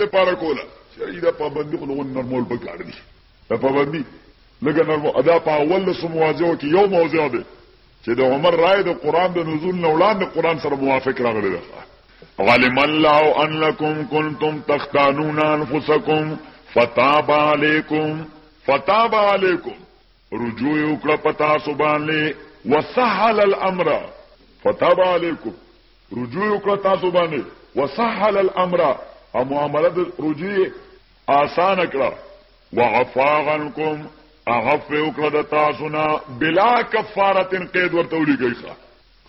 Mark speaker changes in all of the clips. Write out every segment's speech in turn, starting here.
Speaker 1: ته پاره کوله چې دا پابندي خو لغون نرمول په کار دي دا پابندي لګ نرمو ادا په اول سم واځو کې یو موضوع ده چې د عمر رائے د قران د نزول نه وړاندې قران سره موافق راغلی ده علم الله انکم کنتم تختانون انفسکم فتاب علیکم فتاب علیکم رجوع وکړه پتا سبحان له وسهل الامر فتاب علیکم رجوع وکړه تاسو باندې وسهل الامر او معامله د رجوع آسان کړه وعفا عنكم اغف وکړه د تاسو نه بلا کفاره قید ورته ولي کوي ښا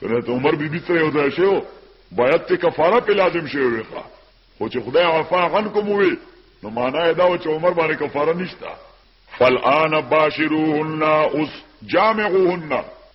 Speaker 1: کله ته عمر بیبي سره یو ځای شو باید ته کفاره په لازم شي وي ښا خو چې خدای عفا عنكم وي نو معنا یې دا و چې عمر باندې کفاره نشته فالان باشروهن اوس جامعوهن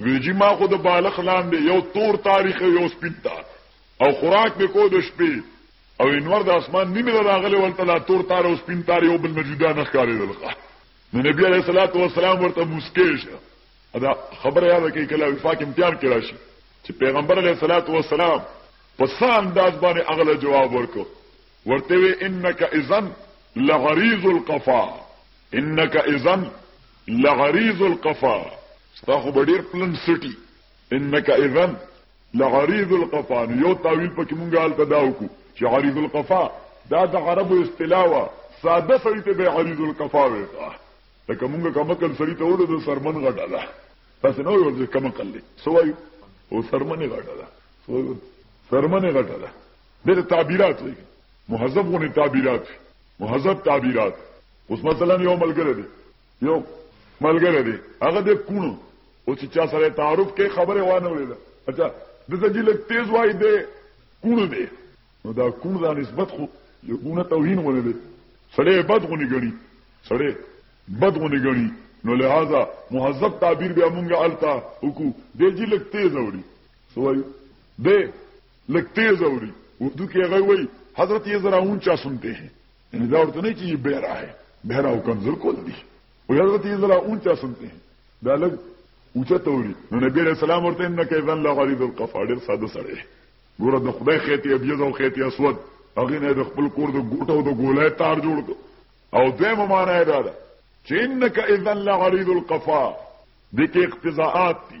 Speaker 1: وی جی ما خو د بالښت لاندې یو تور تار ایښی یو سپین تار او خوراک مې کو د شپې او انور د اسمان نیمې ته راغلی ولته لا تور تار او سپین تار یو بل نه جدا نه ښکارېدل نو نبی علیه الصلاة والسلام ورته موسکی شه دا خبره یاده کوي کله وفاق امتحان کې راشي چې پیغمبر علیه الصلاة والسلام په څه انداز باندې هغه جواب ورکړ ورته وی انک اذن لغریض القفا انک اذن لعریض القفا ستا خو به ډېر پلن سټي انک اذا لعریض القفا نو یو تاویل پکې مونږه هلته دا وکړو چې عریض القفا دا د عربو اصطلاح وه ساده سړي ته به عریض القفا ویل لکه مونږ کمکل سړي ته وله د سرمن غټه ده تاسو نه وایو چې کمکل دی څه وایو او سرمنې غټه ده څه وایو سرمنې غټه ده ډېر تعبیرات وایي مهذب غونې تعبیرات وایي مهذب تعبیرات اوس مثلا یو ملګری دی یو ملګری دی هغه د کونو او چې چا سره تعارف کې خبره وانه ولیده اچھا د سجی لک تیز وای دی کونو دی نو دا کونو دا نسبت خو یو کونو توهین ونه دی سړی بد غونی غړي سړی بد غونی غړي نو لہذا مهذب تعبیر بیا مونږه التا وکړو د جی لک تیز وړي سوای دی لږ تیز اوري اردو کې هغه وایي حضرت یې ذرا اونچا سنتے ہیں یعنی دا ورته نه چې یې بهرا ہے بهرا او کمزور کول دي او حضرت یې ذرا اونچا سنتے ہیں دا لږ اوچا توري نو نبی علیہ السلام ورته انک اذا لا غریب القفاډر ساده سره ګوره د خدای خېتی ابيض او خېتی اسود هغه نه د خپل کور د ګوټو د ګولای تار جوړ او دویمه معنا یې دا ده چې انک اذا لا غریب القفا د کې اقتضاءات دي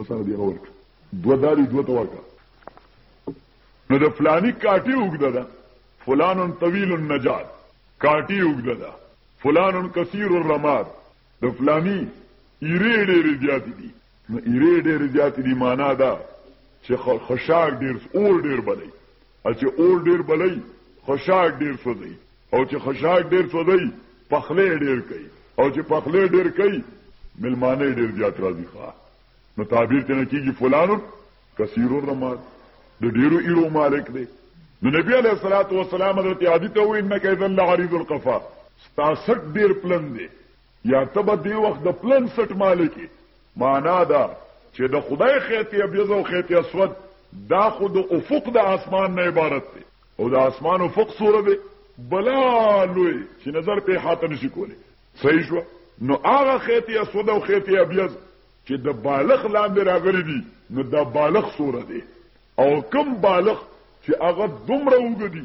Speaker 1: مثلا دی غور کړ دوه داری دوه ته ورکړه نو د فلانی کاټي وګده ده فلان طویل النجات کاټي وګده ده فلان کثیر الرماد د فلانی ایری ډېر زیات دي نو ایری ډېر زیات دي معنا دا چې خشاک ډېر اور ډېر بلې او چې اور ډیر بلئ خشاک ډیر سوځئ او چې خشاک ډیر سوځئ پخلی ډیر کوي او چې پخلی ډیر کوي ملمانه ډیر زیات راځي ښه نو تعبیر ته نه کیږي فلانو کثیرو رماد د ډیرو ایرو مالک دی نو نبی علیه الصلاۃ والسلام حضرت عادی ته وی انک اذا لعریض القفا ستاسو ډیر پلن دی یا ته به دې وخت د پلن سټ مالک یې معنا دا چې د خدای خیت ابیض او خیت اسود دا خو د افق د اسمان نه عبارت دی او د اسمان افق سوره دی بلا لوی چې نظر په حاته نشي کولی صحیح شو نو هغه خیت اسود او خیت ابیض چې د بالغ لاندې راغلي دي نو دا بالغ سوره دی او کم بالغ چې هغه دومره وګدي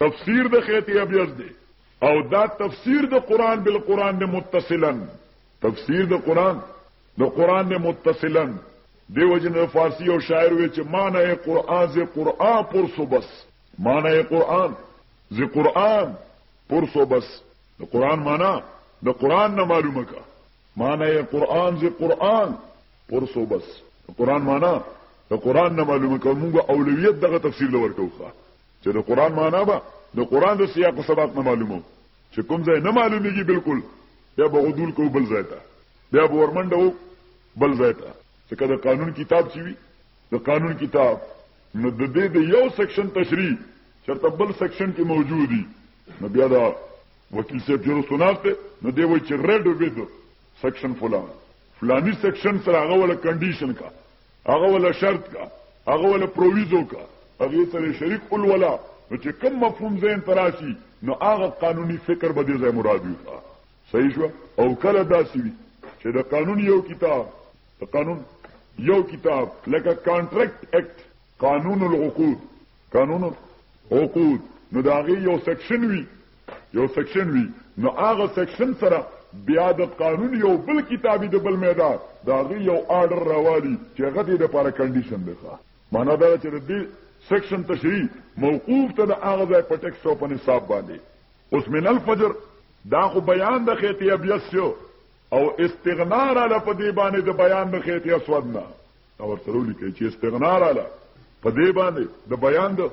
Speaker 1: تفسیر د خیت ابیض دی او دا تفسیر د قران بل قران نه متصلا تفسیر د قران د قران نه متصلا دیو جن فارسی او شاعر وی چې معنی قران ز قران پر سو بس معنی قران ز قران پر سو بس د قران معنی د قران نه معلومه کا معنی قران ز قران پر سو بس قران معنی د قران نه معلومه کا موږ اولویت دغه تفسیر لور کوخه چې د قرآن معنا به د قرآن د سیاق و سباق نه معلومو چې کوم ځای نه معلومیږي بالکل بیا به غدول کو بل ځای ته بیا به ورمنډو بل ځای ته چې کله قانون کتاب چی وي د قانون کتاب نو د دې د یو سیکشن تشریح چرته بل سیکشن کې موجودي نو بیا دا وکیل صاحب چې رسوناته نو دی وایي چې ریډ وید سیکشن فلان فلانی سیکشن سره هغه ول کنډیشن کا هغه ولا شرط کا هغه ولا پروویزو کا هغه سره شریک اول ولا نو چې کوم مفهوم ذهن تراشي نو هغه قانوني فکر به دې ځای مراد وي صحیح شو او کله داسې وي چې د قانون یو کتاب د قانون یو کتاب لکه کانټراکټ اکټ قانون العقود قانون حقوق نو د هغې یو سیکشن وي یو سیکشن وي نو هغه سیکشن سره بیا د قانون یو بل کتابي د بل میدان د هغې یو آرډر راوالي چې هغه دې دپاره کنډیشن دی ښه معنا دا چې د دې سیکشن تشریح موقوف ته د هغه ځای په ټیکس او په نصاب باندې اوس من الفجر دا خو بیان د خیتیه بیسیو او استغنا را لپدې باندې د بیان د خیتیه سودنه او ورته ولیکي چې استغنا رااله په دې باندې د بیان د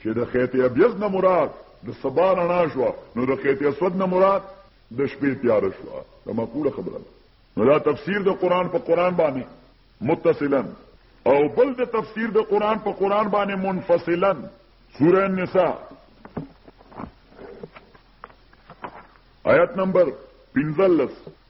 Speaker 1: چې د خیت ابیض نه مراد د سبا رڼا شو نو د خیت اسود نه مراد د شپې تیار شو دا معقوله خبره ده نو دا تفسیر د قران په قران باندې متصلا او بل د تفسیر د قران په قران باندې منفصلا سوره النساء آیت نمبر 15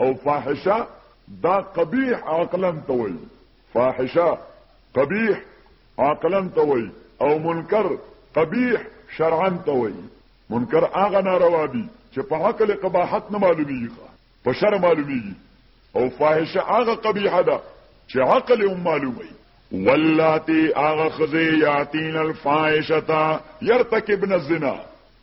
Speaker 1: او فاحشه دا قبیح عقلا ته وای فاحشه قبیح عقلا ته وای او منکر قبیح شرعا ته وای منکر هغه ناروا دي چې په عقل قباحت نه معلومیږي په شر معلومیږي او فاحشه هغه قبیحه ده چې عقل هم معلومي ولاتی هغه خزه یاتین الفاحشه يرتكبن الزنا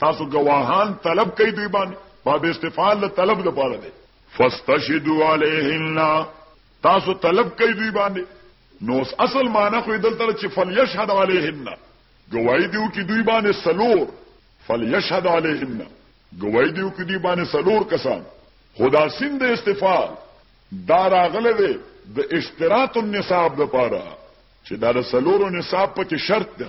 Speaker 1: تاسو ګواهان طلب کوي دوی باندې باب استفعال له طلب لپاره دی فاستشهدوا عليهن تاسو طلب کوي دوی باندې نو اصل معنی خو دلته چې فليشهد عليهن گواہی دیو کې دوی باندې سلور فليشهد عليهن گواہی دیو کې دوی باندې سلور کسان خدا سند استفال دا راغله دی د اشتراط النصاب لپاره چې دا د سلورو نصاب په کې شرط دی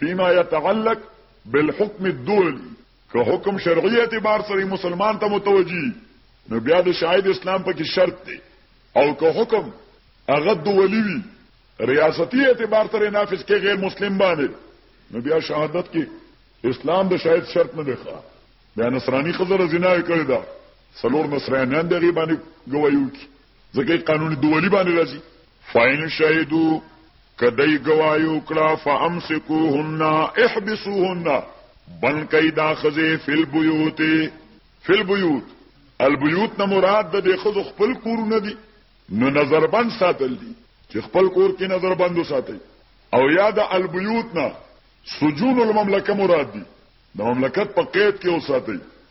Speaker 1: فيما يتعلق بالحكم الدولي که حکم شرعي اعتبار سره مسلمان ته متوجي نو بیا د شاهد اسلام پکې شرط دی او که حکم هغه دولي وي ریاستی اعتبار سره نافذ کې غیر مسلم باندې نو بیا شهادت کې اسلام د شاهد شرط نه دی ښه بیا نصرانی خزر زنا کړی دا سلور نصرانیان دغه باندې گوايو کی ځکه قانون دولی باندې راځي فاین شهیدو کدی گواهی وکړه فامسکوهن احبسوهن بن کای دا خزه فل بیوت فل بیوت البیوت نه مراد د خزو خپل کورونه دي نو نظر بند ساتل دي چې خپل کور کې نظر بند وساتي او یا د البیوت نه سجون المملکه مراد دي د مملکت په قید کې وساتي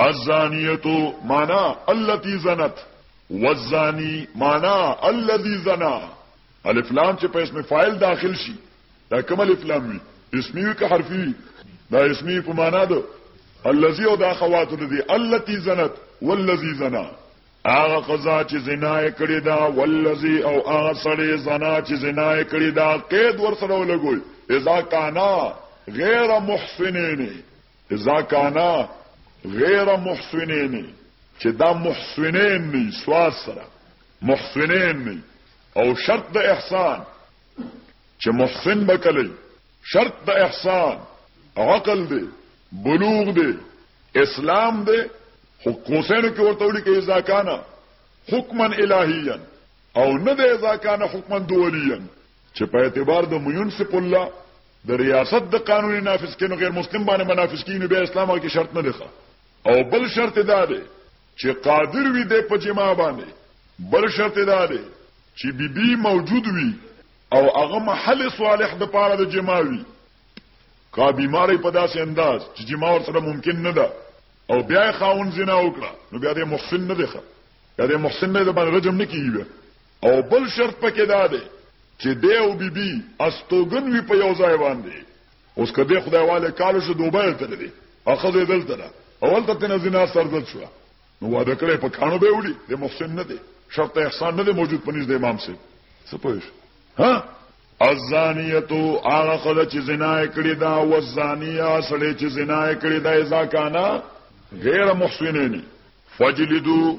Speaker 1: الزانیه معنا التي زنت والزانی معنا الذي زنا الف لام چې په اسم فاعل داخل شي دا کوم الف لام وي اسمی وي که حرفي وي دا اسمی په معنا ده الذي او دا خوات الذي التي زنت والذي زنا هغه قضا چې زنا یې کړی دا والذي او هغه سړی زنا چې زنا یې کړی دا قید ور سره ولګوي اذا کانا غیر محسنین اذا کانا غیر محسنین چې دا محسنین نه سواد سره محسنین نه او شرط د احسان چې محسن بکلی شرط د احسان عقل دی بلوغ دی اسلام دی خو کوسینو کې ورته وړي کې اذا کانا حکما الهیا او نه د اذا کانا حکما دولیا چې په اعتبار د مینصف الله د ریاست د قانوني نافذ کینو غیر مسلم باندې منافذ کینو بیا اسلام هغه شرط نه دی او بل شرط دا دی چې قادر وي د په جما باندې بل شرط دا دی چې بیبي بی موجود وي او هغه محل صالح د پاره د جما وي کا بیماری په داسې انداز چې جما ور سره ممکن نه ده او بیا خاون زنا وکړه نو بیا د محسن نه دی ښه بیا د محسن نه د باندې رجم نه کیږي او بل شرط پکې دا دی چې دی او بی بی استوګن وي په یو ځای باندې اوس که دی خدای والے کال شو دوبه ته دی اخذ دلته ده اول ته تنه زنا سرزت شو نو واده کړې په کانو به وړي د محسن نه دی شرط احسان نه دی موجود پنځ د امام سي سپويش ها الزانیتو هغه خله چې زنا کړی دا او الزانیه سړی چې زنا کړی دا ځکه نه غیر محسنین فجلدو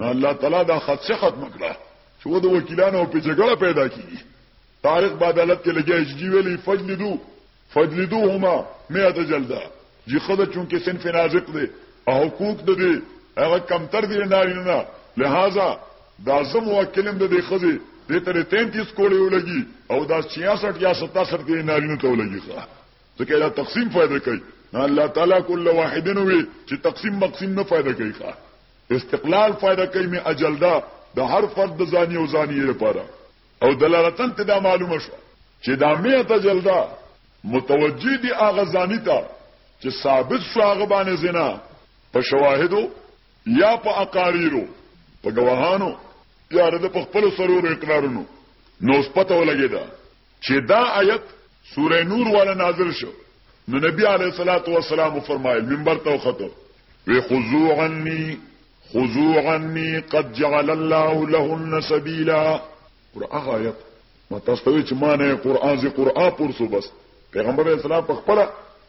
Speaker 1: نو الله تعالی دا خدشه ختم کړه چې و د وکیلانو په جګړه پیدا کیږي طارق به عدالت کې لګیا چې ویلي فجلدو فجلدوهما مئه جلده جی خدای چونکه صنف نازق دی او حقوق د دې هغه کمتر دي نارینه نه لہذا دا زم وکیلم د دې خزي دې تر 33 کوړې ولګي او دا 66 یا 67 کې نارینه ته ولګي ښه ځکه دا تقسیم فائدہ کوي نه الله تعالی کله واحدن وي چې تقسیم مقسم نه فائدہ کوي ښه استقلال فایده کوي مې اجلده د هر فرد د ځاني او ځانیې لپاره او دلالتن ته دا معلومه شوه چې دا مې ته جلده متوجه دي هغه ځاني ته چې ثابت شو هغه باندې زنا په شواهدو یا په اقاریرو په گواهانو یا د خپل سرور اقرارونو نو سپته ولګیدا چه دا آیت سوره نور والا نازل شو نو نبی علیه الصلاة والسلام فرمایل منبر ته وختو وی خذو عني خذو عني قد جعل الله لهن سبيلا قرآن آیت ما تاسو ته چې ما نه قرآن زی قرآن پرسو بس پیغمبر اسلام په خپل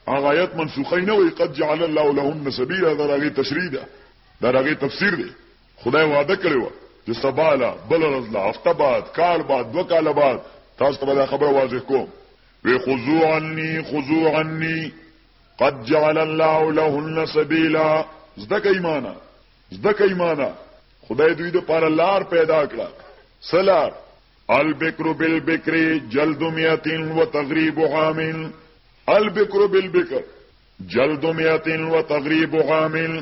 Speaker 1: هغه آیت منسوخه نه وي قد جعل الله لهن سبيلا دا هغه تشریح ده دا هغه تفسیر دی خدای وعده کړې وه چې سبا له، بله ورځ له، هفته بعد، کال بعد، دوه کاله بعد تاسو ته به دا خبره واضح کوم. وی خذو عني خذو عني قد جعل الله لهن سبيلا زده کوي معنا زده کوي معنا خدای دوی د پاره لار پیدا کړه سلار البکر بالبکر جلد میتن و تغریب حامل البکر بالبکر جلد میتن و تغریب حامل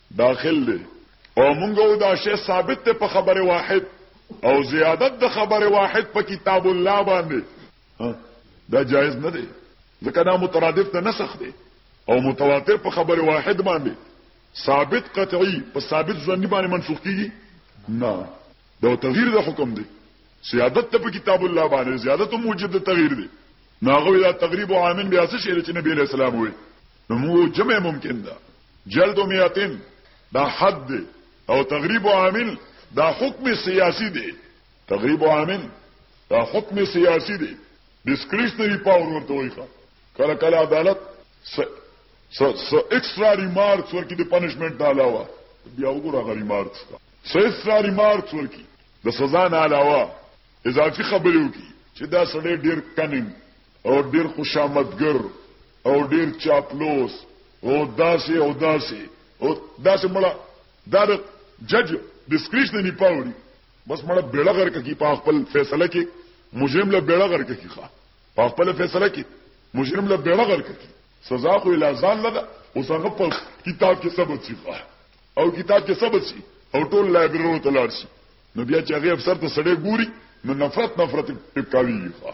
Speaker 1: داخل دی او مونږ او دا شی ثابت ته په خبره واحد او زیادت د خبره واحد په کتاب الله باندې دا جایز نه دی ځکه دا مترادف ته نسخ دی او متواتر په خبره واحد باندې ثابت قطعی په ثابت ځنی باندې منسوخ کیږي نه دا تغییر د حکم دی سیادت ته په کتاب الله باندې زیادت موجب د تغییر دی ناغوی دا تغریب عامن بیا څه شی چې نبی له سلام وي نو مو جمع ممکن ده جلد و میاتن دا حد دی او تغریب و عامل دا حکم سیاسی دی تغریب و عامل دا حکم سیاسی دی ډیسکریشنری پاور ورته وایي کله کله عدالت س س ایکسترا ریمارکس ورکی د پنشمنت نه علاوه بیا وګوره غری مارکس کا س ایکسترا ریمارکس ورکی د سزا نه علاوه اضافي خبرې وکي چې دا سړی ډیر کننګ او ډیر خوشامدګر او ډیر چاپلوس او داسې او داسې او داسې مړه دا د جج ډیسکریشنلی پاوړي بس مړه بیړه غر کوي په خپل فیصله کې مجرم له بیړه غر کوي ښا په خپل فیصله کې مجرم له بیړه غر کوي سزا خو اله ځان لګه اوس هغه په کتاب کې ثبت شي او کتاب کې ثبت شي او ټول لایبرری ته لاړ شي نو بیا چې هغه افسر ته سړی ګوري نو نفرت نفرت کوي ښا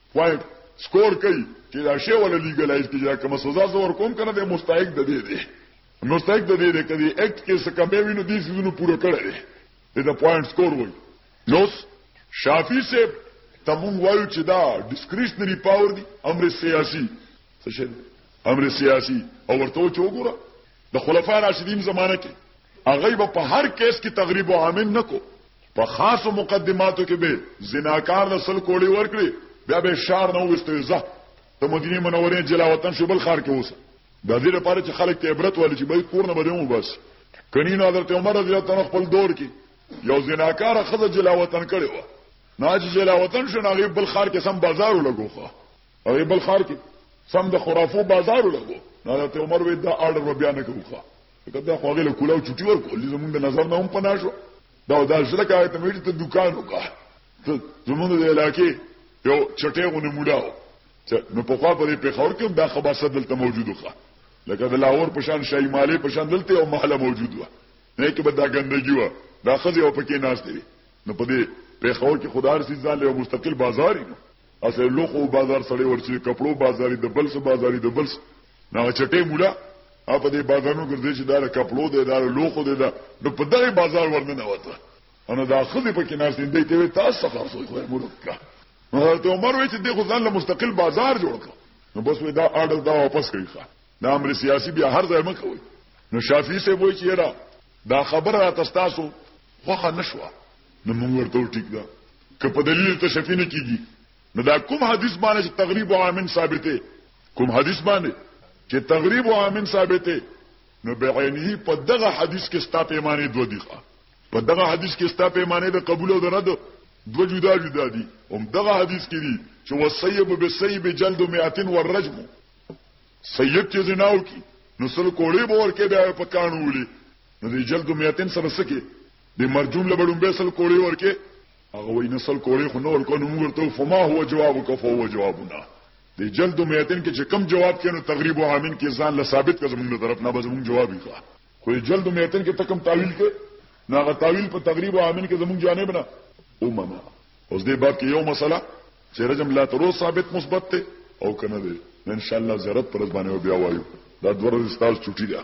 Speaker 1: پوینټ سکور کوي چې دا شی ولا لیګلایز کیږي دا کوم سزا زور کوم کنه د مستحق د دې دی مستحق د دې دی کدي اکټ کې څه کمې وینو دي سيزونو پوره کړی دی دا پوینټ سکور وایي نو شافی صاحب تمون وایو چې دا ډیسکریشنری پاور دی امر سیاسي څه شی دی امر سیاسی او ورته چې وګوره د خلفای راشدین زمانه کې هغه به په هر کیس کې تغریب او عامل نکو په خاصو مقدماتو کې به زناکار د سل کوړی ورکړي بیا به شار نه وستوي زه د مدینه منورې جلا وطن شو بل خار کې اوسه د دې لپاره چې خلک ته عبرت ولې چې به کور نه بدیمو بس کنین حضرت عمر رضی الله عنه خپل دور کې یو زناکار خزه جلا وطن کړي و نه چې جلا وطن شو نه بل خار کې سم بازار لګوخه او یې بل ښار کې سم د خرافو بازار ولګو نو حضرت عمر وې دا آرډر به بیا نه کوخه که دا خو غل کولاو چټي ورکول زمونږ د نظر نه هم پناه شو دا دا زړه کاوه ته مې ته دکان وکړه زمونږ د علاقې یو چټي غونه موډاو نو په خوا په پیښور کې دا خبره دلته موجوده ښه لکه د لاهور په شان شای مالې په شان دلته یو محله موجود و نه کې به دا ګندګي و دا خزي او پکې ناس دي نو په دې پیښور کې خدای سي ځان له مستقل بازار نو اسه لوخو بازار سړی ورچې کپړو بازاري د بل څه بازاري د بل څه نه چټې مولا په دې بازارونو کې ځي چې دا کپړو دی دا لوخو دی دا نو په دغه بازار ورننه وته انا دا خزي پکې ناس دي دی ته تاسو خبر سوې خو مرکه نو ته عمر وې چې دې خو ځان له مستقل بازار جوړ کړ نو بس وې دا اډل دا واپس کوي ښا دا امر سیاسي بیا هر ځای مکوي نو شافعي سه وې چې را دا خبره تاسو خوخه نشوه نو موږ ورته ټیک ده که په دلیل ته شفی نه کیږي نو دا کوم حدیث باندې چې تغریب او عامن ثابته کوم حدیث باندې چې تغریب او عامن ثابته نو بعینه په دغه حدیث کې ستا پیمانه دوه دي په دغه حدیث کې ستا پیمانه د قبول او د رد دو جدا جدا دي هم دغه حدیث کې دي چې وسیب بسیب جلد مئاتن والرجم سید چې زناو کی نو سل کوړې بور کې بیا په کانو ولي نو دې جلد مئاتن سره سکه د مرجوم له بډومبه سل کوړې ورکې هغه وای نسل کوړې خو نور کو نو ورته فما هو جواب کفو هو جوابنا د جلد میتن کې چې کم جواب کینو تقریب او عامین کې ځان له ثابت کا زمونږ طرف نه بزمون جواب یې کا خو جلد میتن کې تکم تعویل کې نه غ تعویل په تقریب او عامین کې زمونږ جانب نه او منا اوس دې باب کې یو مسله چې رجم لا ترو ثابت مثبت ته او کنه دې ان شاء الله زیارت پر ځبانه بیا وایو دا دوه ورځې ستاسو چټي ده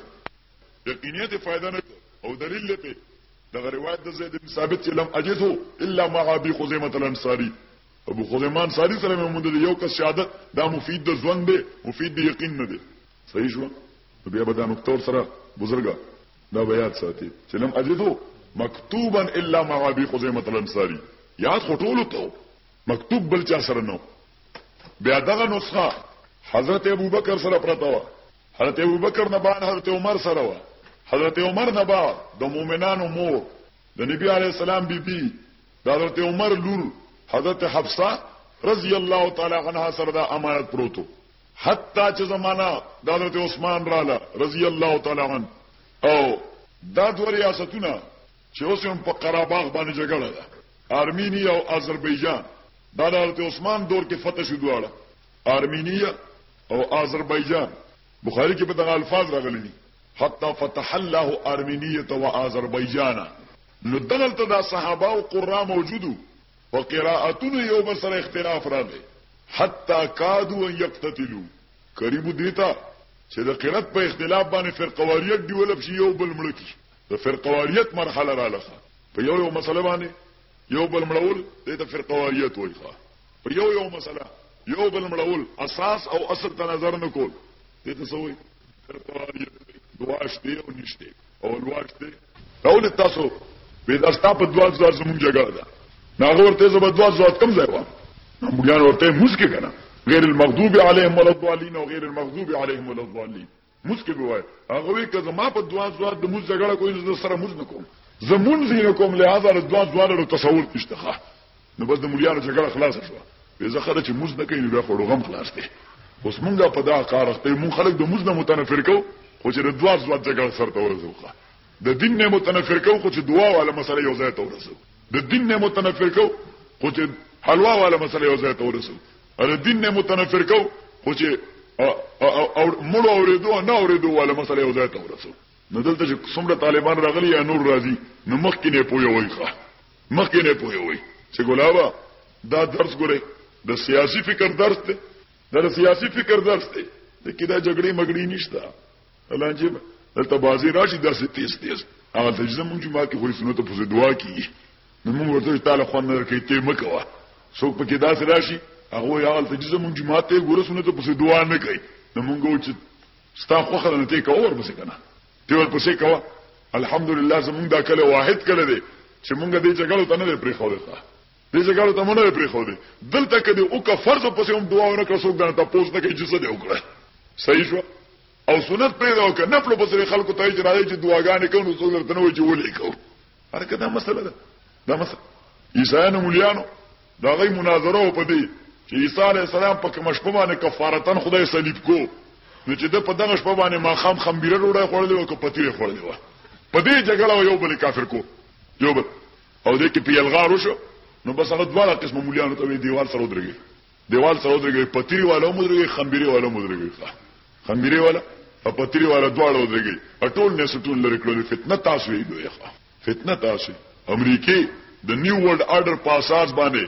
Speaker 1: یقینیت فائدہ نه او دلیل لپه دغه روایت د زید بن ثابت چې لم اجده الا مع ابي خزیمه الانصاری ابو خزیمه انصاری سره موږ د یو کس شهادت دا مفید د ځوند دی مفید د یقین نه دی صحیح شو بیا به دا نقطه ور سره بزرګه دا بیات ساتي چې لم اجده مکتوبا الا مع ابي خزیمه الانصاری یاد خټول ته مکتوب بل چا سره نو بیا دغه نسخه حضرت ابوبکر سره پرتا و حضرت ابوبکر نه بعد حضرت عمر سره وه حضرت عمر نه بعد د مؤمنانو مور د نبی علی السلام بی بی د حضرت عمر لور حضرت حفصه رضی الله تعالی عنها سره د امانت پروتو حتی چې زمانہ د حضرت عثمان رااله رضی الله تعالی عنه او دا دوه ریاستونه چې اوس هم په قراباغ باندې جګړه ده ارمینی او آذربایجان دا د حضرت عثمان دور کې فتح شو دواړه آرمینیه او آذربایجان بخاری کې په دغه الفاظ راغلي دي حتی فتح الله آرمینیه و آذربایجان نو دغلته دا صحابه او قرا موجودو په قراءتونو یو بل سره اختلاف راغی حتی کادو ان یقتتلو قریب دیتا چې د قرات په اختلاف باندې فرقواریت دیولپ شي یو بل ملک شي د فرقواریت مرحله را لخه په یو یو مسله باندې یو بل مړول د فرقواریت وایخه په یو یو مسله یو بل مړول اساس او اصل ته نظر نه کول دې ته څه وایي ترتاریت دواش دی او نشته او لواش دی ټول تاسو به داستا په دوا ځو زموږ جګړه ده ناغه ورته زبر دوا ځو کم ځای و موږ ورته مسکه کنه غیر المغضوب علیهم ولا الضالین او غیر المغضوب علیهم ولا الضالین مونځ کې به وای هغه وی که زما په دوا ځوا د مونځ جګړه کوي نو سره مونځ نه کوم زه مونځ نه کوم لہذا د دوا ځوا له تصور نشته ښه نو بس د مليانو جګړه خلاص شو به زه خره چې مونځ نه کوي نو بیا خو غم خلاص دی اوس مونږه په دا کار اخته مونږ خلک د مونځ نه متنفر کو خو چې د دوا ځوا جګړه سره ته ورځوخه د دین نه متنفر کو خو چې دعا والا مسله یو ځای ته ورسو د دین نه متنفر کو خو چې حلوا والا مسله یو ځای ته ورسو له دین نه متنفر کو خو چې او مړو اوریدو نه اوریدو والا مسله یو ځای ته ورسو نو دلته چې څومره طالبان راغلي یا نور راځي نو مخکې نه پوي وای ښه مخکې نه پوي وای چې ګلابا دا درس ګوري د سیاسي فکر درس دی دا سیاسي فکر درس دی د کدا جګړې مګړې نشته الله جيب دلته بازي راشي داسې تیز تیز هغه تجزمون چې ما کې خو سنت په دعا کیږي نو موږ ورته تعالی خوان نه کوي ته مکوه څوک پکې داس راشي هغه یې حالت چې زموږ جماعت ته ګوره سنت په دعا نه کوي نو موږ و چې ستا خوخه نه ته کوور بس کنه ته ور پسې کوه الحمدلله زموږ دا کله واحد کله دی چې موږ دې جګړو ته نه پرې خو دې دې جګړو ته مونږ نه پرې خو دې دلته کدي او که فرض پسې هم دعا ورکړه څوک دا ته پوس نه کوي چې څه دی وکړه صحیح شو او سنت پیدا وکړه نه په پسې خلکو ته چې راځي چې دعاګانې کوي نو څو درته نه وي چې ولې کوي هرکه دا مسله ده دا مسله عیسایانو مليانو دا غي مناظره په دې چې عیسی علی السلام په کوم شپه باندې کفارتن خدای صلیب کو نو چې د په دغه شپه باندې ما خام خمبيره ډوډۍ خوړلې او که پتیره خوړلې و په دې جګړه یو بل کافر کو یو بل او دې کې پیلغار وشو نو بس هغه دواړه قسم مليانو ته دیوال سره ودرېږي دیوال سره ودرګي پتری والا هم ودرګي خمبيري والا هم ودرګي خمبيري والا او پتری والا دواړه ودرګي ټول نه سټون لري کړل فتنه تاسو یې دوی ښه فتنه تاسو امریکای د نیو ورلد آرډر په اساس باندې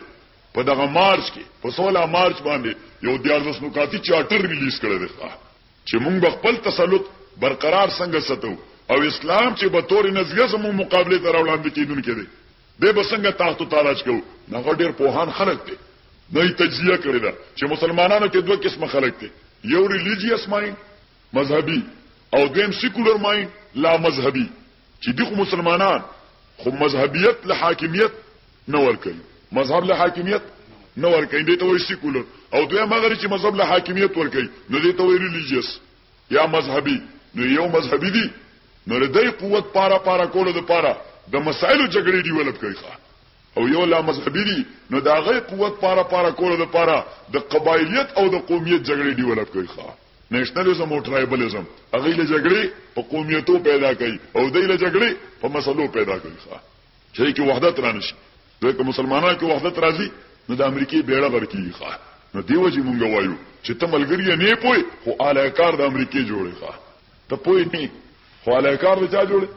Speaker 1: په دغه مارچ کې په 16 مارچ باندې یو دیارلس نکاتی چارټر ریلیز کړی دی چې موږ خپل تسلط برقرار څنګه ساتو او اسلام چې به تور نظریه زمو مقابله تر وړاندې کیدونکې دی دی به څنګه تاسو ته راځ کو نه غډیر پوهان خلک دی نه یې تجزیه کړی دا چې مسلمانانو کې دوه قسمه خلک دی یو ریلیجیس ماین مذهبي او دیم سیکولر ماین لا مذهبي چې دغه مسلمانان خو مذهبیت له حاکمیت نه ور کوي مذهب له حاکمیت نه ور کوي دته وایي سیکولر او دوی مګر چې مذهب له حاکمیت ور کوي نو دته وایي ریلیجیس یا مذهبي نو یو مذهبي دي نو د دې قوت پارا پارا کولو د پارا د مسایلو جګړې ډیولپ کوي ښا او یو لا مذهبي دي نو دا غي قوت پارا پارا کولو د پارا د قبایلیت او د قومیت جګړې ډیولپ کوي ښا نېشنلزم او ټرایبلزم هغه له جګړې په قومیتو پیدا کوي او د له جګړې په مسلو پیدا کوي ښا چې کې وحدت را نشي ځکه مسلمانانو کې وحدت راځي نو د امریکای بیړه ورکی ښه نو دیو جی مونږ وایو چې ته ملګری نه پوي خو الایکار د امریکای جوړې ښه ته پوي نه خو الایکار د چا جوړې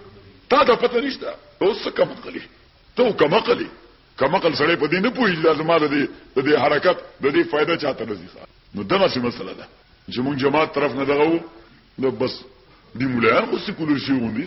Speaker 1: تا ته پته نشته اوس کوم غلي ته کوم غلي کوم غل سره په دې نه پوي چې زما د دې د دې حرکت د دې فائدہ چاته نه ځي نو دغه څه مسله ده چې مونږ جماعت طرف نه دغو نو بس دی مولایان خو سکولر شي غوندي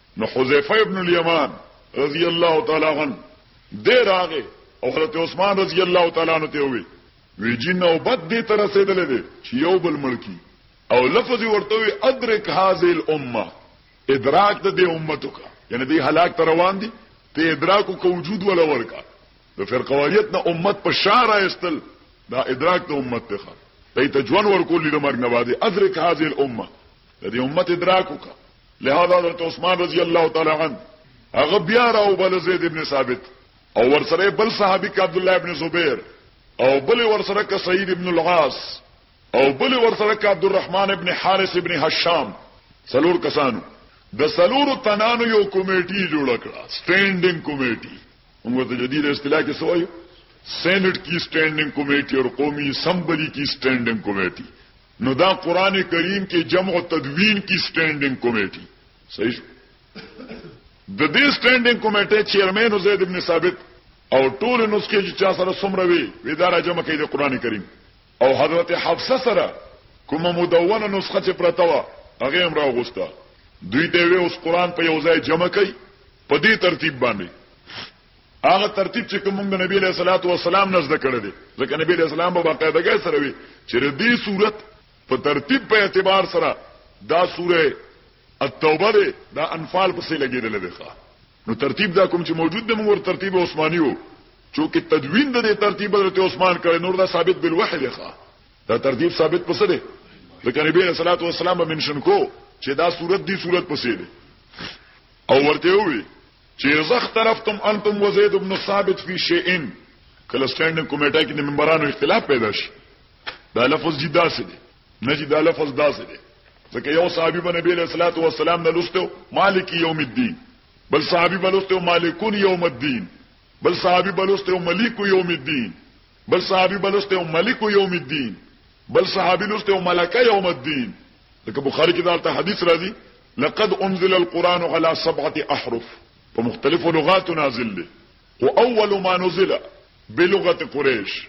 Speaker 1: نو حذیفه ابن الیمان رضی الله تعالی عنه دې راغې او حضرت عثمان رضی الله تعالی عنه ته وی وی جی نوبت دې تر رسیدلې دې چې یو بل ملکی او لفظ ورته وی ادرک هذه الامه ادراک د دې امتو کا یعنی دې هلاک تر روان دي ته ادراک کو وجود ولا ورکا د فرقواریت نه امت په شاره استل دا ادراک د امت ته ته ته جوان ورکول لري مرګ نه باندې ادرک هذه الامه د دې امت ادراک وکړه لهذا حضرت عثمان رضی الله تعالی عنہ هغه بیا راو بل زید ابن ثابت او ورسره بل صحابي ک عبد الله ابن زبیر او بل ورسره ک سعید ابن العاص او بل ورسره ک عبد الرحمن ابن حارث ابن هشام سلور کسانو د سلور تنانو یو کمیټي جوړ کړه سټینډینګ کمیټي موږ ته جدید اصطلاح کې سوایو سینټ کی سټینډینګ کمیټي او قومي اسمبلی کی سټینډینګ کمیټي نو دا قران کریم کې جمع او تدوین کی سټینډینګ کمیټي صحیح شو د دې سټینډینګ کمیټې چیرمن زید ابن ثابت او ټول نسخې چې چا سره سمره وي اداره جمع کوي د قران کریم او حضرت حفصه سره کومه مدونه نسخه چې پرته و هغه هم راغوسته دوی ته وی اوس قران په یو ځای جمع کوي په دې ترتیب باندې هغه ترتیب چې کوم د نبی له صلوات و سلام نه زده کړی دی ځکه نبی له سلام په باقاعدګۍ سره وی چې د دې صورت په ترتیب په اعتبار سره دا سوره التوبه ده دا انفال پسې لګیدل دی ښا نو ترتیب دا کوم چې موجود دی موږ ترتیب عثماني وو چې تدوین د دې ترتیب حضرت عثمان کړي نور دا ثابت بالوحی دی ښا دا ترتیب ثابت پسې دی ځکه نبی له صلوات و سلام منشن کو چې دا صورت دی صورت پسې دی او ورته وی چې اذا اختلفتم انتم وزيد بن ثابت في شيء کله سټانډینګ کمیټه کې د ممبرانو اختلاف پیدا شي دا لفظ جی داسې دی نه جی دا لفظ داسې دی ځکه یو صحابي باندې نبی صلی الله علیه وسلم نه لوستو مالک یوم الدین بل صحابي بلوستو مالکون یوم الدین بل صحابي بلوستو ملک یوم الدین بل صحابي بلوستو ملک یوم الدین بل صحابي لوستو ملک یوم الدین دغه بخاری کې دا حدیث راځي لقد انزل القرآن على سبعة احرف په مختلفو لغاتو نازل دی خو اول ما نزل بلغت قریش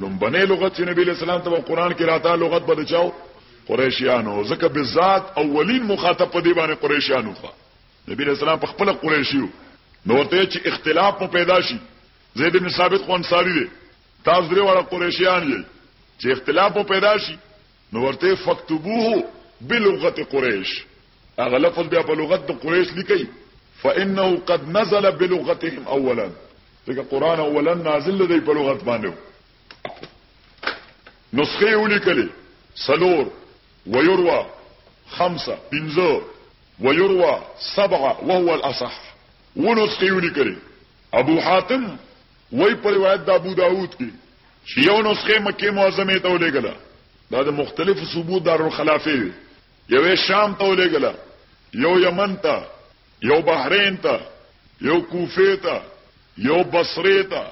Speaker 1: لومبنه لغت چې نبی اسلام ته قرآن کې راته لغت بده چاو قریشیانو ځکه به ذات اولین مخاطب په دی باندې قریشیانو ښه نبی اسلام په خپل قریشیو نو ورته چې اختلاف مو پیدا شي زید بن ثابت خو انصاری دی تاسو درې واړه قریشیان یې چې اختلاف مو پیدا شي نو ورته فكتبوه بلغت قريش هغه لفظ بیا په لغت د قریش لیکي فانه قد نزل بلغتهم اولا ځکه قران اولا نازل دی په لغت باندې نسخه ولیکلې سلور ويروى خمسه پنځه ويروى سبعه وهو الاصح ونسخه ولیکلې ابو حاتم وایي په روایت د ابو داود کې چې یو نسخه مکه معظمه ته ولېګله دا د مختلفو صوبو دارالخلافه وي یوې شام ته ولېګله یو یمن ته یو بحرین ته یو کوفه ته یو بصره ته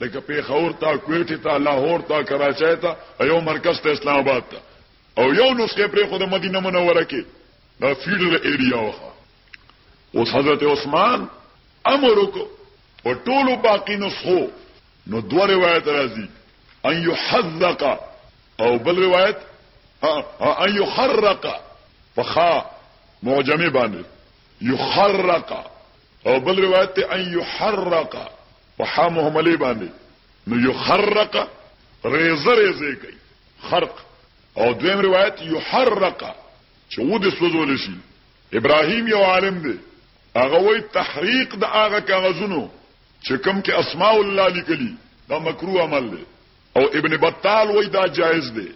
Speaker 1: لکه پیښور ته کویټه ته لاهور ته کراچۍ ته یو مرکز ته اسلام آباد ته او یو نسخه پرې خو د مدینه منوره کې دا فیډرل ایریا وه اوس حضرت عثمان امر وکړو په ټولو باقی نسخو نو دوه روایت راځي ان يحذق او بل روایت ان يخرق فخا معجمه باندې يخرق او بل روایت ته ان يحرق فحا مهمله باندې نو يخرق ريزه ريزه کوي خرق او دویم روایت يحرق چې و د سوزول شي ابراهيم یو عالم دی هغه وایي تحریق د هغه کاغذونو چې کوم کې اسماء الله لیکلي دا مکروه عمل دی او ابن بطال وایي دا جایز دی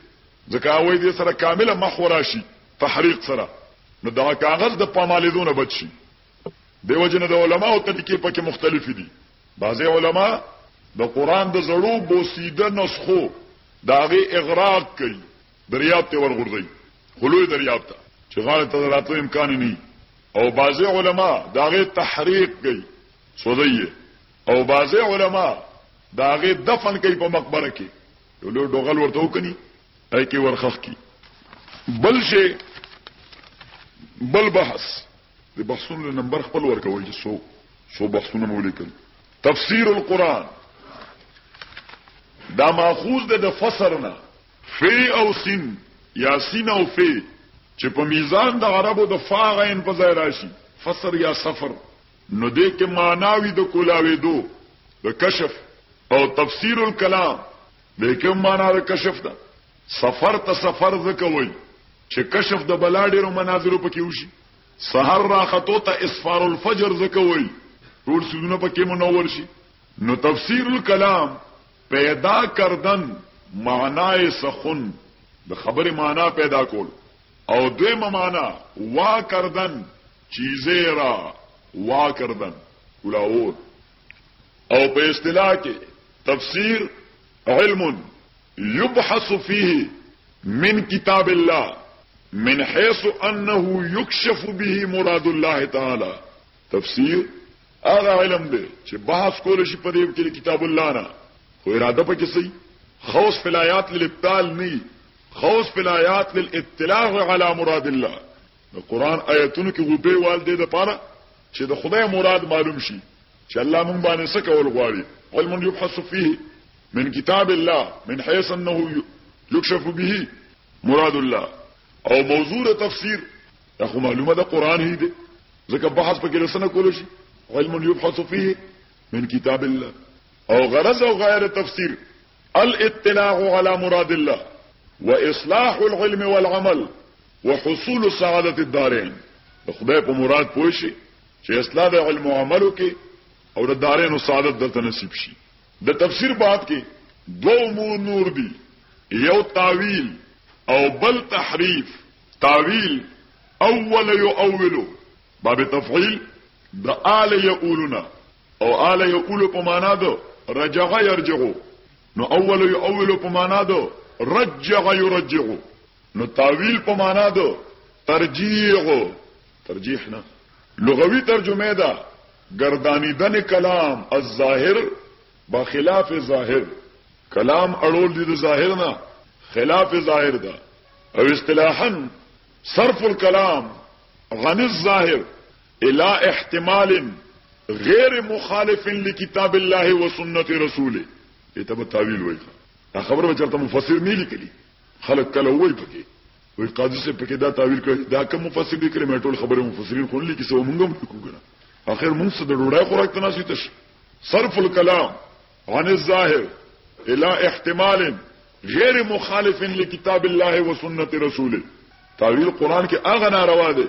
Speaker 1: ځکه هغه وایي دې سره کامله محو راشي تحریق سره نو دا کاغذ د پامالیدو نه بچ شي دیو جن د علماو طریقې پکې مختلف دي بعضې علما د قرآن د زړو بوسیده نسخو د هغې اغراق کوي دریاب ته ورغورځوي، خو لوی دریاب ته چې غاړې ته د راتلو امکان یې نه وي او بعضې علماء د هغې تحریق کوي، سوځوي یې او بعضې علماء د هغې دفن کوي، په مقبره کې یو لوی ډوغل ورته وکني هغې کې ورخښ کړي. بل شی بل بحث د بحثونو نمبر خپل ورکوي چې څو څو بحثونه مو ولیکل تفسیر القرآن دا ماخوذ ده د فسر نه ف او سین یا سین او ف چې په میزان د عربو د فا غین په ځای راشي فسر یا سفر نو دې کې معناوي د کولاوېدو د کشف او تفسیر الکلام دې کې معنا د کشف ده سفر ته سفر ځکوي چې کشف د بلا ډیرو مناظرو پکې وشي سحر راختو ته اسفار الفجر ځکوي ټول سيزونه پکې منور شي نو تفسیر الکلام پیدا کردن معنای سخن، د خبرې مانا پیدا کول، او دویمه مانا وا کردن چیزې را وا کردن کولاوول، او په اصطلاح کې تفسیر علم یبحث فیه من کتاب الله من حیث انه یکشف به مراد الله تعالی، تفسیر، هغه علم دی چې بحث کولی شي په دې کې له کتاب الله نه، خو اراده په کې څه وي؟ خوص فی الایات للابطال نه وي، خوص فی الایات للاطلاع علی مراد الله، د قرآن آیتونو کې غوبې وال دې لپاره چې د خدای مراد معلوم شي چې الله مونږ باندې څه کول غواړي علم یبحث فيه من کتاب الله من حيث انه يكشف به مراد الله او موضوع تفسیر دا خو معلومه ده قران هی دی ځکه بحث پکې رسنه کول شي علم يبحث فيه من كتاب الله او غرض او غیر تفسیر الاطلاع على مراد الله واصلاح العلم والعمل وحصول سعادت الدارين خدای په مراد پوه شي چې اصلاح د علم او عملو کې او د دارین او سعادت دلته نصیب شي د تفسیر باب کې دوه امور نور دي یو تعویل او بل تحریف تاویل اول یو اولو باب تفعیل د آل یقولنا او آل یقول په معنا ده رجع يرجعو نو اول یو اولو په معنا ده رجع يرجعو نو تاویل په معنا ده ترجیح ترجیح نه لغوي ترجمه ده گردانیدن کلام الظاهر با خلاف ظاهر کلام اړول دي د ظاهر نه خلاف ظاهر ده او اصطلاحا صرف الكلام غني الظاهر الى احتمال غیر مخالف لکتاب الله و سنت رسوله ایته به تعویل وای دا خبره به چرته مفسر نه لیکلی خلق کله وای پکې وای قاضي سه پکې دا تعویل کړي دا کوم مفسر لیکلی مې ټول خبره مفسرین خو نه لیکي سو مونږ هم کوو کنه اخر مونږ څه د ډوډۍ خوراک تناسي تش صرف الکلام عن الظاهر الى احتمال غیر مخالف لکتاب الله و سنت رسوله تعویل قران کې هغه ناروا دی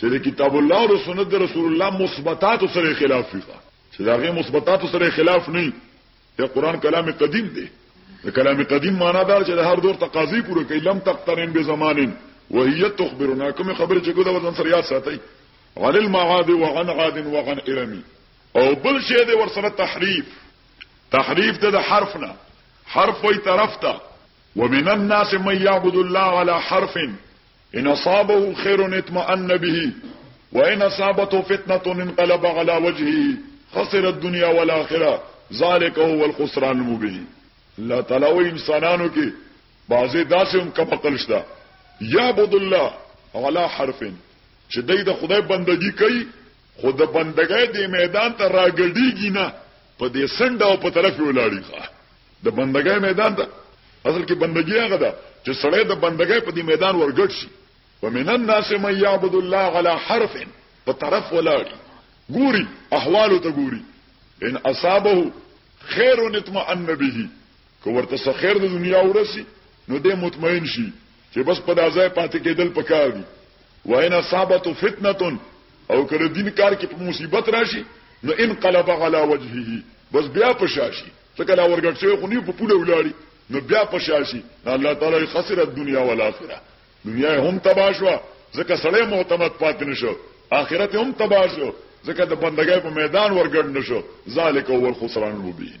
Speaker 1: چې د کتاب الله او سنت د رسول الله مثبتات سره خلاف وي چې داغه مثبتات سره خلاف نه دی قران کلام قدیم دی د کلام قدیم معنا دا چې د هر دور تقاضي پوره کوي لم تقترن به زمانن وهي تخبرنا کوم خبر چې ګوده وزن سره یاد ساتي عن المعاد وعن عاد وعن ارمي او بل شی دی ورسره تحریف تحریف ده د حرف نه حرف وی طرف ته ومن الناس من يعبد الله على حرف ان اصابه خير اطمئن به وان اصابته فتنه انقلب على وجهه خسر الدنيا والاخره ذلك هو الخسران المبين الله تعالی و انسانانو کې بعضی داسې هم کم عقل شته یعبد الله علی حرف چې دای د خدای بندگی کوي خو د بندګۍ دې میدان ته راګډیږي نه په دې سنډه او په طرف ولاړی ښه د بندګۍ میدان ته اصل کې بندګي هغه ده چې سړی د بندګۍ په دې میدان ورګډ شي ومن الناس من يعبد الله على حرف په طرف ولاړی ګوري احوال ته ګوري ان اصابه خير اطمئن به که ورته څه خیر د دنیا ورسی نو دې مطمئن شي چې بس په دازای پاتې کېدل پکار دي وان اصابت فتنه او کله دین کار کې په مصیبت راشي نو انقلب على وجهه بس بیا پشاشي څه کله ورګټ شوی خو نه په پوله ولاړی نو بیا پشاشي الله تعالی خسر الدنيا والاخره دنیا هم تباہ شو ځکه سړی معتمد پات نشو آخرت هم تباہ شو ځکه د بندګۍ په میدان ورګډ نشو ذالک هو الخسران المبین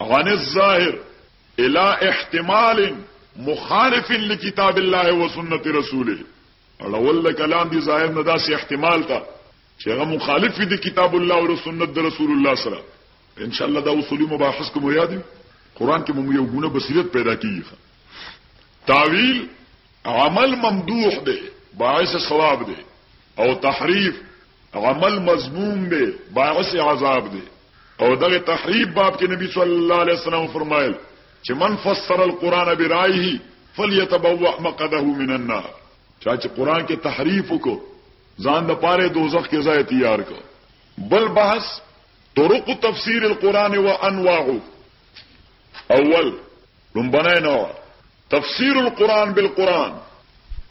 Speaker 1: عن الظاهر الى احتمال مخالف لکتاب الله وسنت رسوله اړول د کلام دی ظاهر نه داسې احتمال ته چې هغه مخالف دي کتاب الله او سنت د رسول الله سره ان شاء الله دا اصولي مباحث کوم یاد قرآن کې موږ یو ګونه بصیرت پیدا کیږي تعویل عمل ممدوح دی باعث ثواب دی او تحریف عمل مضمون دی باعث عذاب دی او دغه تحریف باب کې نبی صلی الله علیه وسلم فرمایل چې من فسر القرآن برایه فلیتبوأ مقعده من النار چا چې قرآن کې تحریف وکړو ځان د پاره دوزخ کې ځای تیار کړ بل بحث طرق تفسیر القرآن و انواعه اول لنبنای نوع تفسیر القرآن بالقرآن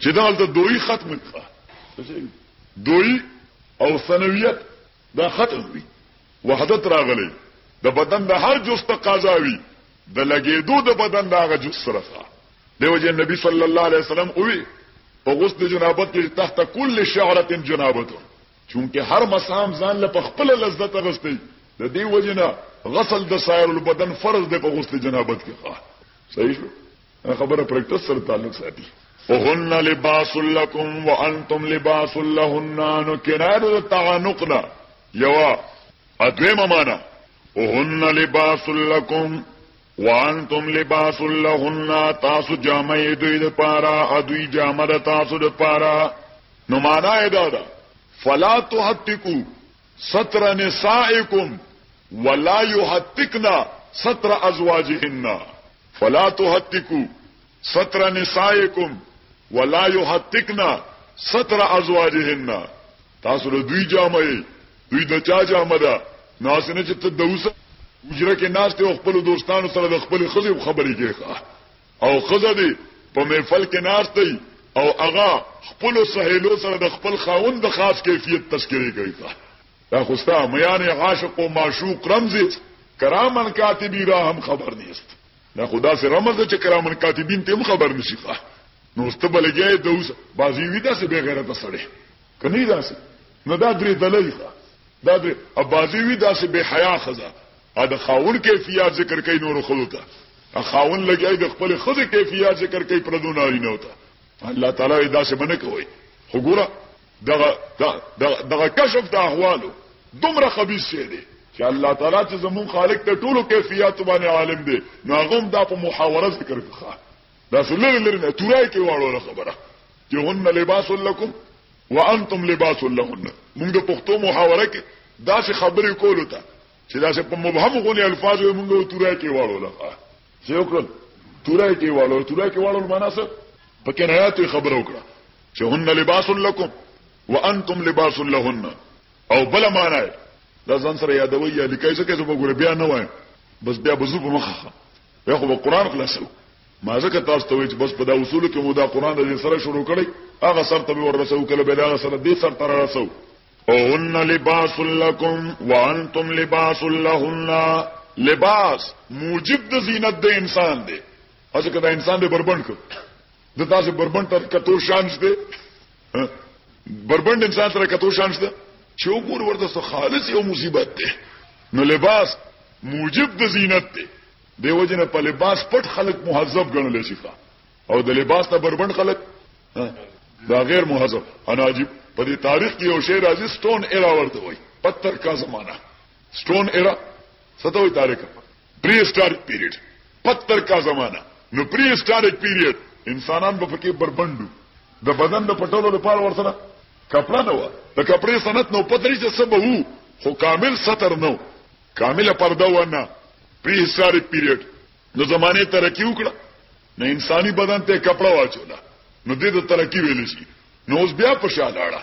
Speaker 1: چې دا هلته دوی ختم کړه دوی او ثنویت دا ختم وي وحدت راغلی د بدن د هر جز تقاضا وي د لګېدو د بدن د هغه جز سره دیو جن نبی صلی الله علیه وسلم اوی په غسل جنابت کې تحت کل شعره جنابت چونکه هر مسام ځان له خپل لذت غستې د دې وجنه غسل د سایر البدن فرض دی په غسل جنابت کې ښه صحیح شو دا خبره پریکټس سره تعلق ساتي وهن لباس لكم وانتم لباس لهن نو کنایه د تعانقنا یوا ادویمه معنا وهن لباس لكم وانتم لباس لهن تاسو جامع دوی د پارا ادوی جامع د تاسو د پارا نو معنا یې دا ده فلا تحتکو ستر نسائکم ولا یحتکنا ستر ازواجهن فلا تحتکو ستر نسائکم ولا یحتکنا ستر ازواجهن تاسو له دوی جامه دوی د چا جامه ده ناس نه چې ته د اوسه اجره کې ناس ته خپل دوستانو سره د خپل خزې خبرې کوي او خزه دې په محفل کې ناس دی او هغه خپل سهیلو سره د خپل خاوند د خاص کیفیت تذکرې کوي دا خو ستا میان عاشق و معشوق رمز کرامن کاتبی را هم خبر نیست دا خدا سے رمز چې کرامن کاتبین ته هم خبر نشي ښه نو ست بلګی د اوس بازی وی داسې به غیرت سړی کني داسې نو دا درې دلای ښه دا درې ابازی وی داسې به حیا خزا ا د خاون کیفیت ذکر کوي نور خلو ته ا خاون لګی د خپل خزه کیفیت ذکر کوي پردو ناری نه وتا الله تعالی داسې باندې کوي خو ګوره دغه دغه کشف د احوالو دومره خبيث شي دي چې الله تعالی چې زمون خالق ته ټولو کیفیت باندې عالم دی نو هغه دا په محاوره ذکر کړه دا سلری لري نه تورای کې واړو خبره چې هن لباس لكم وانتم لباس لهن موږ په پښتو محاوره کې دا څه خبرې کولو ته چې دا څه په مبهم غونې الفاظ موږ تورای کې واړو لخوا څه وکړل تورای کې والو تورای کې والو معنا څه په کنایات خبر وکړه چې هن لباس لكم وانتم لباس لهن او بل معنا دا ځان سره یادوي یا لیکای څه کیسه وګوره بیا نه وایم بس بیا بزو په مخه بیا خو قرآن خلاصو ما ځکه تاسو ته وایي چې بس په دا اصول کې مو دا قرآن د سره شروع کړی هغه سره ته ورسو کله به دا سره دې سره تر رسو او هن لباس لکم وانتم لباس لهن لباس موجب د زینت د انسان دی اځکه دا انسان دی بربند کړ د تاسو بربند تر کتو شان شته بربند انسان تر کتو شان شته چې وګور ورته څه خالص یو مصیبت دی نو لباس موجب د زینت دی دیو جن په لباس پټ خلق مهذب ګڼل شي او د لباس نه بربند خلک دا غیر مهذب انا عجیب په دې تاریخ کې یو شی راځي سټون ایرا ورته وای پتر کا زمانہ سټون ایرا ستوي تاریخ پری هیستوریک پیریډ پتر کا زمانہ نو پری هیستوریک پیریډ انسانان په فکر بربندو د بدن د پټولو لپاره ورسره کپڑا نه و د کپڑې سنت نو پتري چې سبا وو خو کامل ستر نو کامله پرده و نه پری هیستوریک پیریډ نو زمانه ترقی وکړه نو انساني بدن ته کپڑا واچولا نو دې د ترقی ویل شي نو اوس بیا په شاله اړه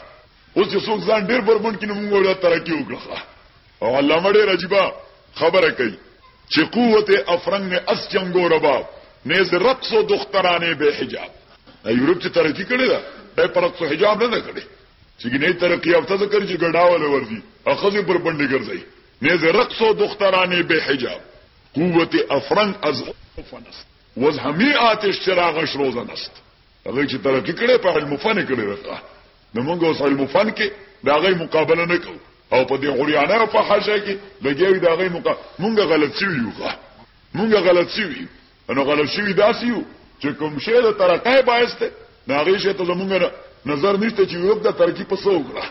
Speaker 1: اوس چې څوک ځان ډیر بربند کینو موږ وړه ترقی وکړه او علامه ډیر عجیبه خبره کوي چې قوت افرنګ میں اس جنگو رباب نیز رقص و دخترانه به حجاب یورپ چې ترقی کړې ده د پرقص حجاب نه کړې چې نه ترقی یافته ذکر چې ګډاول ورزي اخذ پر بندګر ځای نیز رقص و دخترانه به حجاب قوت افرنگ از خوف نست وز همی آتش چراغش روزه نست هغه چې ترقی کړي په علم فن کړي وکړه نو موږ اوس علم فن کې دا غي مقابله نه کوو او په دې غړیانه په حاجه کې لګیوي دا غي مقابله موږ غلط شوی یو موږ غلط شوی نو غلط شوی داسې یو چې کوم شی د ترقی باعث دی ناغې شی ته زمونږ نظر نشته چې یو د ترقی په څو وکړه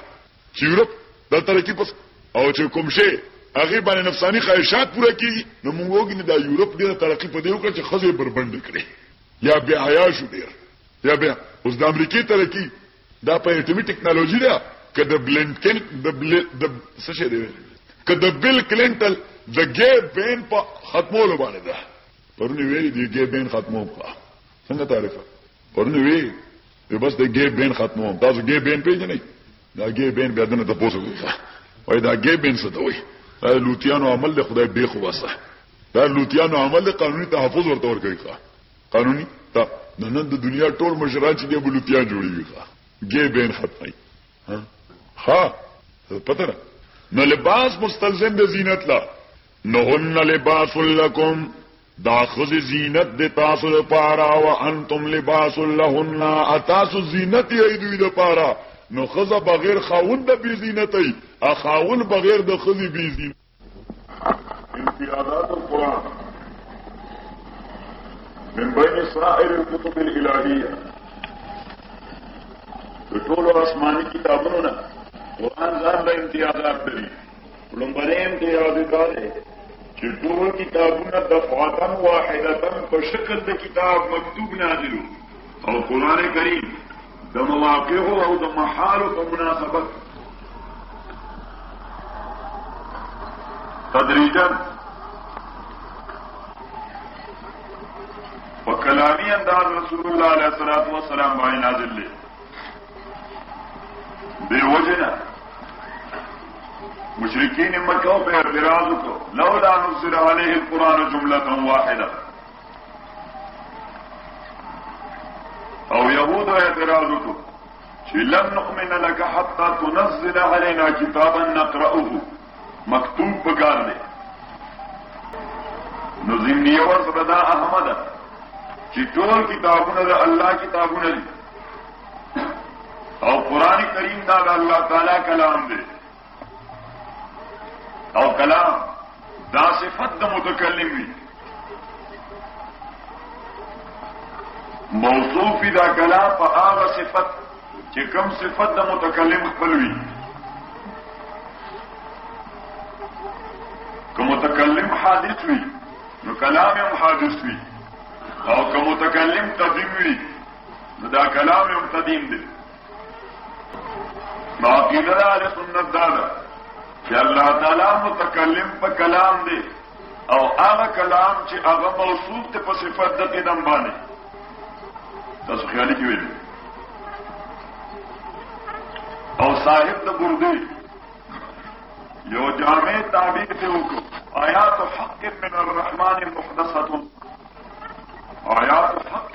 Speaker 1: چې یورپ د ترقی پس او چې کوم شی هغه باندې نفسانی خواهشات پوره کیږي نو موږ وګینه دا یورپ ډیره ترقی په دې وکړه چې خزه بربند کړي یا بیا حیا شو ډیر یا بیا اوس د امریکای ترقی دا په اټومي ټکنالوژي ده که د بلنکن د بل د څه شي دی که د بل کلینټل د ګې بین په ختمولو باندې ده پرونی ویلي دی ګې بین ختمو کا څنګه تعریفه پرونه وی په بس د ګې بین ختموم تاسو ګې بین پیژنې دا ګې بین بیا دنه ته پوسو وای دا ګې بین څه دوی لوتیانو عمل له خدای به خو واسه دا لوتیانو عمل قانوني تحفظ ورته ورکړي ښا قانوني تا نن د دنیا ټول مشران چې دی بلوتیا جوړیږي ښا ګې بین ختمي ها ها پته نه نو لباس مستلزم د زینت لا نهن لباس لکم دا خزی زینت دی تاسو لپاره او انتم لباس لهن اتاسو زینت یی دوی لپاره نو خزه بغیر خاون د بی زینت ای اخاون بغیر د خزی بی زینت انفرادات القرآن من بین سائر الكتب الالهیه ټول آسمانی کتابونو نه قرآن ځان له امتیازات لري لومبریم ته یاد کړئ چې ټول کتابونه دفعتن واحدتن په شکل د کتاب مکتوب نازلو او قران کریم د مواقع او د محال په مناسبت تدریجا په کلامي انداز رسول الله علیه الصلاۃ والسلام باندې نازل دی دی وجنا مشرکین مکه په اعتراض کو لولا نزل علیه القران جمله واحده او يهود اعتراض کو چې لم نؤمن لك حتى تنزل علينا كتابا نقرأه مکتوب پکار دی نو زمنی ور سره دا احمد چې ټول کتابونه د الله کتابونه دي او قران کریم دا د الله تعالی کلام دی او کلام دا صفت د متکلم وي موصوف دا کلام په هغه صفت چې کوم صفت د متکلم خپل وي که متکلم حادث وي نو کلام هم حادث وي او که متکلم قدیم وي نو دا کلام هم قدیم دی نو عقیده د سنت دا ده چې الله تعالی متکلم په کلام دی او هغه کلام چې هغه موصوف ته په صفت د قدم باندې تاسو خیالي کې ویل او صاحب د ګردی یو جامع تعبیر ته وکړو آیات حق من الرحمن محدثه آیات حق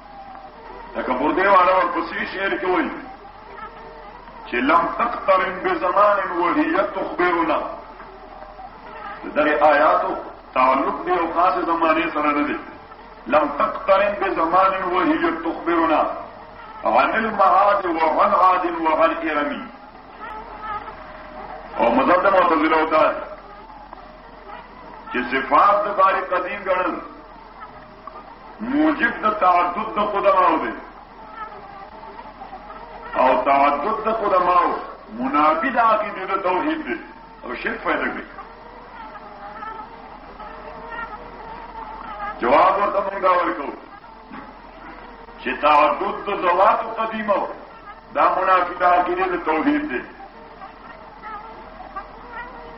Speaker 1: لکه بردې والا ورپسې شعر کې وایي چې لم تقترن بزمان وهي تخبرنا دغه آیاتو تعلق دی او خاص زمانه سره نه دی لم تقترن بزمان وهي تخبرنا عن المعاد وعن عاد وعن ارمي او مذهب د معتزله او دا چې صفات د باري قدیم ګڼل موجب د تعدد د قدماو دی او تعدد د قدماو منافی د عقیده د توحید دی او شرک پیدا کوي جواب ورته مونږ دا ورکو چې تعدد د ذوات قدیمه دا منافی د عقیده د توحید دی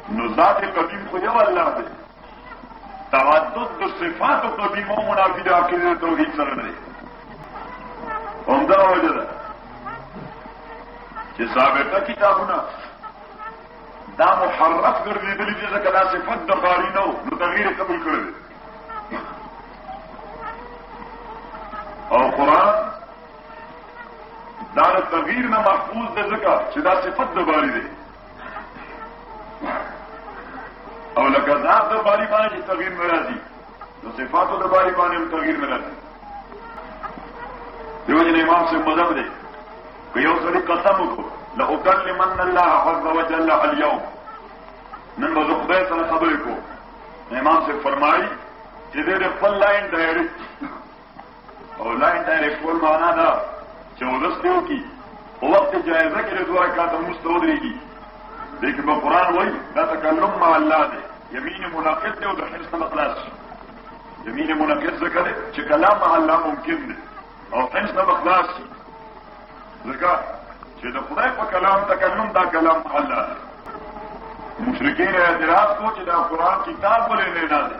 Speaker 1: نو ذات قدیم خو یو الله دی تعدد د صفاتو په بیمو منافی د عقیده توحید سره نه دی همدا وجه ده چې سابقه کتابونه دا محرف ګرځېدلي چې ځکه دا صفت د باري نه نو تغییر قبول کړی دی او قرآن دا د تغییر نه محفوظ دی ځکه چې دا صفت د باري دی او لکه ذات د باری باندې چې تغییر نه راځي د صفاتو د باری باندې هم تغییر نه راځي دیو جن امام سے مذهب دی که یو سړي قسم وکړو لأکلمن الله عز وجل اليوم نن به خدای سره خبرې کوو امام سے فرمایي چې دې خپل لاین ډایرکټ او لاین ډایرکټ کول معنا دا چې ولس دی کی او وخت جایزه کې دوه رکعات مستودريږي دغه په قران وای دا تکلم مع الله دی یمین منافق دی او د حرص نه خلاص یمین منافق ذکر چې کلام مع الله ممکن دی او حرص نه خلاص ځکه چې د خدای په کلام تکلم دا کلام مع الله دی مشرکین اعتراض کو چې دا قران کتاب ولې نه دی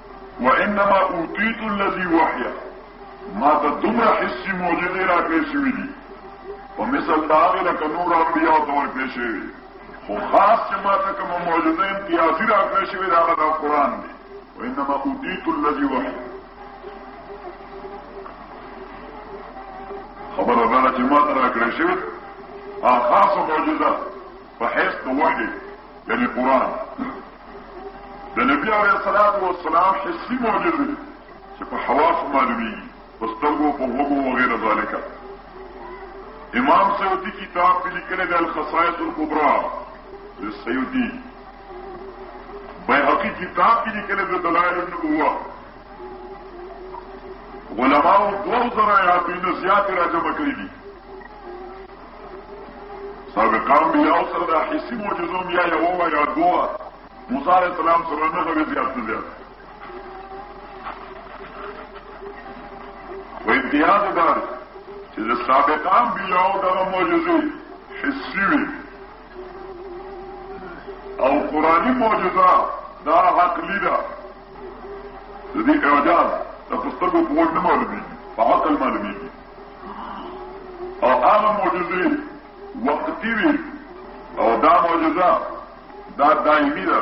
Speaker 1: وانما اوتیت الذي وحیا ما ته دومره حسي معجزې راکړې شوې دي په مثل د هغې لکه نور انبیاو ته ورکړې شوې دي خو خاص چې ما ته کومه معجزه امتیازي راکړې شوې ده هغه دا قرآن دی وانما اوتیت الذي وحی خبره دا ده چې ما ته راکړې شوې هغه خاصه معجزه په حیث د وحی یعنې قرآن د نبی علیه الصلاة والسلام حسي معجزې چې په حواسو معلومېږي په سترګو په غوږو وغیره ذالک امام سیوطي کتاب کې لیکلی دی الخصایص الکبرا للسیوطي بیهقي کتاب کې لیکلی دی دلایل النبوه علماو دوو زره یادونه زیاتې راجمع کړي دي سابقان بیا او سره د حسی معجزو بیا یو و یا دوه موسی علیه السلام سره نه غوي زیات نه زیات و انتها د دار چې د سابقان بیا او د معجزې حسی وي او قرآنی معجزه دا عقلی ده د دې اعجاز د پستګو په وړ نه معلومیږي په عقل معلومیږي او هغه معجزې وقتي وي او دا معجزه دا دایمي ده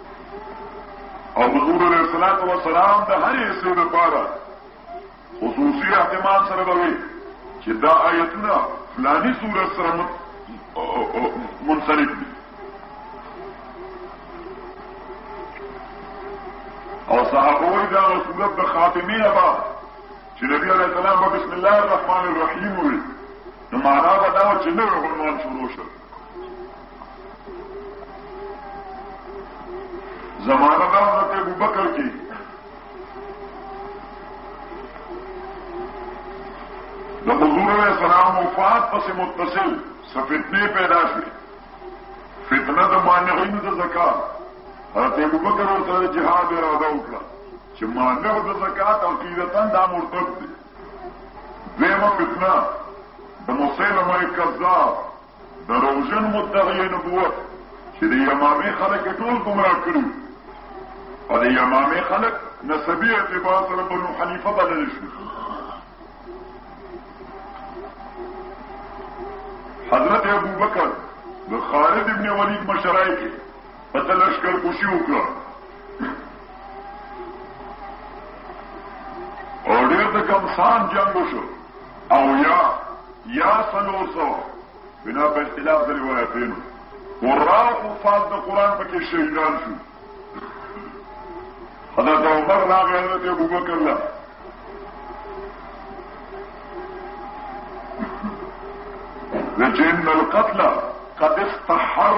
Speaker 1: او حضور علیہ السلام و سلام دا هر حصے دا پارا خصوصی احتمال سره بوي چې دا آیتونه فلانی صورت سره منسلک دي او صحابه وی دا صورت د خاتمه نه با چې نبی علیہ السلام بسم الله الرحمن الرحیم وی نو معنا به دا چې نور عنوان شروع شو زمانہ دا حضرت ابو بکر کی د حضور علیہ السلام وفات پس متصل سفتنے پیدا شوی فتنه د مانعین د زکات حضرت ابو بکر ورته جهاد اراده وکړه چې مانع د زکات او قیدتن دا مرتد دی دویمه فتنه د مسلمه کذاب د روژن مدعی نبوت چې د یمامې خلک ټول ګمراه کړي او د یمامې خلک نسبی اعتبار سره بنو حنیفه بلل شو حضرت ابو بکر د خالد ابن ولید مشرای کې په تلشکر کوشي وکړه او ډېر د کمسان جنګ وشو او یا یا څلور سوه بنا په اختلاف د روایتینو قرآ اوفاظ د قرآن پکې شهیدان شو حضرت عمر راغی حضرت ابوبکر له لجن القتل قد استحر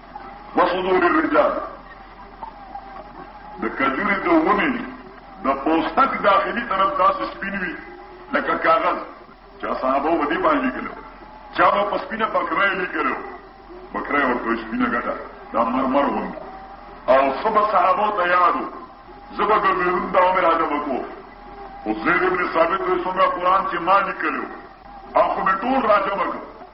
Speaker 1: وصدور الرجال د کجوري د ونی د پوستک داخلي طرف داسې سپین وي لکه کاغذ چا صحابه و دې باندې لیکلو چا به په سپینه بکره لیکلو بکره ورته سپینه ګټه دا مرمر غوند او صبح صحابه ته یادو زبر به میرون دا عمر ادب کو او زید ابن ثابت رسول الله قران چې ما لیکلو اخو به ټول راځم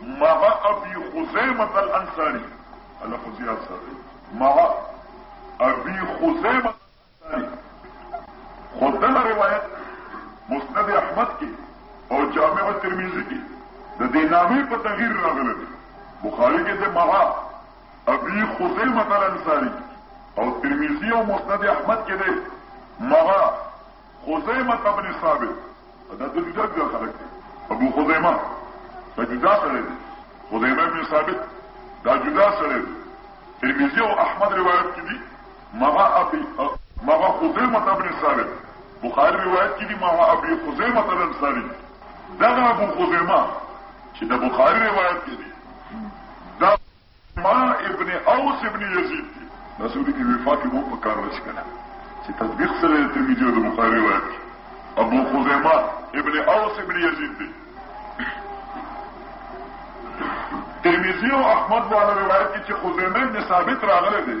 Speaker 1: مع ابي خزيمة الانصاري الله خو زیاد ساتي مع ابي خزيمة الانصاري خو دغه روایت مسند احمد کې او جامع ترمذي کې د دې نامې په تغییر راغلی دی بخاري کې د مع ابي خزيمة الانصاري او ترمذي او مسند احمد کې دی مع خزیمة بن ثابت دا د جدا جدا خلک دي ابو خزیمه دا جدا سره دي خزیمه بن ثابت دا جدا سره دي ترمذی او احمد روایت کې دي مغا ابي مغا خزیمه بن ثابت بخاری روایت کې دي مغا ابي خزیمه الانصاري دا ابو خزیمه چې د بخاری روایت کې دي ما ابن اوس ابن یزید دی دا سوري کې وفاق مو په کار راشي کنه چې تطبیق سره ترمذی او بخاری روایت دی ابو خزیمه ابن اوس ابن یزید دی ترمذی او احمد والا روایت کې چې خزیمه ابن ثابت راغلی دی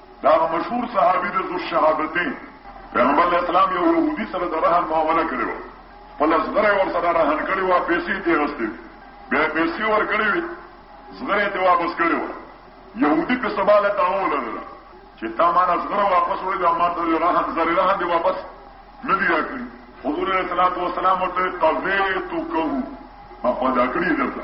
Speaker 1: دا مشهور صحابي د ذو شهادتین پیغمبر علیه السلام یو یهودي سره د رهن معامله کړې وه خپله زغره یې ورسره رهن کړې وه پیسې یې ترې اخیستې وې بیا یې پیسې ورکړې وې زغره یې ترې واپس کړې وه یهودي په سبا له دعوا ولرله چې تا ما نه زغره واپس وړې ده ما ته رهن زرې رهن دې واپس نه دي راکړي حضور علیه السلام ورته قضیتکه ما پیدا کړي درته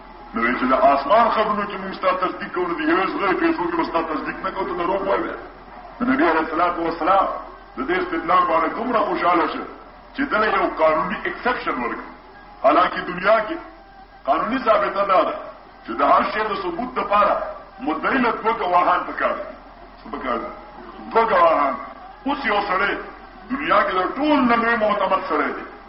Speaker 1: نو چې د آسمان خبرونو کې موږ ستاسو تصدیق کوو د یوې زغې پیسو کې ستاسو تصدیق نه کوو ته دروغ وایي د نبی علیه الصلاۃ والسلام د دې استدلال باندې دومره خوشاله شه چې دله یو قانوني ایکسپشن ورکړي حالانکه دنیا کې قانوني ثابته نه ده چې د هر شی د ثبوت لپاره مدعی له دوه ګواهان پکار دي څه پکار دي دوه ګواهان اوس یو سړی دنیا کې د ټول نړۍ معتمد سړی دی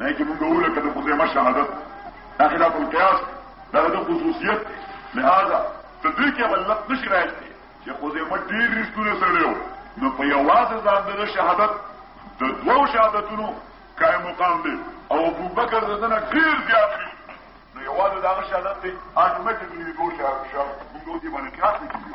Speaker 1: نه چې موږ وله کده خزیمه شهادت دا خلاف القياس دا د خصوصیت لہذا ته دې کې غلط نشي راځي چې خزیمه ډیر رښتونه سره یو نو په یوازې ځان د شهادت د دوو شهادتونو قائم مقام دی او ابو بکر د دنه ډیر زیات دی نو یوازې دا شهادت دی اټوماتیکلی دوه شهادت شهادت موږ دې باندې کلاس نه کیږي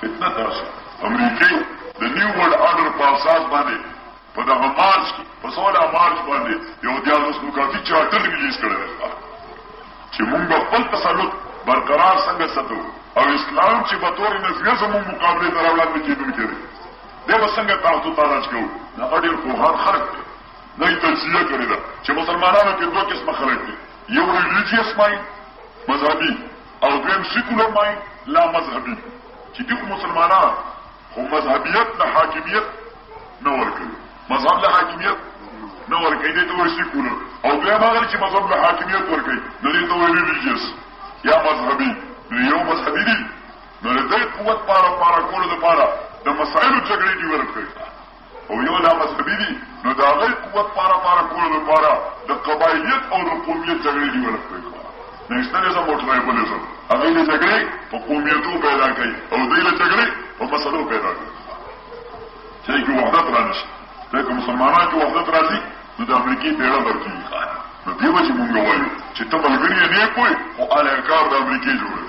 Speaker 1: فتنه دا شو امریکې د نیو ورلډ آرډر په اساس باندې په دغه مارچ کې په سوله مارچ باندې یو دیارلس نکاتي چارټر ریلیز کړی دی چې موږ خپل تسلط برقرار څنګه ساتو او اسلام چې په تور نظریه زموږ مقابله ته راوړاندې کېدونکی دی دی به څنګه تاسو ته تاراج کوو هغه ډېر پوهان خلک دی نه یې تجزیه کړې ده چې مسلمانانو کې دوه قسمه خلک دي یو ریلیجیس مایند مذهبي او دویم سیکولر ماین لا مذهبي چې دغه مسلمانان خو مذهبیت له حاکمیت نه ورکوي مذهب له حاکمیت نه ورکوي دې ته وایي سیکولر او دویم هغه چې مذهب له حاکمیت ورکوي نو دې ته وایي ریلیجیس یا مذهبي نو یو مذهبي دي نو د دې قوت پاره پاره کولو لپاره د مسایلو جګړې دی ورکوي او یو لا مذهبي دي نو د هغوی قوت پاره پاره کولو لپاره د قبایلیت او د قومیت جګړې دي ونه کړی نیشنلزم او ټرایبلزم هغوی د جګړې په قومیتو پیدا کوي او دوی له جګړې په مسلو پیدا کوي چې کې وحدت را نشي ځکه مسلمانان کې وحدت راځي نو د امریکې بیړه ورکېږي نو دیو چې مونږ وایو چې ته ملګری یې نه کوی خو الهکار د امریکې جوړوي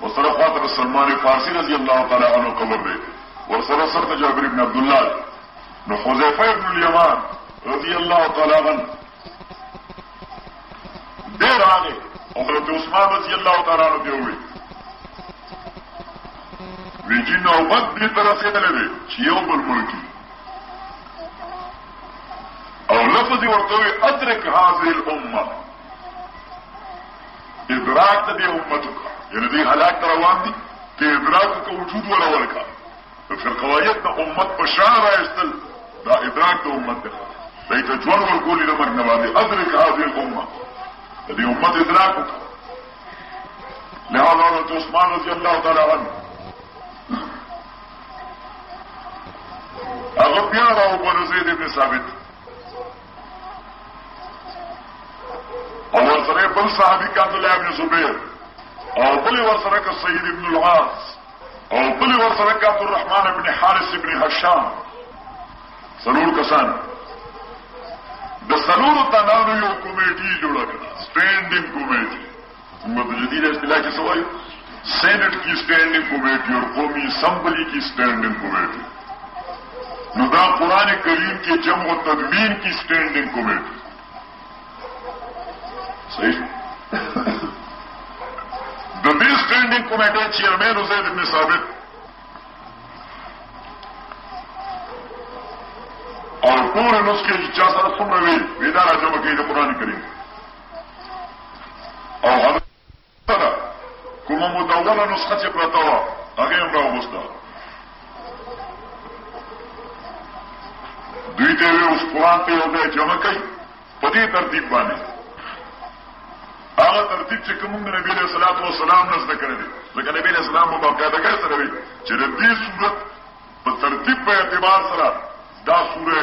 Speaker 1: ورسره خواته د سلمان فارسی رضی الله تعالی عنہ قبر دی ورسره سره د جابر ابن عبد الله نو حذیفه ابن الیمان رضی الله تعالی عنہ ډیر راغی حضرت عثمان رضی الله تعالی عنہ دی وی وی جن نوبت دې تر رسیدلې دی چې یو بل ملکی او لفظ ورته وی ادرک هذه الامه ادراک ته دې امت وکړه یعنی دې هلاک ته روان دي ته ادراک ته وجود ولا ورکا د فرقوایت د امت په شان راستل دا ادراک د امت ده دې ته ژوند ورکولې د مرګ نه باندې ادرک هذه الامه دې امت ادراک وکړه لهذا حضرت عثمان رضی الله تعالی عنہ هغه بیا راو پر زید ابن ثابت اور سر بل صحابی کا عبداللہ ابن زبیر اور بل ورسر کا سید ابن العاص اور بل ورسر کا عبد الرحمن ابن حارث ابن حشام سرور کسان د سرور تنانو یو کمیټي جوړه کړه سټینډینګ کمیټي حکومت جدید اصطلاح کې سوای سینټ کی سټینډینګ کمیټي او قومي اسمبلی کی سټینډینګ کمیټي نو دا قران کریم کې جمع او تدوین کی سټینډینګ کمیټي صحیح د دې سټینډینګ کمیټې چیرمن زید بن ثابت او ټول نسخې چې چا سره څومره وي ودا راځم کې د قران کریم او هغه کومه مدونه نسخه چې پرته وه هغه هم راوسته دوی ته یو قرآن ته یو ځای جمع کوي په دې ترتیب باندې هغه ترتیب چې کوم نبی له صلوات و سلام نه ذکر دی ځکه نبی له سلام په باقاعده کې سره وی چې د دې صورت په ترتیب په اعتبار سره دا سوره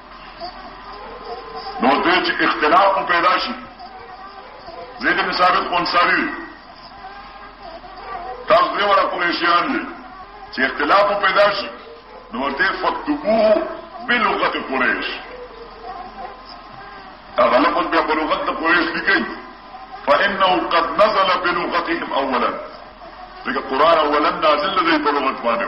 Speaker 1: نو دې چې اختلاف مو پیدا شي زید بن ثابت انصاری دی تاسو دې ولا قریشیان دي چې اختلاف مو پیدا شي نو ورته فتقوه بلغت قریش هغه لفظ بیا په لغت د قریش لیکي فانه قد نزل بلغتهم اولا ځکه قران اولا نازل دی په لغت باندې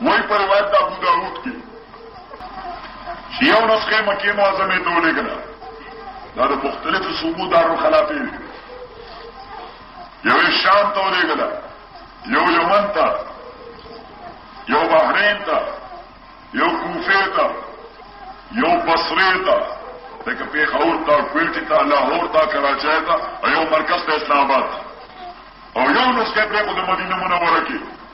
Speaker 1: وایي په روایت د ابو داود کې چې یو نسخه مکې معظمې ته ولېږله دا د مختلفو صوبو دارالخلافې وي یوې شام ته ولېږله یو یمن ته یو بحرین ته یو کوفې ته یو بصرې ته لکه پېښور ته کویټې ته لاهور ته کراچۍ ته او یو مرکز ته اسلام آباد ته او یو نسخه پرېښوده مدینه منوره کې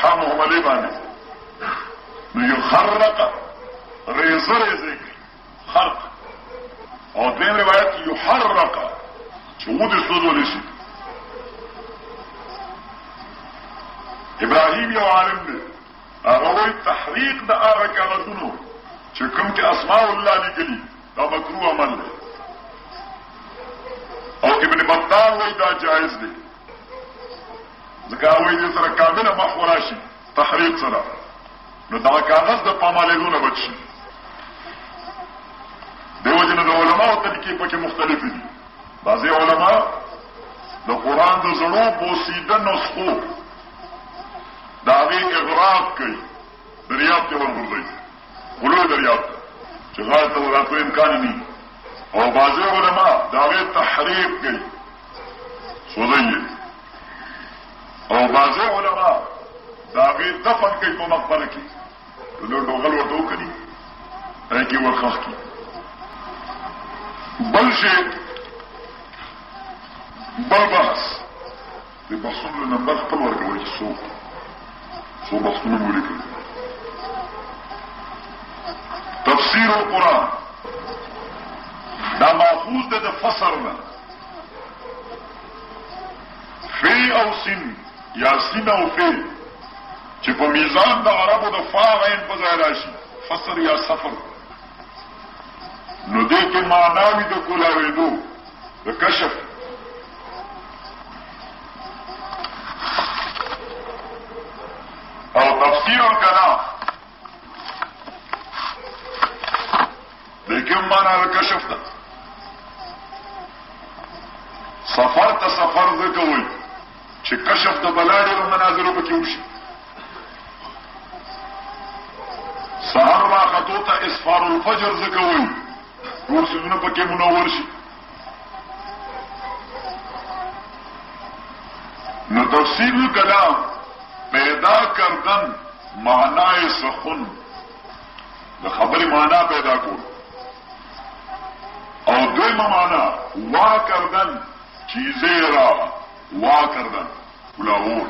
Speaker 1: خام عملې باندې نو یو خرق ریزه ریزه کوي خرق او دین روایت یو حرق چې و دې سوزول شي ابراهیم یو عالم دی هغه وایي تحریق د هغه کاغذونو چې کوم کې اسماء الله لیکلي دا مکروه عمل دی او ابن بطال وایي دا جایز دی ځکه هغوی دې سره کامله مخ وراشي تحریف سره نو دا کاغذ د پامالېدو نه بچ شي دیو جن د علماو طریقې پکې مختلفې دي بعضې علما د قرآن د زړو بوسیده نسخو د هغې اغراق کوي دریاب کې ورغورځوي غلو دریاب ته چې غاړې ته وراتلو امکان نه او بعضې علما د هغې تحریف کوي سوځي او بعضې علما د هغې دفن کوي په مقبره کې نو د ډوغل ورته وکړي هغې کې ورخښ کړي بل شی بل بحث د بحثونو نمبر خپل ورکوي چې څوک څو بحثونه مو ولیکل تفسیر القرآن دا ماخوذ ده د فسر نه فی او سین یا سین او فی چې په میزان د عربو د فا عین په ځای راشي فسر یا سفر نو دې کې معنا وي د کولاوېدو د کشف او تفسیر الکلام لیکن مانا کشف ده سفر ته سفر ځکه وایي چې کشف د بلا ډېرو مناظرو پکې وشي سهار راختو ته اسفار الفجر ځکه وایي ټول څیزونه پکې منور شي نو تفسیر وی کلا پیدا کردن معنی سخن د خبرې معنا پیدا کول او دویمه معنا وا کردن چیزه را وا کردن کلاول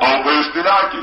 Speaker 1: او په اصطلاح کې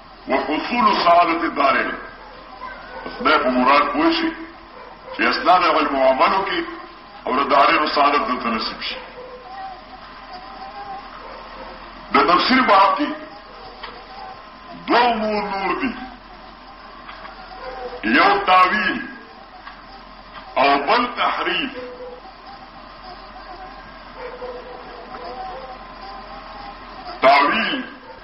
Speaker 1: و اصول سعادت الدارین خدای په مراد پوه شي چې اصلاح د علم او عمل وکړي او د دارین سعادت دلته نصیب شي د تفسیر باب کې دو امور نور دي یو تعویل او بل تحریف تعویل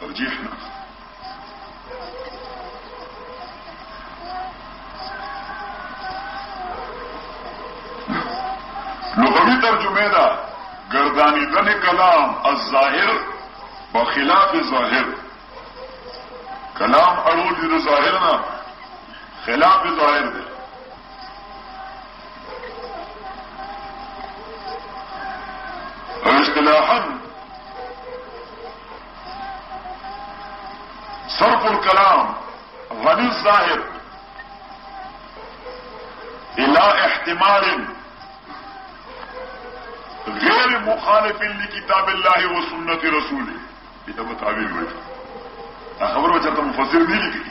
Speaker 1: ترجیح نه اخلي لغوي ترجمه ده ګردانیدنې کلام الظاهر په خلاف ظاهر کلام اړول دي ظاهر نه خلاف ظاهر دی اصطلاحا صرف الکلام غنی الظاهر الى احتمال غیر مخالف لکتاب الله و سنت رسوله دې ته تعبیر وایي دا خبره چې ته مفسر نه لیکي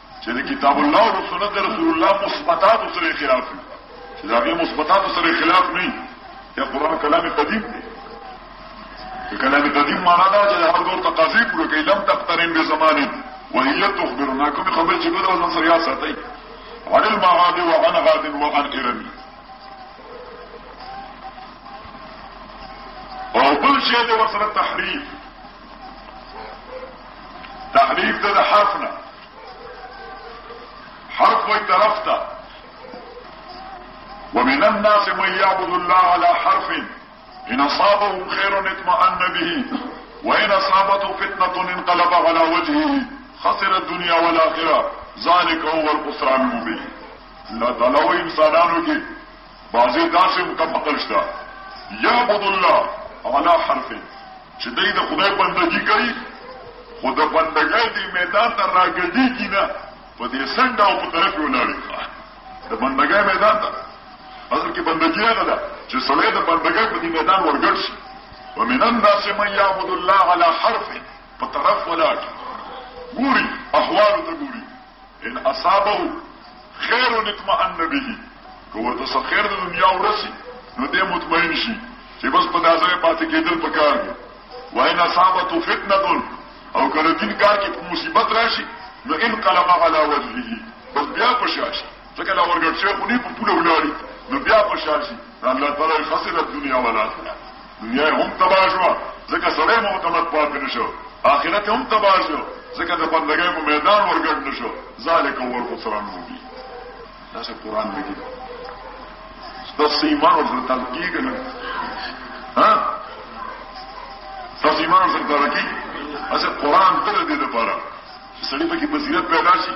Speaker 1: چې د کتاب الله او د سنت رسول الله مثبتات سره خلاف وي چې دا غي مثبتات سره خلاف نه وي یا قران کلام قدیم دی کلام قدیم معنا دا چې هر دور تقاضي پوره کوي لم تقترن به زمانه وهي تخبرنا کوم خبر چې ګوره ځان سره یا ساتي عن المغاد وعن غاد وعن ارمي او بل شيء ده ورسره تحريف تحریف د حرفنا حرف وي طرف ومن الناس من يعبد الله على حرف إن أصابه خير اطمأن به وإن أصابته فتنة انقلب على وجهه خسر الدنيا والآخرة ذلك هو الخسران المبين الله تعالی انسانانو کې بعضې داسې هم کم عقل شته یعبدو الله علی حرف چې دوی د خدای بندګي کوي خو د بندګۍ دې میدان ته راګډېږي نه په دې سنډه او په طرف یې ولاړې د بندګۍ میدان ته اصل کې بندګي هغه ده چې سړی د بندګۍ په دې میدان ورګډ شي ومن الناس من یعبد الله علی حرف په طرف ولاړ ګوري احوال ته ګوري ان اصابه خیر اطمئن به که ورته څه خیر د دنیا ورسی نو دې مطمئن شي چې بس په داسې پاتې کېدل پکار دي وای نه صابت فتنه او کله دین کار کې مصیبت راشي نو ان قلب على وجهه بس بیا په شاشي ځکه لا ورګټ شي خو نه په پوله ولاړی نو بیا په شاشي الله تعالی خسرت دنیا ولا آخرت دنیا یې هم تباه شوه، ځکه سړی هم هلته لږ پاتې نه شو، آخرت یې هم تباه شو، ځکه د بندګۍ په میدان ور ګډ نه شو، ذلک هو الخسران المبین. داسې قرآن لیکي ستاسو ایمان ورسره تعلق کېږي که نه؟ ها؟ ستاسو ایمان ورسره تعلق کېږي؟ هسې قرآن ته د دې لپاره چې سړي پکې بصیرت پیدا شي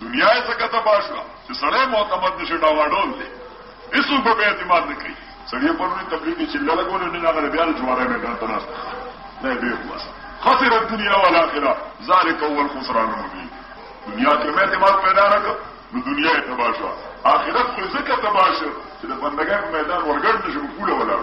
Speaker 1: دنیا یې ځکه تباه شوه چې سړی معتمد نشي ډاواډول دی هیڅوک به بیا اعتماد نه کوي سړی په نوې تبلیغ کې چې لګول نه هغه بیا له جواره میدان ته ناست نه دی خلاص خسر الدنيا والآخرة ذلك هو الخسران المبين دنیا کې مې اعتماد پیدا نه کړ نو دنیا یې تباه شو آخرت خو ځکه تباه شو چې د بندګۍ په میدان ورګړ نشم کوله ولاړ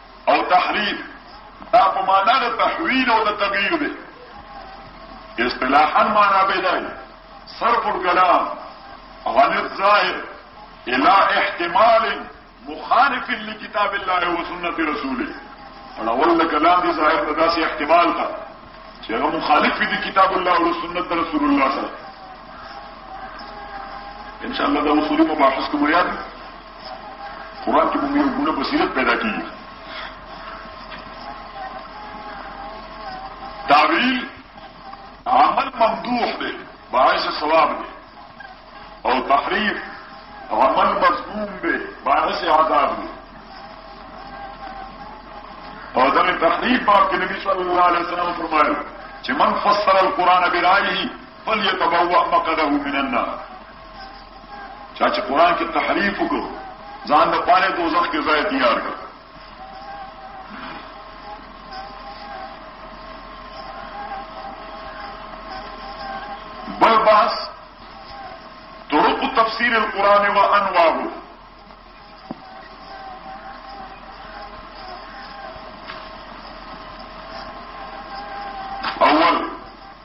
Speaker 1: او تحریف دا په معنا د تحویل او د تغییر دی اصطلاحا معنا به دی صرف الكلام عن الظاهر الى احتمال مخالف لكتاب الله وسنت رسوله اړول د کلام دی ظاهر ته داسې احتمال ده چې هغه مخالف دي کتاب الله او سنت رسول الله صلی الله علیه وسلم ان شاء الله دا اصولي مباحث کوم یاد قرآن کې موږ یو ګونه بصیرت پیدا کیږي تعویل عمل ممدوح دی باعث ثواب دی او تحریف عمل مظلوم دی باعث عذاب دی او دا تحریف باب کې نبی صلی الله علیه وسلم فرمایل چې من فسر القرآن برائه فلیتبوأ مقعده من النار چا چې قران کې تحریف وکړو ځان د پاره دوزخ کې ځای تیار کړ بل بحث طرق تفسیر القرآن و انوارو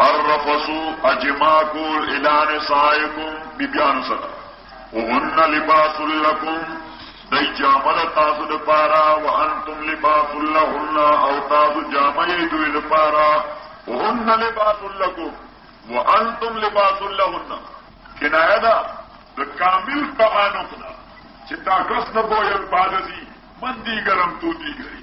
Speaker 1: الرفسو اجما کول الان سائکم بیبیانو سره وهن لباس لکم دی جامل تاسو د پارا وانتم لباس لهن او تاسو جامل دوی د پارا وهن لباس لکم وانتم لباس لهن کنایه ده د کامل تعانق نه چې دا کس نه بویل پالځي من دی ګرم تو دی ګری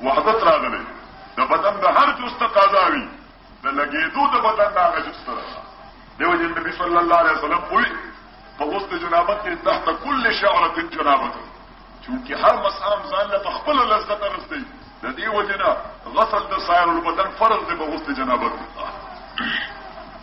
Speaker 1: وحدت راغلی د بدن د هر جز تقاضا وي د لګېدو د بدن د هغه جز سره دیو جن نبی صلی الله علیه وسلم وی په اوس د جنابت کې تحت کل شعره جنابت چونکی هر مسام ځان له خپل لذت رسي د دې وجنه غسل د سایر البدن فرض دی په اوس د جنابت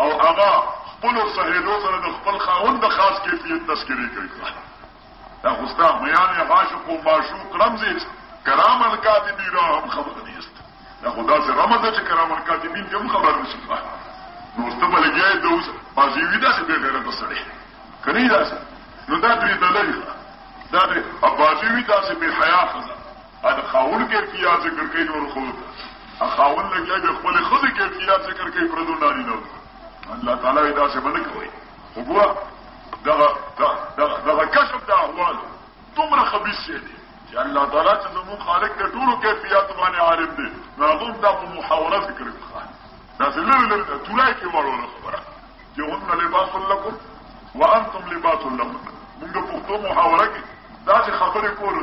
Speaker 1: او هغه خپلو سهېلو سره د خپل خاوند د خاص کیفیت تذکرې کوي دا خو ستا میان یې عاشق و معشوق رمز یې کرام الکاتبی را هم خبر نیست دا خو داسې رمز ده چې کرام الکاتبین ته هم خبر نشي نو اوس ته به لګیا یې د اوس بازي وي داسې بې غیرته سړی که نه داسې نو دا درې دلۍ دا درې بازي وي داسې بې حیا ښځه ان خاون کیفیات ذکر کوي نور خو ان خاون لګیا به خپل خزي کیفیات ذکر کوي پردو ناری نه الله تعالی دا څه باندې کوي وګوره دا دا دا کشف دا احوال تمره خبيث شي دي چې الله تعالی چې زموږ خالق د ټولو کیفیات باندې عالم دی نو هغه دا په محاوره ذکر کوي دا څه لري لري دا تولای کې وړو خبره چې هم لباس لكم وانتم لباس لهم موږ په محاوره کې دا چې خبرې کولو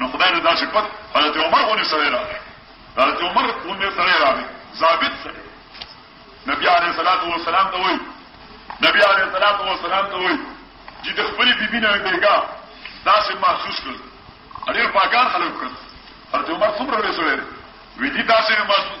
Speaker 1: نو خدای له داسې پد حضرت عمر غونې سره راغی حضرت عمر غونې سره راغی ضابط سره نبی عليه الصلاه والسلام ته وایي نبی عليه الصلاه والسلام ته وایي چې د خپلې بیبي نه بیګا داسې محسوس کړ ډېر پاکان خلک کړ حضرت عمر څومره وسوي وی دي داسې محسوس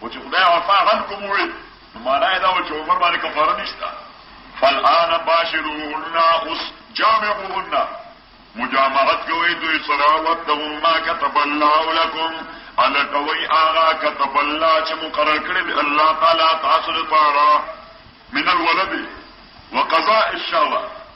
Speaker 1: خو چې خدای عفا عنکم وویل نو معنا یې دا و چې عمر باندې کفاره نشته فالآن باشروهن اوس جامعوهن مجامعت کوئ دوی سره وتهو ما كتب الله لكم الا کوي آغا كتب الله چې مقرر کړی دی الله تعالی تاسو لپاره من الولد وقضاء الشهوه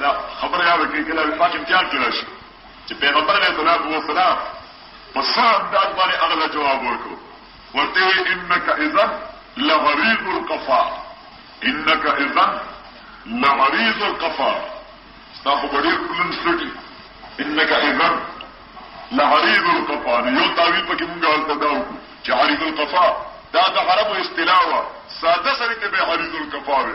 Speaker 1: دا خبر یاد کړئ کله په پاک امتحان کې راشي چې پیغمبر علیه الصلاۃ والسلام په سم انداز باندې هغه جواب ورکړو ورته انک اذا لغریض القفا انک اذا لغریض القفا دا خو ډېر کلن سټي انک اذا لغریض القفا یو تعویل پکې مونږه حالت داو چې عریض القفا دا د عربو اصطلاح ساده سره ته به عریض القفا وي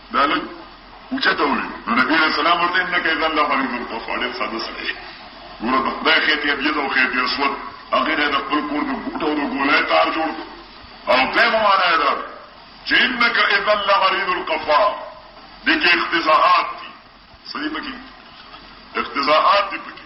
Speaker 1: دا لږ اوچته ولې نو نبی علیہ السلام ورته انک اذا لا غریب القف علی ساده سره ګوره دا خېټه ابيض او خېټه اسود هغه د خپل کور د ګوټو د ګولای تار جوړ او په معنا دا چې انک اذا لا غریب القفا دغه اختزاءات دي صحیح پکې اختزاءات دي پکې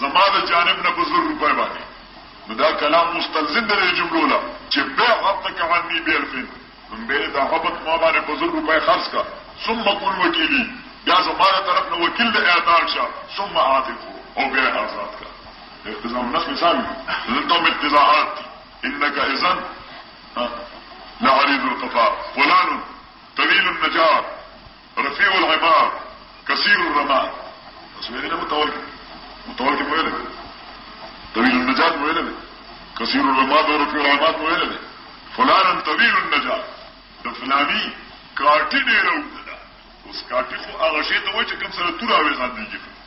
Speaker 1: زما د جانب نه په زر روپۍ باندې نو دا کلام مستلزم د دې جملو له چې بيع عبدك عني بألف نو بيع د عبد ما باندې په زر روپۍ خرڅ کا ثم كن وکیلی بیا زما له طرف نه وکیل د اعتاق شه ثم عاتقه او بیا آزاد کا اقتضاء النص مثال دلته اقتضاءات دي انك اذا لعريض القفا فلان طويل النجار رفیع العباد کثیر الرما تاسو ویلې نه متول متول کې ویلې طویل النجات ویلې کثیر الرما او رفیع العباد ویلې فلان طویل النجات د فلانی کاټی ډیر وګړه اوس کاټی خو هغه شی ته وای چې کوم سره تور اوی غندې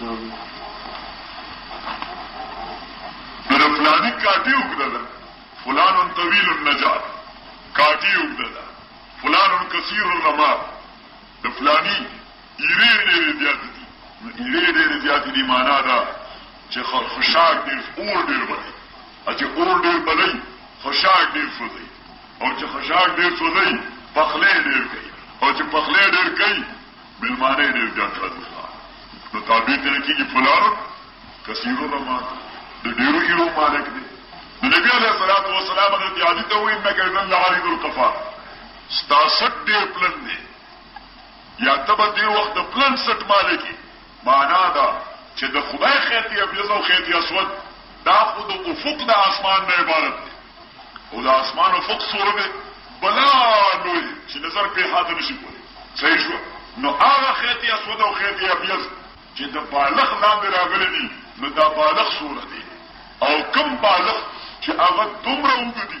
Speaker 1: نو فلانی کاټي وګړه فلان طويل النجات کاټي وګړه فلان کثیر الرما د فلانی ایرې ډېرې زیات دي نو ایرې ډېرې زیات دي معنا دا چې خشاک ډېر اور ډېر بلې چې اور ډېر بلې خشاک ډېر سوځي او چې خشاک ډېر سوځي پخلې ډېر کوي او چې پخلې ډېر کوي مېلمانه یې ډېر ګڼ کړه دي ښا نو تعبیر ترې کېږي فلان کثیر الرمان د ډېرو ایرو مالک دی نو نبی علیه الصلاة والسلام حضرت علي ته وایي انک اذا لعريض القفا ستا سټ ډېر پلن دی یا ته به دې وخت د پلن سټ مالک یې مانا دا چې د خدای خیت ابیض او خیت اسود دا خو د افق د اسمان نه عبارت دی او د اسمان افق سوره دی بلا لوی چې نظر په حاضر نشي کولی صحیح شو نو هغه خیت اسود او خیت ابیض چې د بالغ لاندې راغلي دي نو دا بالغ سوره دی او کم بالغ چې هغه دومره وګدي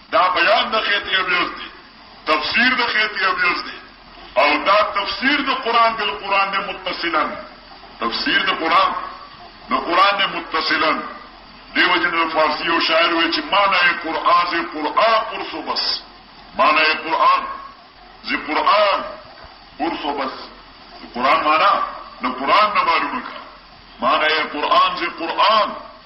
Speaker 1: دا بیان د خیتی ابیض دی تفسیر د خیتی ابیض دی او دا تفسیر د قران بل قران نه متصلا تفسیر د قران د قران نه متصلا دیو جن فارسی او شاعر وی چې معنی قران زی قران قرصو بس معنی قران زی قران قرصو بس قران معنی د قران نه معلومه معنی قران زی قران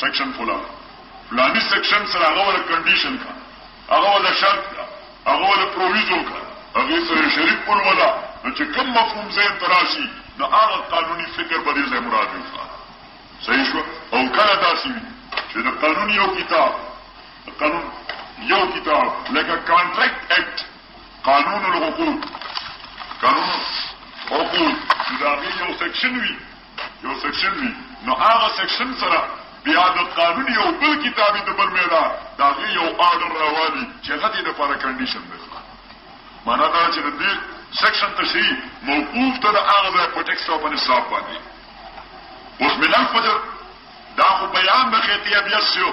Speaker 1: سیکشن فلان فلانی سیکشن سره هغه ولا کنډیشن کا هغه ولا شرط کا هغه ولا پروویزو کا هغه سره شریک کول ولا نو چې کوم مفهوم ذهن تراشي نو هغه قانوني فکر په دې ځای مراد وي صحیح شو او کله داسې وي چې د قانون یو کتاب قانون یو کتاب لکه کانټریکټ اکټ قانون الحقوق قانون حقوق چې دا یو سیکشن وي یو سیکشن وي نو هغه سیکشن سره بیا د قانون یو بل کتابي د بل میلا د هغې یو آرډر راوالي چې هغه دې دپاره کنډیشن دی معنا دا چې د دې سیکشن تشریح موقوف ته د هغه ځای په ټیکسټ او په نصاب باندې اوس من الفجر دا خو بیان د خیتیه بیسیو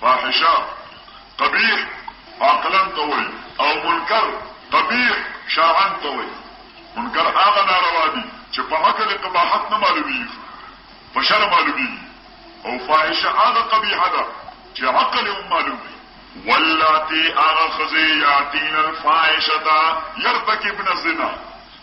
Speaker 1: فاحشه، قبیح، عقلاً ته وایي او منکر، قبیح، شرعاً ته وایي. منکر هغه ناروا دي چې په عقل یې قباحت نه معلومېږي، خو په شرع معلومېږي او فاحشه هغه قبیحه ده چې عقل یې هم معلوم وي. واللاتي هغه ښځې یاتین الفاحشة یرتکبن الزنا.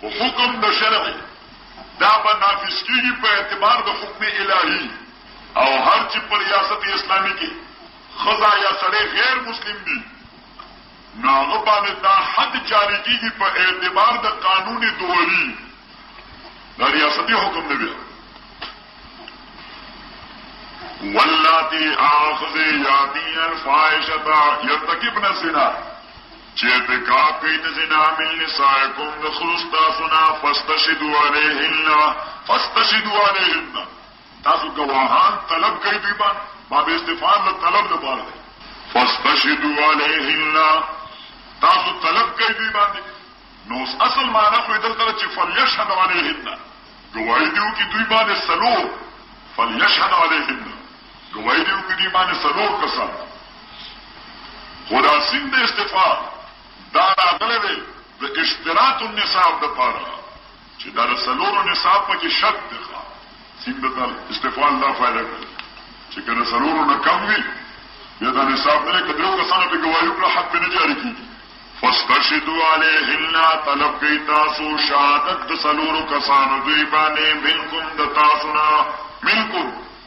Speaker 1: خو حکم د شرع دا به نافذ کیږي په اعتبار د حکم الهي او هر چې په ریاست اسلامي کې خزا یا سړی غیر مسلم دي نو هغه باندې دا حد جاری کیږي په اعتبار د قانون دولي د ریاستي حکم نه بیا ولاتی آخذ یاتی الفائشتا یرتکبن سنا چې اعتکاف کوي د زنا من نسائکم د خلوص تاسو نه فاستشهدو علیهن فاستشهدو علیهن تاسو ګواهان طلب کوي دوی باندې باب استفهام د طلب لپاره دی فاستشهدو علیهن تاسو طلب کوي دوی باندې نو اصل معنا خو دلته چې فلیشهد علیهن ګواهی دیو کې دوی باندې سلو فلیشهد علیهن ګواهي دې وکړي دې باندې څلور کسان خو دا سین د استفا دا راغلی دی د اشتراط النصاب دپاره چې دا د څلورو نصاب پکې شرط دی سین د استفا الله فایده کوي چې که د څلورو نه کم وي بیا دا نصاب نه که درو کسانو پې ګواهي وکړه حق پې نه جاري کېږي فاستشهدوا عليهن طلب کوي تاسو شهادت د څلورو کسانو دوی باندې منکم د تاسو نه منکم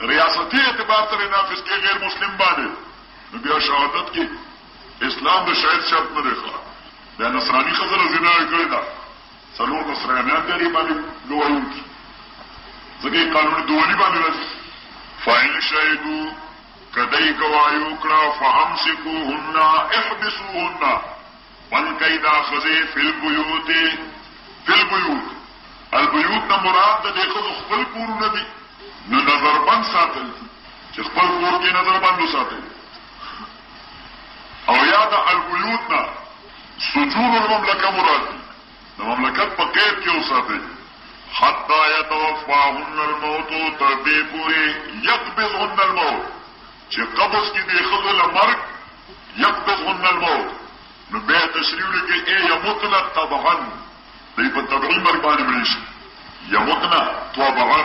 Speaker 1: ریاستي اعتبار ترې نافذ کې غیر مسلم باندې نو بیا شهادت کې اسلام د شاید شرط نه دی ښه بیا نصراني ښځه له زنا یې کړې ده څلور نصرانیان بیا دې باندې ګواهي وکړي ځکه یې قانون دولي باندې راځي فاین شهیدو که دی ګواهي وکړه فامسکوهن احبسوهن بند کړئ دا ښځې فی البیوت فی البیوت البیوت نه مراد د دې ښځو خپل کورونه دي نو نظر بند ساتل دي چې خپل کور کې نظر بند وساتئ او یا د البیوت نه سجون المملکه مراد دي د مملکت په قید کې وساتئ حتی یتوفاهن الموت تر دې پورې یقبضهن الموت چې قبض کې دې ښځو له مرګ يقدخن الموت نو بیا تشریح لکه ای یموتنا طبعا دی په طبعی مرګ باندې مړي شي یموتنا طبعا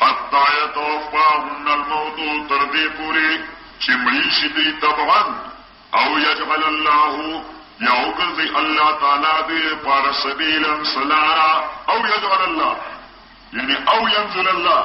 Speaker 1: حتا یتوفاهن الموت تر دې پورې چې مړي شي دی طبعا او یجعل الله یا وګرځي الله تعالی دې پر سبیلا سلارا او یجعل الله یعنی او ينزل الله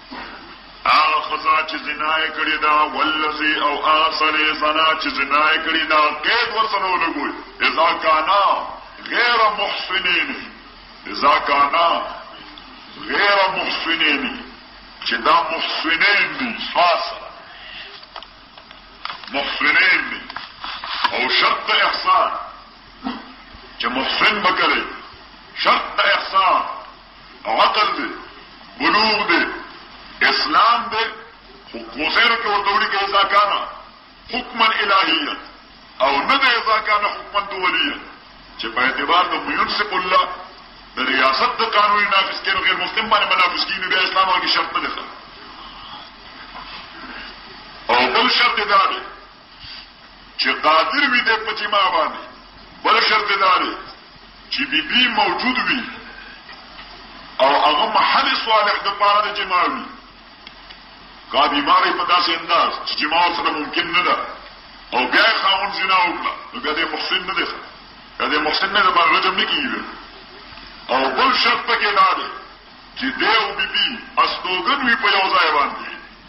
Speaker 1: هغه خزا چې زنا یې کړې دا ولذي او هغه سړی زنا چې زنا یې کړې دا قید ورسره ولګوي اذا کانا غیر محسنین اذا کانا غیر محسنین چې دا محسنین دي فاسق محسنین دي او شرط احسان چې محسن بکره شرط احسان عقل دی بلوغ دی اسلام دی خو کوزیر کې ورته وړي کې ځا کانا حکما الهیه او نه دی ځا کانا حکما دولیه چې په اعتبار د میونسپ الله د ریاست د قانوني نافذ کېدو غیر مسلم باندې منافذ کیږي بیا اسلام هغه شرط نه دی او بل شرط دا دی چې قادر وي دی په جماع باندې بل شرط دا دی چې بیبي موجود وي او هغه محل صالح د پاره د جماع وي کا بیماری په داسې انداز چې جماع سره ممکن نه ده او بیا یې خاون زنا وکړه نو بیا دی محسن نه دی بیا دی محسن نه دی باندې رجم نه کېږي او بل شرط پکې دا دی چې دی او بیبي استوګن وي په یو ځای باندې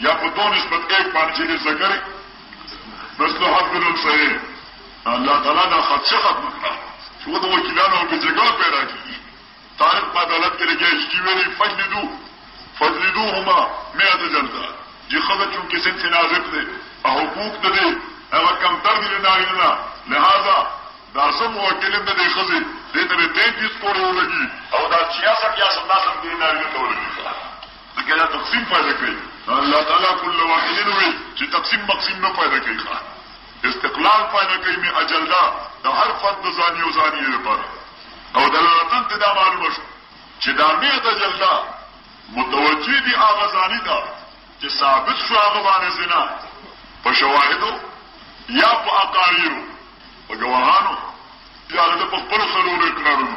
Speaker 1: یا په دو نسبت ایک باندې چې دې ذکر مثل حد بلون سره الله تعالی دا خدشه ختم کړه چې و د وکیلانو په جګړه پیدا کیږي طالب په عدالت کې لګیا شي ویلي فجلدو فجلدوهما مئة جلده دي خزه چونکې سن سي نازک دی او حقوق د دې هغه کم تر دي نارینه نه لہذا دا سم وکیل د دې خزه دې ته دې تیز پورې ولګي او دا 66 یا 70 دې نارینه ته ولګي ځکه یا تقسیم پیدا کوي الله تعالی کل واحد وي چې تقسیم مقسم نه پیدا کوي ښه استقلال پیدا کوي می اجندا د هر فرد د ځان یو ځان یې لپاره او د لاتن ته دا معلومه شو چې دا می اجندا متوجه دي هغه ځاني دا چې ثابت شو هغه باندې زنا په شواهدو یا په اقایرو په ګواهانو یا د خپل سرور اقرارونو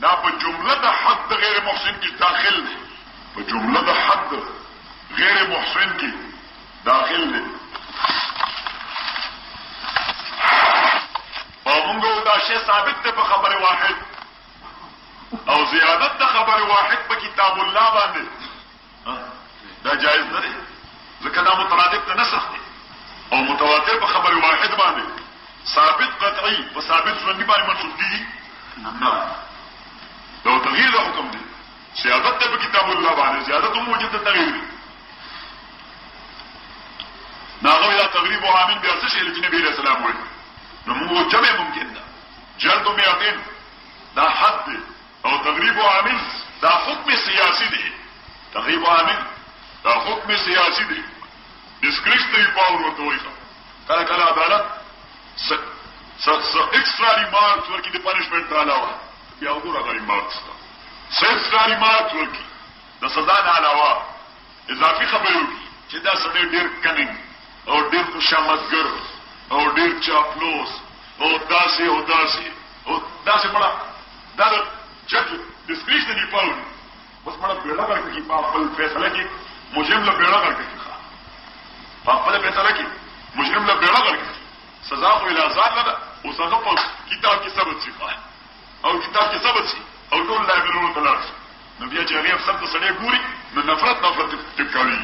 Speaker 1: دا په جمله د حد د غیر محسن کې داخل دی په جمله د حد غیر محسن کې داخل دی او موږ دا شی ثابت دی په خبره واحد او زیادت د خبره واحد په کتاب الله باندې دا جائز نه دی ځکه دا مترادف ته نسخ دی او متواتر په خبر واحد باندې ثابت قطعي په ثابت ژوندي باندې منسوب کیږي نه دا تغییر د حکم دی سیادت ته په کتاب الله باندې زیادت هم وجود تغییر دی ناغه یا تغریب او عامل بیا څه شي چې نبی رسول الله وایي نو موږ جمع ممکن ده جلد میاتین دا حد دی او تغریب عامل دا حکم سیاسی دی تغریب عامل دا حکم سیاسی دی ډیسکریشنری پاور ورته وایي کله کله عدالت ایکسترا ریمارکس ورکی د پنشمنت علاوه بیا وګوره غری مارکس ته ایکسترا ریمارکس ورکی د سزا نه علاوه اضافي خبرې وکړي چې دا سړی ډېر کننګ او ډېر خوشامدګر او ډېر چاپلوس او داسې او داسې او داسې مړه دا د جج ډسکریشن دی پاول اوس مړه بیړه ورکړي چې په خپل فیصله کې مجرم له بیړه ورکړي په خپل فیصله کې مجرم له بیړه ورکړي سزا خو اله ځان نه ده اوس هغه په کتاب کې ثبت شي او کتاب کې ثبت شي او ټول لایبرونو ته لاړ شي نو بیا چې هغه افسر ته سړی ګوري نو نفرت نفرت ټکاوي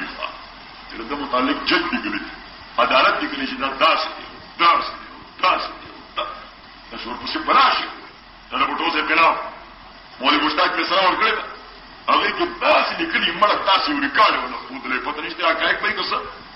Speaker 1: چې د متعلق جج لیکلي عدالت لیکلي چې دا داسې دی داسې دی داسې دی دا شور پسې بلاشي دا په ټوسه خلاف مولوی مشتاق په سلام ورکړی هغه کې داسې لیکلي مړه تاسو ریکارډ ونه خو دلې پته نشته حقایق به څه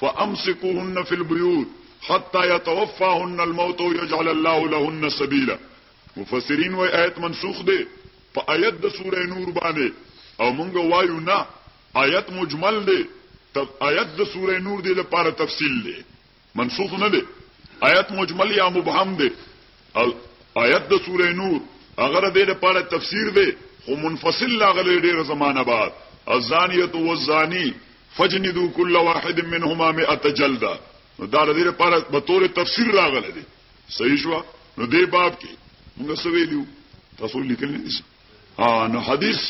Speaker 1: فامسکوهن فی البیوت حتی یتوفاهن الموت او یجعل الله لهن سبیلا مفسرین وایي آیت منسوخ دی په آیت د سوره نور باندې او مونږ وایو نه آیت مجمل دی آیت د سوره نور دی لپاره تفصیل دی منسوخ نه دی آیت مجمل یا مبهم دی آیت د سوره نور هغه د دې لپاره تفسیر دی خو منفصل لاغلی ډیره زمانه بعد الزانیه والزانی فجندو كل واحد منهما 100 جلده نو دا د دې لپاره په تور تفسیر راغلی دی صحیح شو نو دې باب کې موږ سویلو تاسو لیکل نه دي ها نو حدیث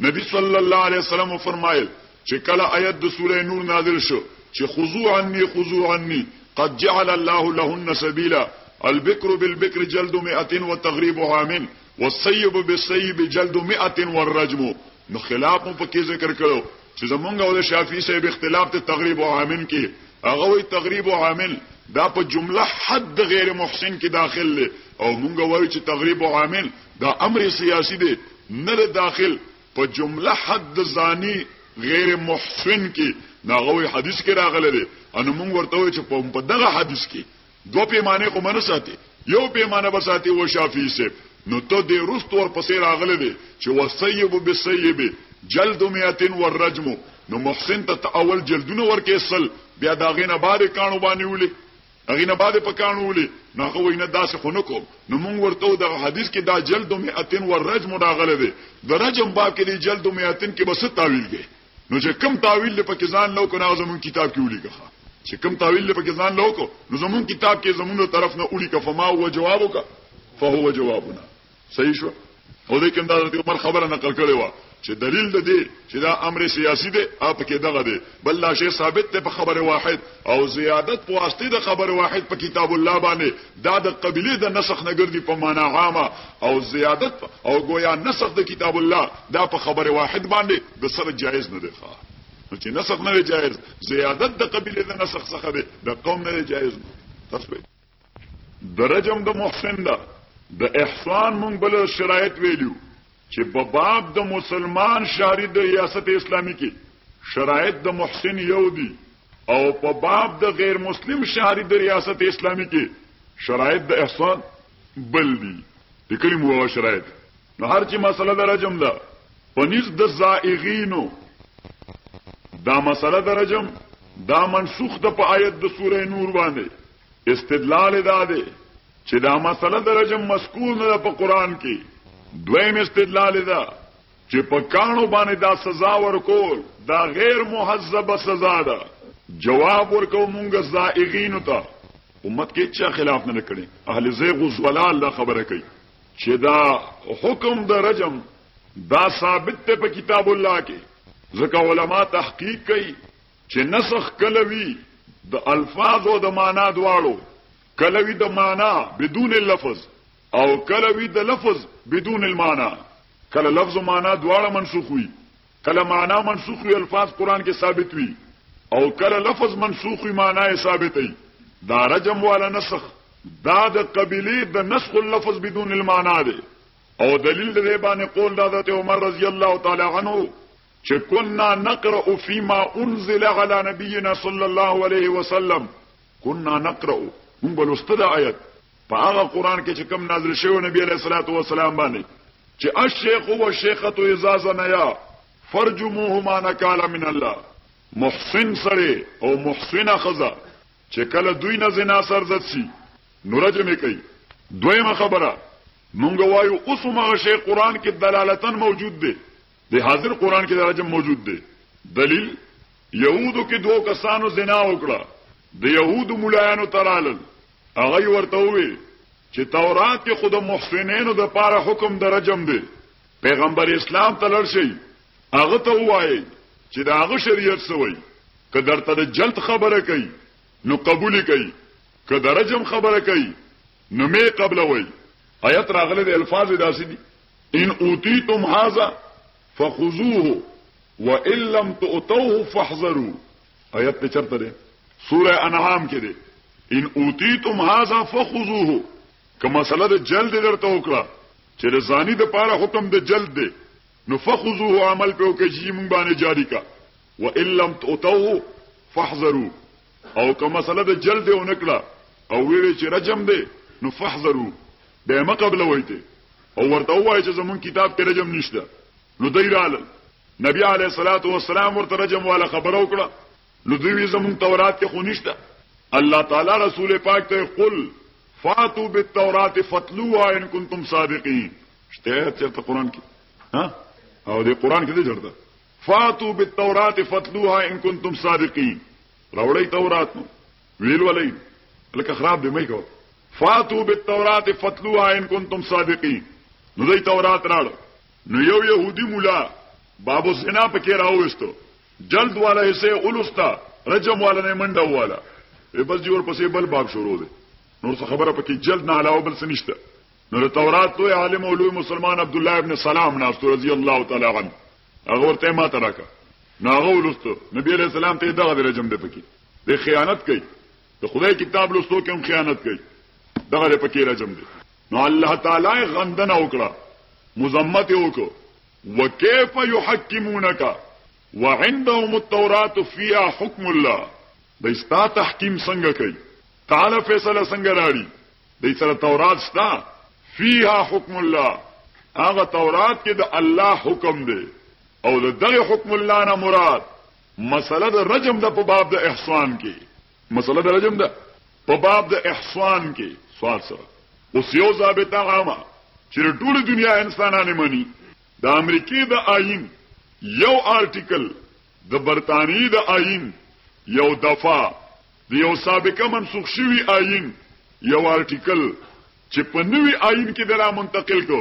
Speaker 1: نبی صلی الله علیه وسلم وفرمایل چې کله آیت د سوره نور نازل شو چې خذو عني خذو عني قد جعل الله لهن سبیلا البکر بالبکر جلد مئت و تغریب حامن والسیب بالسیب جلد مئت والرجم نو خلاف مو پکې ذکر کړو چې زمونږ او د شافعي صاحب اختلاف ته تغریب او حامن کې هغه وی تغریب او حامل دا په جمله حد غیر محسن کې داخل دی او مونږ وایو چې تغریب او حامل دا امر سیاسی دی نه د داخل په جمله حد د زانی غیر محسن کې ناغوي حدیث کې راغله دی ان موږ ورته وي چې په دغه حدیث کې دوه پیمانه خو منه ساتي یو پیمانه به ساتي و شافعي سه نو ته د رست ور پسې راغله دی چې وسیب بسیب جلد میاتن والرجم نو محسن ته اول جلدونه ورکې سل بیا داغینه بار کانو باندې ولي هغه نه بعد په کانو ولي نو هغه وینا داسې خو نه کوم نو مونږ ورته د حدیث کې دا جلد مئتن و رجم راغله دي د رجم باب کې دی جلد مئتن کې بس تعویل دی نو چې کم تعویل په کې ځان لو کو نه زمون کتاب کې ولي کخه چې کم تعویل په کې ځان لو کو نو زمون کتاب کې زمون طرف نه ولي کفما هو جوابک فهو جوابنا صحیح شو او دې کې د حضرت عمر خبره نقل کړې و چې دلیل د دې چې دا امر سیاسي دی اپ کې دغه دی بل لا شی ثابت ته په خبره واحد او زیادت په واسطه د خبره واحد په کتاب الله باندې دا د قبيله د نسخ نه ګرځي په معنا عامه او زیادت او گویا نسخ د کتاب الله دا په خبره واحد باندې د سره جایز نه دی ښه نو چې نسخ نه جایز زیادت د قبيله د نسخ څخه دی د قوم نه جایز نه تاسو د رجم د محسن ده د احسان مونږ بل شرایط ویلیو چې په باب د مسلمان شهری د ریاست اسلامی کې شرایط د محسن یو دی او په باب د غیر مسلم شهری د ریاست اسلامی کې شرایط د احسان بل دی د کلمو او شرایط نو هر چې مسله د رجم ده پنځ د زائغینو دا مسله د رجم دا منسوخ ده په آیت د سوره نور باندې استدلال دا دی چې دا مسله د رجم مذکور نه ده په قران کې دویم استدلال دا چې په کانو باندې دا سزا ورکول دا غیر مهذبه سزا ده جواب ورکو مونږه زائغین ته امت کې چا خلاف نه کړي اهل زیغ زلال دا خبره کوي چې دا حکم د رجم دا ثابت ته په کتاب الله کې ځکه علما تحقیق کوي چې نسخ کله وي د الفاظ او د معنا دواړو کله وي د معنا بدون اللفظ او کله وي د لفظ بدون المعنا کله لفظ او معنا دواړه منسوخ وي کله معنا منسوخ وي الفاظ قران کې ثابت وي او کله لفظ منسوخ وي معنا یې ثابت وي دا رجم والا نسخ دا د قبيله د نسخ اللفظ بدون المعنا دی او دلیل دې باندې قول د حضرت عمر رضی الله تعالی عنه چې کنا نقرأ فيما انزل على نبينا صلى الله عليه وسلم کنا نقرأ مونږ به لوسته د آیت په هغه قران کې چې کوم نازل شوی نبی عليه الصلاه والسلام باندې چې الشيخ والشيخه اذا زنيا فرجموهما نکالا من الله محسن سره او محسنه خزا چې کله دوی نه زنا سرزت سي نو رجم کوي دویمه خبره مونږ وایو اوس مغه شی قران کې دلالتن موجود دی د حاضر قرآن کې دا رجم موجود دی. دلیل، یهودو کې دوو کسانو زنا وکړه، د یهودو ملایانو ته رالل، هغه یې ورته وویل چې تورات کې خو د محصنینو دپاره حکم د رجم دی، پیغمبر اسلام ته لړ شئ، هغه ته ووایئ چې د هغه شریعت څه وایي، که درته د جلد خبره کوي نو قبول یې کړئ، که د رجم خبره کوي، نو مې قبلوي آیت راغله د الفاظ داسې دي ان اوتیتم هذا فخذوه وان لم تؤتوه فاحذروا آیت په چرته ده سوره انعام کې ده ان اوتیتم هذا فخذوه کما مسله د جلد درته وکړه چې رضانی د پاره حکم د جلد ده نو فخذوه عمل په کې چې مونږ باندې جاری کا وان لم تؤتوه فاحذروا او که مسله د جلد یې ونه کړه او ویې ویل چې رجم دی نو فحذرو بیا یې مه قبلوئ ته او ورته ووایه چې زمونږ کتاب کې رجم نشته نو دوی رالل نبي علیه الصلاة والسلام ورته رجم والا خبره وکړه نو دوی وی زمونږ تورات کې خو نشته الله تعالی رسول پاک ته قل فاتو بالتورات فتلوها ان کنتم صادقین شته چې قرآن کې ها او د قرآن کې دې جوړ ده فاتو بالتورات فتلوها ان کنتم صادقین راوړی تورات نو ویل ولای لکه خراب دی مې کو فاتو بالتورات فتلوها ان کنتم صادقین نو دای تورات راړ نو یو يهودي مولا بابو زنا پکې راوستو جلد والا حصہ اولستا رجم والا نه منډه والا بس جوړ پسې بل باب شروع دی نور څه خبره پکې جلد نه علاوه بل څه نشته نو د تورات لوی عالم او لوی مسلمان عبد الله ابن سلام ناستو رضی الله تعالی عنه هغه ورته ما تراکه نو هغه ولستو نبی علیہ السلام ته دغه درجم دی پکې د خیانت کوي د خدای کتاب لستو کې هم خیانت کوي دغه پکې رجم دی نو الله تعالی غندنه وکړه مزمت وکړه وکيف يحكمونك وعندهم التوراة فيها حكم الله د استا تحکیم څنګه کوي تعالی فیصله څنګه راړي دې سره تورات شته فيها حكم الله هغه تورات کې د الله حکم دی او د دغه حکم الله نه مراد مسله د رجم د په باب د احسان کې مسله د رجم د په باب د احسان کې سوال سره اوس یو ضابطه عامه چې ټول دنیا انسانانه مني د امریکای د آئین یو آرټیکل د برتانیې د آئین یو دفعه د یو سابقه منسوخ شوي آئین یو آرټیکل چې په نوي آئین کې د را منتقل کو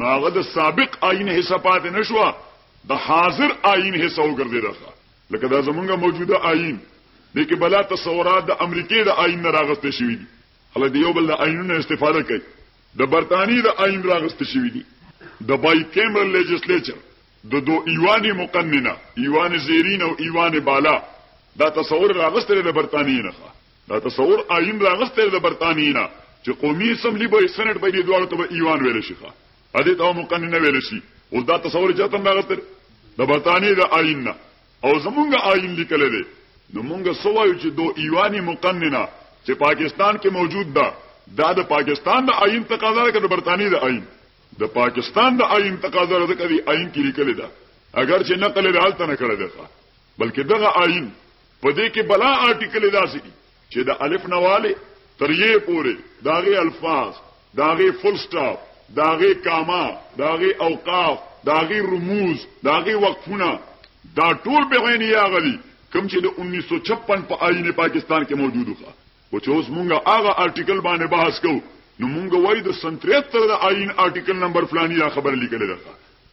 Speaker 1: نو هغه د سابق آئین حصہ پاتې نشو د حاضر آئین حصہ وګرځیدل لکه دا زمونږه موجوده آئین د کې بلا تصورات د امریکای د آئین راغسته شوی دي هله د یو بل د آئینونو استفاده کوي د برتانی د آئین راغسته شوی دي د بای کیمرل لیجسلیچر د دو ایوان مقننه، ایوان زیرین او ایوان بالا دا تصور راغستی دی د برتانیې نه ښه دا تصور آیین راغستی دی د برتانیې نه چې قومي اسمبلي به سنټ به دې دواړو ته به ایوان ویل شي ښه دې ته مقننه ویل شي اوس دا تصور چاته نه راغستی دی د برتانیې د آیین نه او زمونږ آیین لیکلی دی نو مونږ څه وایو چې دو ایوان مقننه چې پاکستان کې موجود ده دا د پاکستان د آیین تقاضا ده که د برتانیې د آیین د پاکستان د آئین تقاضا ده ځکه دې آئین کې لیکلې ده اګر چې نقل یې د هلته نه کړی دی بلکې دغه آئین په دې کې بلا آرټیکل یې داسې دي چې د الف نه والې تر یې پورې د هغې الفاظ د هغې فل سټاپ د هغې کاما د هغې اوقاف د هغې رموز د هغې وقفونه دا ټول بعین یې هغه دي کوم چې د 1956 په آئین پاکستان کې موجود وو خو چې اوس مونږ هغه ارټیکل باندې بحث کوو نو مونږ وایو د سن ترهتر د آئین ارټیکل نمبر فلاني دا خبره لیکلې ده ښه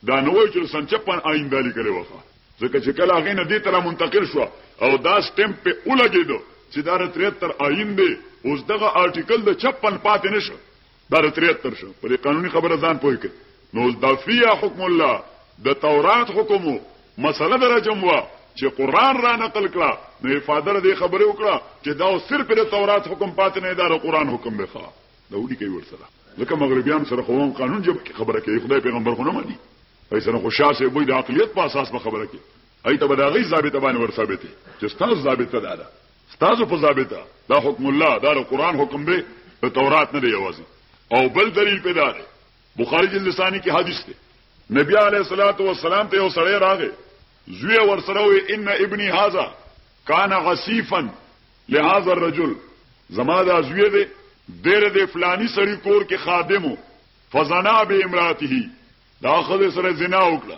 Speaker 1: دا نه وایو چې د سن چپن آئین دا لیکلې وه ښه ځکه چې کله هغې نه دې ته رامنتقل شوه او دا سټمپ پې ولګېده چې دا د ترهتر آئین دی اوس دغه ارټیکل د چپن پاتې نه شو دا د تریت تر شو په قانوني خبره ځان پوي کې نو دفیه حکم الله د تورات حکم مسله د رجم وا چې قران را نقل کړه نو افاده دې خبره وکړه چې دا صرف د تورات حکم پات نه دا د قران حکم دی ښا دا ودی کوي ورسره لکه مغربيان سره قوم قانون جب کې خبره کوي خدای پیغمبر خو نه مانی ای سره خوشاله سي وي د عقليت په اساس په خبره کوي ای ته بداغي ضابطه باندې ورثابته چې ستاسو ضابطه ده ستاسو په ضابطه دا حکم الله دا د قران حکم دی د تورات نه دی یوازې او بل دلیل پیدا دی بخاری جلد لسانی کې حدیث دی نبی علیه الصلاۃ والسلام ته یو سړی راغی زوی ور سره وی ان ابنی هاذا کان غصیفا لهذا الرجل زما دا زوی دی دیر دی فلانی سړی کور کې خادمو فزنا به امراته دا خدای سره زنا وکړه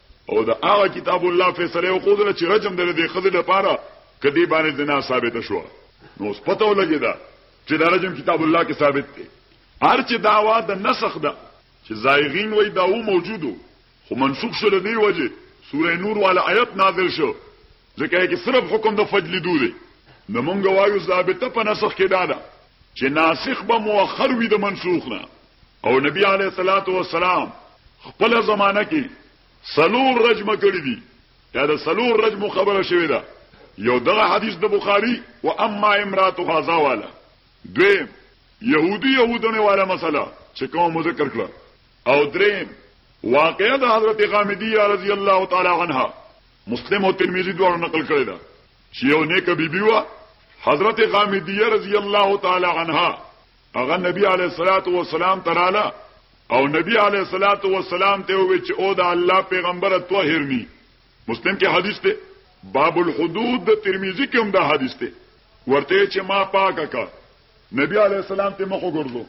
Speaker 1: او د هغه کتاب الله فیصله وکړه چې رجم د دې خزې لپاره کدی باندې زنا ثابت شو نو اوس پته ولګی دا چې د رجم کتاب الله کې ثابت دی هر چې داوا د نسخ ده چې زایغین وای دا و موجودو خو منسوخ شو د دې وجه سوره نور والا آیت نازل شو ځکه چې صرف حکم د فجل دو دی نو مونږ وایو ضابطه په نسخ کې دا ده چې ناسخ به مؤخر وي د منسوخ نه او نبی علیه الصلاۃ والسلام خپل زمانہ کې سلور رجم کړی دي یا د سلور رجم خبره شوې ده یو دغه حدیث د بخاری و اما امرات غزا والا دویم يهودي يهودونه والا مسله چې کوم ذکر کړ او دریم واقعه د حضرت غامدیه رضی الله تعالی عنها مسلم او ترمذی دواړو نقل کړی دا چې یو نیکه بیبي و حضرت غامدیه رضی الله تعالی عنها هغه نبی علیه الصلاۃ والسلام تراله او نبی علیه الصلاۃ والسلام ته وی چې او دا الله پیغمبر طاهرنی مسلم کې حدیث ته باب الحدود د ترمذی کې هم دا حدیث ته ورته چې ما پاکه کا نبی علیه السلام ته مخ وګرځو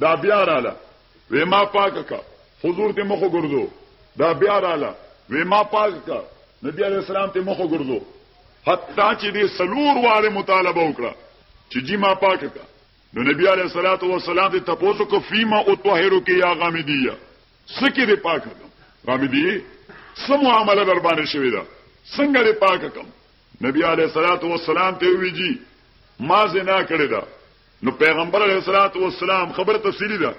Speaker 1: دا بیا راله وې ما پاک کا حضور ته مخ ګرځو دا بیا رااله وې ما پاک کا نبی علی السلام ته مخ ګرځو حتی چې دې سلور واره مطالبه وکړه چې جی ما پاک کا نو نبی علی صلوات و سلام ته تاسو کو فیما او طاهرو کې یا غامدیه سکه دې پاک کم غامدی سم معاملې در باندې شوی دا څنګه دې پاک کم نبی علی صلوات و سلام ته ویجی ما زنا کړی دا نو پیغمبر علیه الصلاة والسلام خبره تفصیلی ده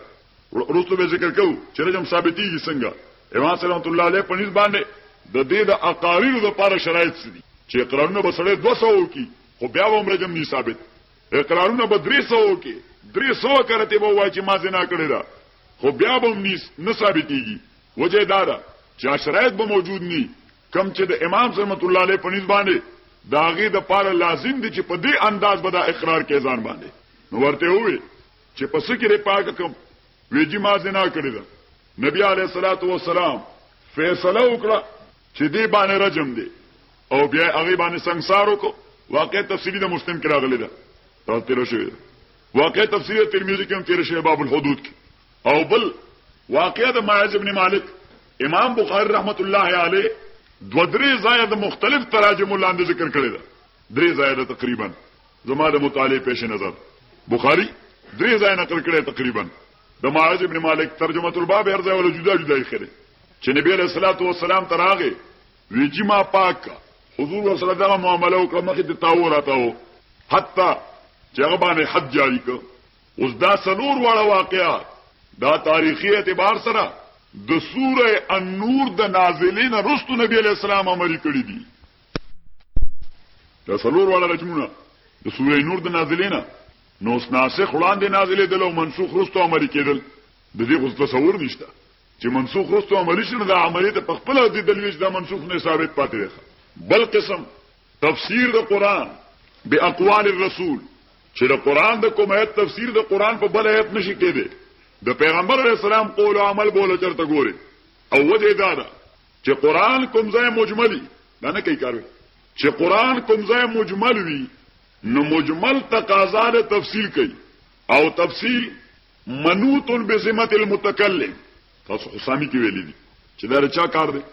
Speaker 1: وروسته به ذکر کوو چې رجم ثابتېږي څنګه امام صاحب رحمت الله علیه په نسبت باندې د دې د اقاریرو لپاره شرایط څه دي چې اقرارونه به سړی 200 کی خو بیا هم رجم نه ثابت اقرارونه به 300 کی 300 کرته به وای چې ما زنا کړی دا خو بیا هم نه ثابتېږي وجه دا ده چې شرایط به موجود ني کوم چې د امام رحمت الله علیه په نس باندې د هغې د پاره لازم دي چې په دې انداز به دا اقرار کې ځان باندې نو ورته ووي چې پس کې لري پاک کوم ویجی ما زنا کړی ده نبی علیه الصلاۃ والسلام فیصله وکړه چې دې باندې رجم دی او بیا هغه باندې سنگسار وکړو واقع تفصیلی د مسلم کې راغلی ده تاسو تیر شوی واقع تفصیلی ترمذی کې هم تیر شوی باب الحدود کې او بل واقعه د ماعز ابن مالک امام بخاری رحمت الله علیه دو درې ځای د مختلف تراجم لاندې ذکر کړی ده درې ځای د تقریبا زما د مطالعه پیش نظر بخاری درې ځای نقل کړی تقریبا د معاذ ابن مالک ترجمه الباب هر ځای ول جدا جدا یې خره چې نبی علیہ الصلوۃ والسلام تراغه ویجی ما پاک حضور صلی الله علیه معاملې وکړه مخې ته تاو راتاو حتی چې هغه باندې حد جاری کړ اوس دا څلور واړه واقعات دا تاریخي اعتبار سره د سوره النور د نازلې نه رستو نبی علی السلام امر کړی دي دا څلور واړه رجمونه د سوره نور د نازلې نه نو اوس ناسخ وړاندې نازلې دل او منسوخ رستو امر کېدل د دې خو تصور نشته چې منسوخ رستو عملی شنه د عملی ته په خپل د دلويش د منسوخ نه ثابت پاتې دی بل قسم تفسیر د قرآن باقوال الرسول چې د قرآن د کوم آیت تفسیر د قرآن په بل آیت نشي کېدی د پیغمبر علیه السلام قول او عمل بوله چرته ګوري او وجه دا ده چې قرآن کوم ځای مجملي دا نه کوي کار چې قرآن کوم ځای مجمل وي نو مجمل تقاضا د تفصیل کوي او تفصیل منوط بذمه المتکلم تاسو خو سامي کې ویلي دي چې دا چا کار دی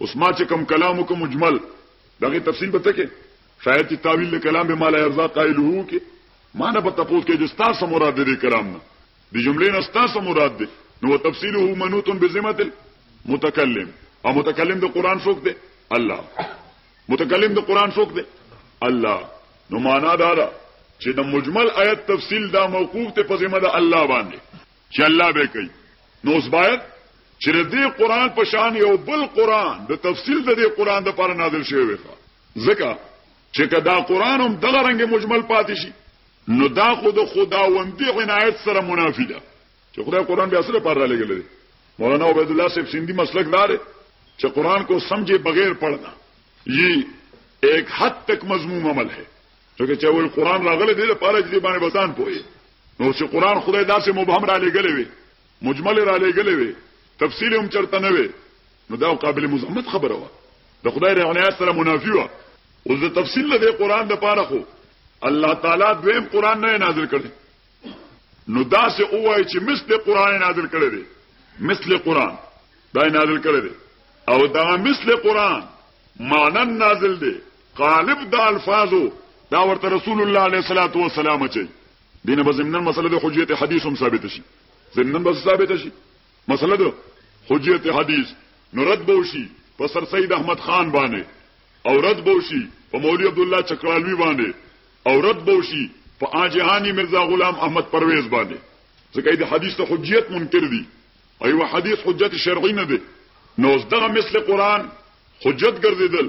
Speaker 1: اوس ما چې کوم کلام وکم مجمل دغه تفصیل به تکه شاید چې تعویل له کلام به مال ارزا قائل هو کې ما نه پته پوس کې چې تاسو مراد دې کلام نه د جملې نه تاسو مراد دې نو تفصیله منوط بذمه المتکلم او متکلم د قران څوک دی الله متکلم د قران څوک دی الله نو معنا دا ده چې د مجمل آیت تفصیل دا موقوف ته په ذمه ده الله باندې چې الله به کوي نو اوس باید چې د دې قران په شان یو بل قران د تفصیل د دې قران د پر نازل شوی وي ځکه چې کدا قران هم دغه رنګ مجمل پاتې شي نو دا خو د خداوندی عنایت سره منافی ده چې خدای قران بیا سره پر لګل دي مولانا عبد الله صاحب سیندی مسلک دار چې قران کو سمجھے بغیر پڑھنا یہ ایک حد تک مضموم عمل ہے ځکه چې اول قران راغلی دی لپاره چې باندې بزان پوي نو چې قران خدای داسې مبهم را لګلې وي مجمل را لګلې وي تفصیل هم چرته نه وي نو دا قابل مزمت خبره و د خدای رعنایت سره منافی و اوس د تفصیل له قران د پاره خو الله تعالی دویم قران نه نازل کړي نو دا سه اوای چې مثل قران نازل کړي دي مثل قران دا نازل کړي دي او دا مثل قران مانن نازل دي غالب دا الفاظو دا ورته رسول الله علیه الصلاۃ والسلام چي دینه بزمنن مسله د حجیت حدیث هم ثابت شي زمنن بس ثابت شي مسله د حجیت حدیث نو رد بوشي په سر سید احمد خان باندې او رد بوشي په مولوی عبد الله چکرالوی باندې او رد بوشي په اجهانی مرزا غلام احمد پرویز باندې ځکه د حدیث ته حجیت منکر دي ایو حدیث حجت شرعی نه دی نو دغه مثل قران حجت ګرځیدل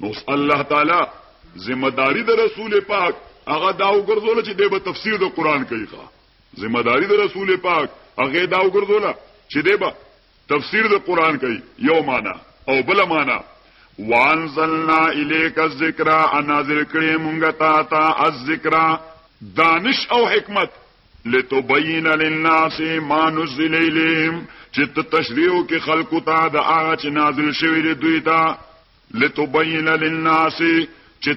Speaker 1: نو اوس الله تعالی ذمہ داری د رسول پاک هغه دا وګرځول چې د تفسیر د قران کوي ښا ذمہ داری د رسول پاک هغه دا وګرځول چې د تفسیر د قران کوي یو معنا او بل معنا وانزلنا الیک الذکر انازل کړي مونږ ته تا الذکر دانش او حکمت لتبین للناس ما نزل الیهم چې تشریح کې خلقو ته د هغه چې نازل شوی دی دوی ته لتبین للناس چې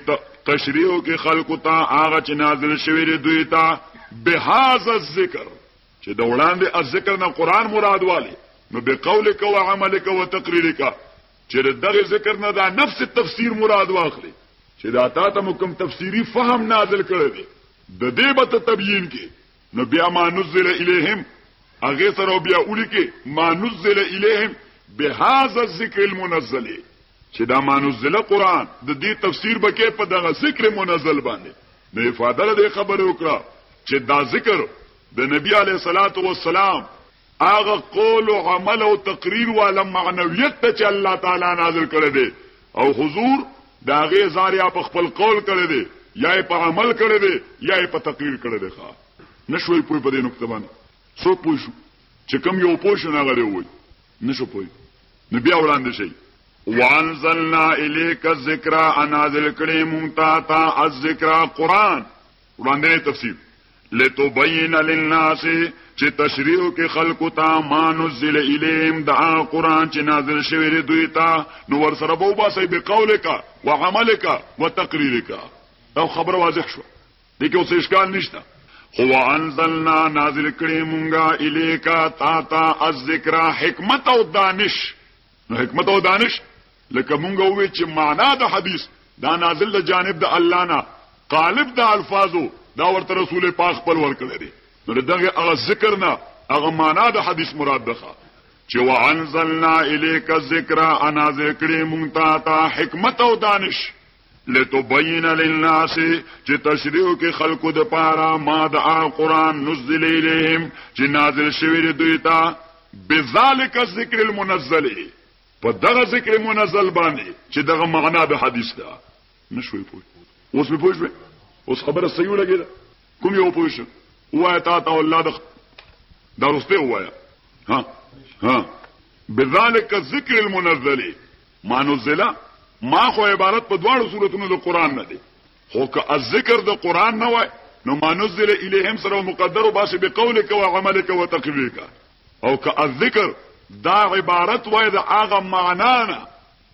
Speaker 1: تشریح کې خلکو ته هغه چې نازل شوی دی دوی ته بهذا الذکر چې د وړاندې الذکر نه قران مراد والی نو به قولک او عملک او تقریرک چې دغه ذکر نه دا نفس تفسیر مراد واخلي چې دا تا ته کوم تفسیری فهم نازل کړی دی د دې به تبیین کې نو بیا ما نزل الیهم هغه سره بیا ولیکي ما نزل الیهم بهذا الذکر المنزل چې دا ما نزل قران د دې تفسیر بکې په دغه ذکر منزل باندې نو افاده له خبرو وکړه چې دا ذکر د نبی علی صلوات و سلام هغه قول او عمل او تقریر والا معنویت ته چې الله تعالی نازل کړی دی او حضور دا غي زار یا په خپل قول کړی دی یا په عمل کړی دی یا په تقریر کړی دی ښا نشوي پوي په دې نقطه باندې څو پوي شو چې کم یو پوي شو نه غړي وای نشو پوي نو بیا وړاندې شي وانزلنا الیک الذکر انازل کړي مونږ تا تا الذکر قران وړاندې تفسیر لتبین للناس چې تشریح کې خلکو ته ما نزل الیم د قران چې نازل شوی دی دوی ته نو ور سره بو باسي به قولک او عملک او تقریرک او خبر واضح شو دغه اوس اشکال نشته هو انزلنا نازل کړي مونږه الیکا تا تا الذکر حکمت او دانش نو حکمت او دانش لکه مونږ وې چې معنا د حدیث دا نازل د جانب د الله نه قالب د الفاظو دا ورته رسول پاک خپل ورکړی دی نو دغه هغه ذکر نه هغه معنا د حدیث مراد ده چې وانزلنا الیک الذکر انا ذکرې مونږ ته حکمت او دانش لتبین للناس چې تشریح کې خلقو د پاره ما د قرآن نزل الیهم چې نازل شوی دی دوی ته بذالک ذکر المنزل په دغه ذکر منزل باندې چې دغه معنا د حدیث ده نشوي پوه اوس به پوه اوس خبره صحیح لګیده کوم یو پوه شو وای تا ته الله د درسته وایا ها ها بذالک ذکر المنزل ما نزل، ما خو عبارت په دواړو صورتونو د قرآن نه دی، خو که الذکر د قرآن نه وای نو ما نزل الیهم سره او مقدر وباسې بقولک و عملک و تقریرک او که الذکر دا عبارت وای د هغه معنا نه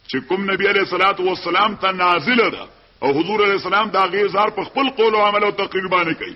Speaker 1: چې کوم نبی علیه الصلاۃ والسلام ته نازل ده او حضور علیه السلام دا غیر زار په خپل قول او عمل او تقریر باندې کوي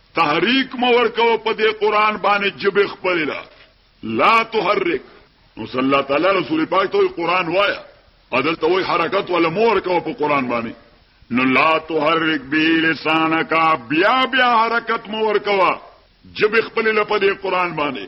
Speaker 1: تحریک مه ورکوه په دې قرآن باندې ژبې خپلې له لا تحرک نو صلی الله تعالی رسول پاک ته قرآن وایه او دلته وایي حرکت ولا مه ورکوه په قرآن باندې نو لا تحرک به لسانکا بیا بیا حرکت مو ورکوا جب خپل لپاره قران باندې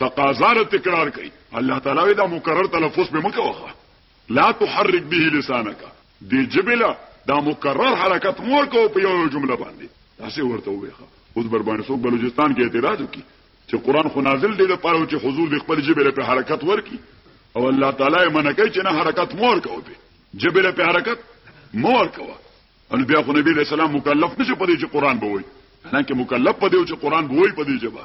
Speaker 1: تقاضا له تکرار کوي الله تعالی وی دا مکرر تلفظ به مکوخه لا تحرک به لسانک دې جبله دا مکرر حرکت مور کو په یو جمله باندې تاسو ورته ویخه اوس بر باندې څوک بلوچستان کې اعتراض وکي چې قران خو نازل دی لپاره چې حضور د خپل جبله په حرکت ورکی او الله تعالی منه کوي چې نه حرکت مور کو به جبله په حرکت مور کوه ان بیا خو نبی له سلام مکلف نشي پدې چې قران به وایي حالانکه مکلف پدې چې قران به وایي پدې جبا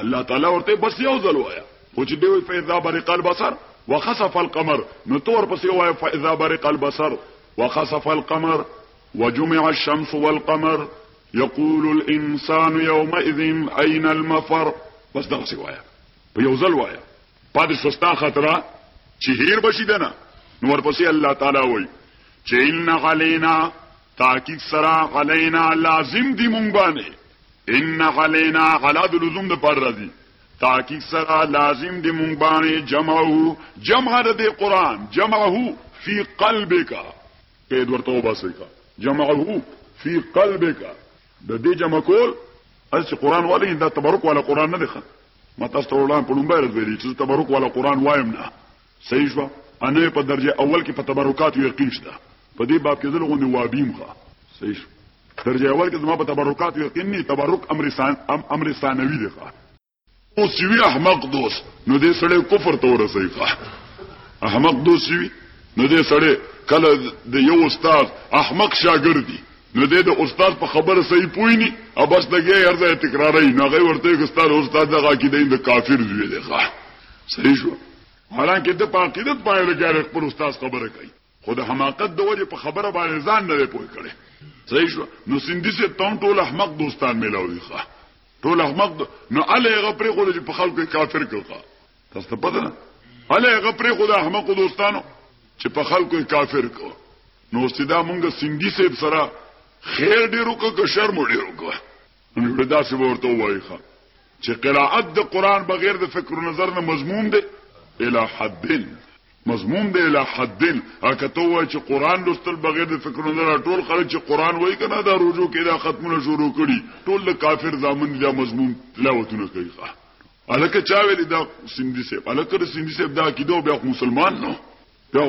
Speaker 1: الله تعالی ورته بس یو ځل وایا خو چې دی وي فاذا برق البصر وخسف القمر نو تور پسې وایا فاذا برق البصر وخسف القمر وجمع الشمس والقمر يقول الانسان يومئذ اين المفر بس دغه سی وایا په یو ځل وایا پاتې سستا خطر چې هیر بشي دنه نو ورپسې الله تعالی وایي چې ان علينا تاکید سرا علينا لازم دی مونږ باندې ان علینا علا د لزوم د پر راځي تحقیق سره لازم دی مونږ باندې جمعو جمع د قران جمعو فی قلبک قید ورته وباسکا جمعو فی قلبک د دې جمع کول چې قران والی دا تبرک والا قران نه دی ښه ما تاسو ته وړاندې په لومبه راځي چې تبرک والا قران وایم نه صحیح شوه ان نوې په درجه اول کې په تبرکاتو یقین شته په دې باب کې زه له غوندې وابیم ښه صحیح شو درجه اول کې زما په تبرکاتو یقین نه تبرک امر سان ام امر ثانوي دی ښه او سیوی احمق دوست نو دې سړی کفر ته ورسوي ښه احمق دوست سیوی نو دې سړی کله د یو استاد احمق شاګردي نو دی د استاد په خبره صحیح پوی نی او بس لګیا هر ځای تکرارای نو هغه ورته کې ستاره استاد دغه کې د کافر زوی دی ښه صحیح شو حالانکه د پاکیدت باندې لګیا خپل استاد خبره کوي خو د حماقت د وجه په خبره باندې ځان نه پوی کړي صحیح شو نو سندي سه تون ټول احمق دوستان ملاوي ښه ټول احمق نو اله هغه پرې خو چې په خلکو کافر کړه تاسو ته پته نه اله هغه پرې خو د احمق دوستانو چې په خلکو کافر کړه نو استدا مونږ سیندی صاحب سره خیر ډیر وکړه که شر مو ډیر وکړه نو دا څه ورته وایي ښه چې قرائت د قران بغیر د فکر و نظر نه مضمون دی الی حدن مضمون دی الی حدن هغه ته وایي چې قران لوستل بغیر د فکر و نظر ټول خلک چې قران وایي کنه دا روزو کې دا ختمونه شروع کړي ټول د کافر ځامن دا مضمون تلاوتونه کوي ښه الکه چا ویل دا سیندی صاحب الکه سیندی صاحب دا کیدو بیا مسلمان نو بیا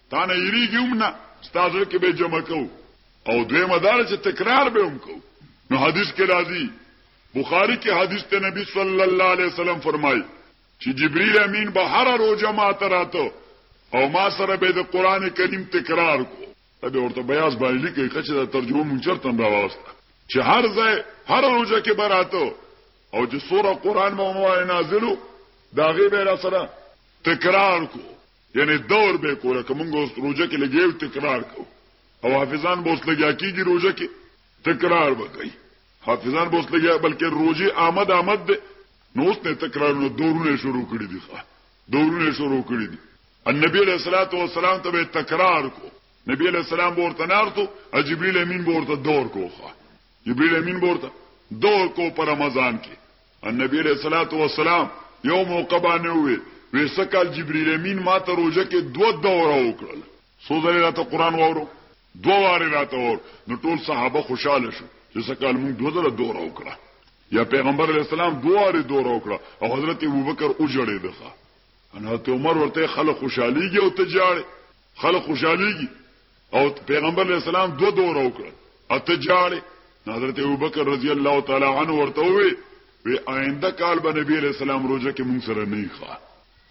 Speaker 1: تا نه یریږي هم نه ستا زړه کې به جمع کوو او دویمه دا چې تکرار به هم کوو نو حدیث کې راځي بخاری کې حدیث ته نبی صلی الله علیه وسلم فرمایي چې جبرئیل امین به هر روزه ما ته راته او ما سره به د قران کریم تکرار کو ابي ورته بیاز باندې لیکي چې دا ترجمه مونږ چرته راوسته چې هر ځای هر روزه کې براته او چې سوره قران مو نازلو دا غي به را سره تکرار کو یعنې دور به یې کو لکه موږ اوس روژه کې لګیا یو تکرار کوو او حافظان به اوس لګیا کېږي روژه کې تکرار به کوي حافظان به اوس لګیا بلکې روژې آمد آمد دی نو اوس نه تکرارونه دورونه شروع کړي دي ښه دورونه شروع کړي دي النبي علیه الصلاۃ والسلام ته به تکرار کو نبی علیه السلام به ورته نارتو جبرئیل امین به ورته دور کوخه جبرئیل امین به ورته دور کو په رمضان کې النبي علیه الصلاة والسلام یو موقع باندې وویل وې سکال جبرئیل امین ما ته روزه کې دوه دوره وکړل څو ځلې راته قرآن واورو دوه وارې راته واور نو ټول صحابه خوشاله شو چې سکال موږ دوه ځله دوره وکړه یا پیغمبر علیه السلام دوه وارې دوره وکړه او حضرت ابوبکر وژړېده حضرت عمر ورته خلک خوشحالېږي او ته ژاړې خلک خوشحالېږي او پیغمبر علیه السلام دو دوره وکړه اته جاړې حضرت ابوبکر رضی الله تعالی عنه ورته وی وی آینده کال به نبی علیہ السلام روزه کې مونږ سره نه ښه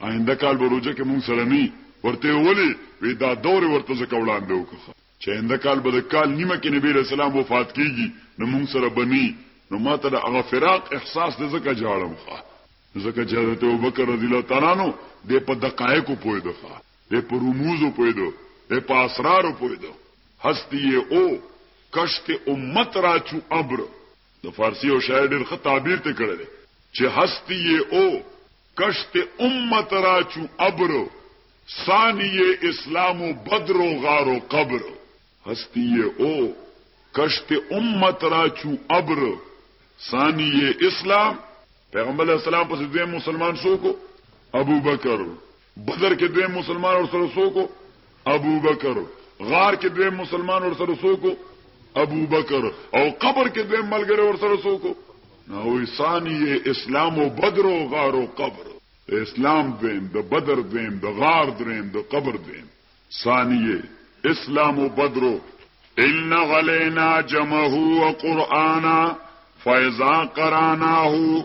Speaker 1: آینده کال به روزه کې مونږ سره نه ورته ولی وی دا دور ورته ځکه وړاندې وکړه چې آینده کال به د کال نیمه کې نبی علیہ السلام وفات کیږي نو مونږ سره بنی نو ماته د هغه فراق احساس د زکه جاړم ښه زکه چې حضرت ابوبکر رضی الله تعالی عنہ د په دقایقو پوی دخه دی په رموزو پوهېده، دی په اسرارو پوهېده، هستی یې او کشت امت را چو ابر، د فارسي یو شاعر ډېر ښه تعبیر ترې کړی دی چې هستی یې او کشت امت را چو ابر، ثاني یې اسلام و بدر و غار و قبر. هستی یې او کشت امت را چو ابر، ثاني یې اسلام. پیغمبر علیه السلام پسې دویم مسلمان څوک و؟ ابوبکر. بدر کې دویم مسلمان ورسره څوک ابوبکر غار کې دویم مسلمان ورسره څوک ابوبکر او قبر کې دویم ملګری ورسره څوک نو ثانی اسلام او بدر او غار او قبر د اسلام دویم د بدر دویم د غار دویم د قبر دویم ثانیه اسلام او بدر ان غلینا جمعه و قرانا فاذا قراناه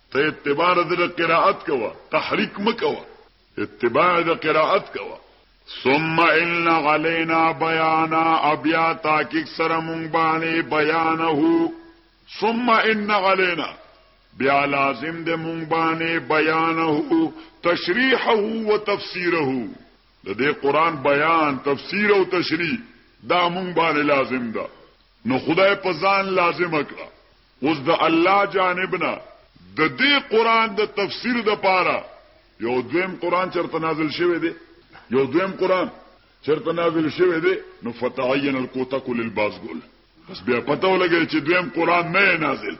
Speaker 1: ته اتباع د ده قرائت کوه تحریک مه کوه اتباع د قرائت کوه ثم ان علينا بيانا ابيا تحقیق سره مونږ باندې بیانه ثم ان علينا بیا لازم د مونږ باندې بیانه تشریحه او تفسیره د دې قران بیان تفسیر او تشریح دا مونږ باندې لازم ده نو خدای په ځان لازمه کړه. اوس د الله جانب نه د دې قرآن د تفسیر د پاره یو دویم قرآن چرته نازل شوی دی؟ یو دویم قرآن چرته نازل شوی دی؟ نو فتعین الکوتک للبازګل بس بیا پته ولګی چې دویم قرآن نه نازل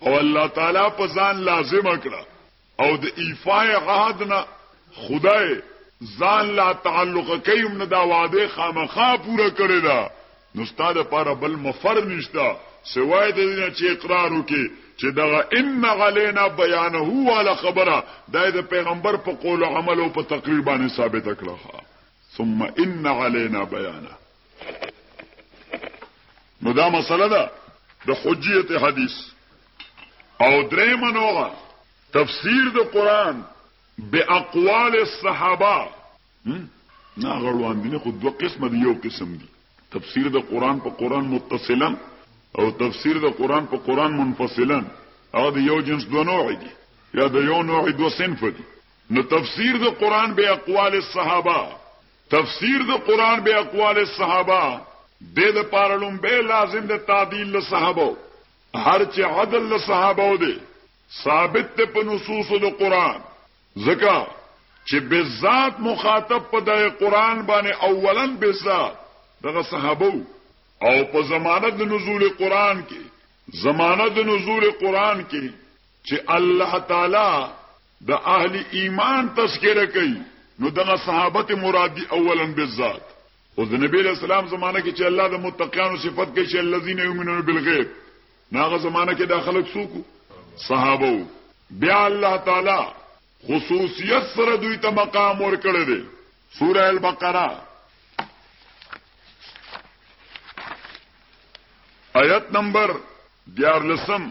Speaker 1: او الله تعالی په ځان لازم کړه او د ایفای عهد نه خدای ځان لا تعلق کوي هم نه دا وعده خامخا پوره کړې ده نو ستا دپاره بل مفر نشته سوای د دې نه چې اقرار وکړي چې دغه ان علینا بیانه واله خبره دا د پیغمبر په قول او عمل او په تقریر باندې ثابته کړه ثم ان علینا بیانه نو دا مسله ده د حجیت حدیث او درې منوغه تفسیر د قران به اقوال الصحابه نه غړوان دي خو دوه قسم دي یو قسم دي تفسیر د قران په قران متصلا او تفسیر د قران په قران منفصلا هغه د یو جنس دوه نوع دي یا د یو نوع دوه صنف دي نو تفسیر د قران به اقوال الصحابه تفسیر د قرآن بې اقوال الصحابه دې د پاره لومبې لازم د تعدیل له صحابه هر چې عدل له صحابه دی ثابت ته په نصوص د قرآن ځکه چې بذات مخاطب په د قرآن باندې اولن بذات دغه صحابه او په زمانه د نزول قران کې زمانه د نزول قران کې چې الله تعالی د اهل ایمان تذکره کوي نو دغه صحابه ته مراد دي اولا بالذات او د نبی له سلام زمانه کې چې الله د متقینو صفت کوي چې الذين يؤمنون بالغیب ناغه زمانه کې دا خلک څوک صحابه بیا الله تعالی خصوصیت سره دوی ته مقام ورکړی دی سوره البقره آیت نمبر دیار لسم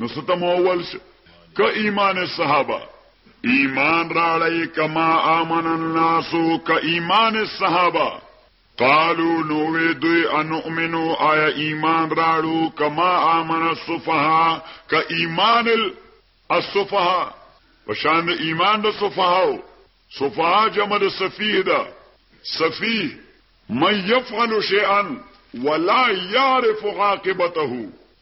Speaker 1: نو ستم اول شه که ایمان صحابه ایمان راړی کما آمن الناسو که ایمان صحابه قالو نوې دوی انؤمنو آیا ایمان راړو کما آمن الصفها که ایمان الصفها پشان د ایمان د صفهاو صفها جمع د سفیه ده سفیه من یفعل شیئا ولا یعرف عاقبته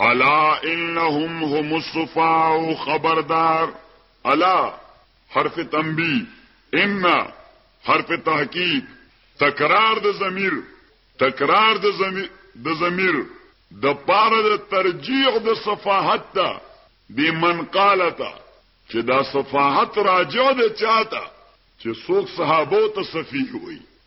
Speaker 1: الا انهم هم الصفاء خبردار الا حرف تنبیه ان حرف تحقیق تکرار د ضمیر تکرار د ضمیر د ضمیر د پاره د ترجیح د صفاحت ته د من قالتا چې دا صفاحت راجع ده چاته چې څوک صحابو ته صفیه وي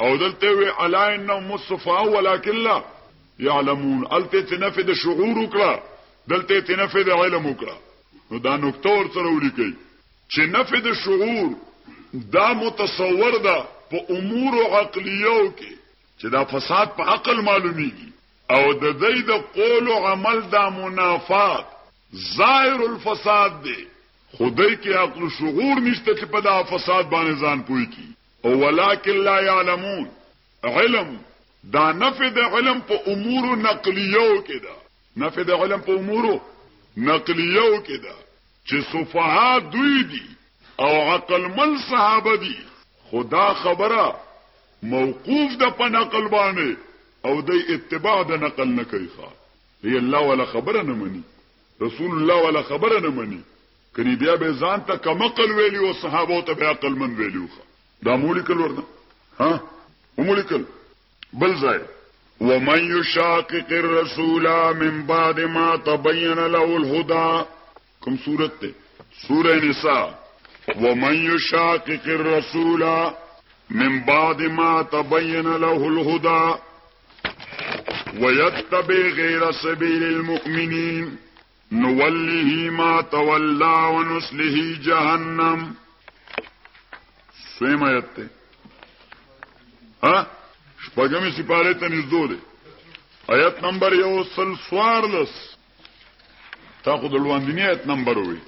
Speaker 1: او دلته وی الا انهم الصفاء ولكن لا يعلمون الته ته نفي د شعور وکړه دلته ته نفي د علم وکړه نو دا نقطه ور سره ولیکي چې نفي د شعور دا متصور ده په امور عقلیو کې چې دا فساد په عقل معلومیږي او د دې د قول او عمل دا منافات ظاهر الفساد دی خدای کې عقل شعور نشته چې په دا فساد باندې ځان پوي کی او ولکن لا يعلمون علم دا نفي د علم په امور نقليو کې ده نفي د علم په امور نقليو کې ده چې صفها دوی دي او عقل مل صحابه دي خدا خبره موقوف ده په نقل باندې او د اتباع د نقل نه کوي ښا دی الله ولا خبره نه مني رسول الله ولا خبره نه مني کنی بیا به ځان ته کم عقل ویلی او صحابه ته به عقل مند ویلی وخه دا مولیکل ورنه ها ومولیکل بل ځای ومن يشاقق الرسول من بعد ما تبين له الهدى کوم سورته ده سوره نساء ومن يشاقق الرسول من بعد ما تبين له الهدى ويتبع غير سبيل المؤمنين نوله ما تولا ونسله جهنم سویم آیت ته ها شپږمې سپاره ته نږدې دی آیت نمبر یو سل سوارلس تا خو د لواندنی آیت نمبر وي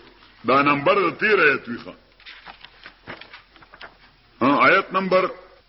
Speaker 1: دا نمبر د تیر آیت ویخه آیت نمبر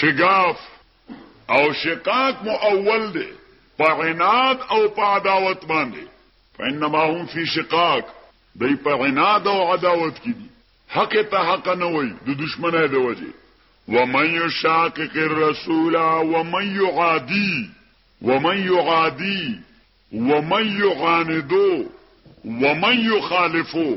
Speaker 1: شګاف او شقاق مؤول دی په عناد او په عداوت باندې فانما هم فی شقاق دی په عناد او عداوت کې دي حق ته حق نه وای د دشمنه دی وجه ومن یشاقق الرسول ومن یعادی ومن یعادی ومن یعاندو ومن یخالفو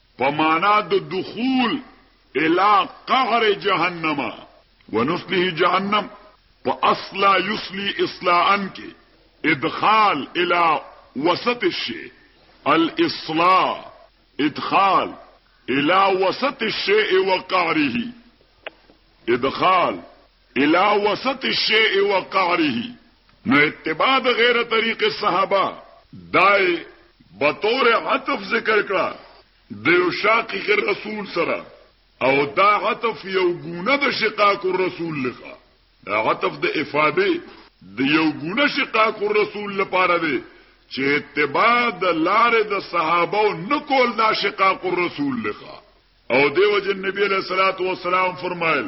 Speaker 1: په معنا د دخول الى قعر جهنم ونصله جهنم په اصلا یصلی اصلاحا کې ادخال الى وسط الشيء الاصلاح ادخال الى وسط الشيء وقعره ادخال الی وسط الشیء وقعره نو اتباع د غیر طریق صحابه دای بطور عطف ذکر کړه د یو شاقق الرسول سره او دا عطف یو ګونه د شقاق الرسول لخوا دا عطف د افاده د یو ګونه شقاق الرسول لپاره دی چې اتباع د لارې د صحابه نه کول دا شقاق الرسول لخوا او دیو جن نبی علیہ الصلوۃ والسلام فرمایل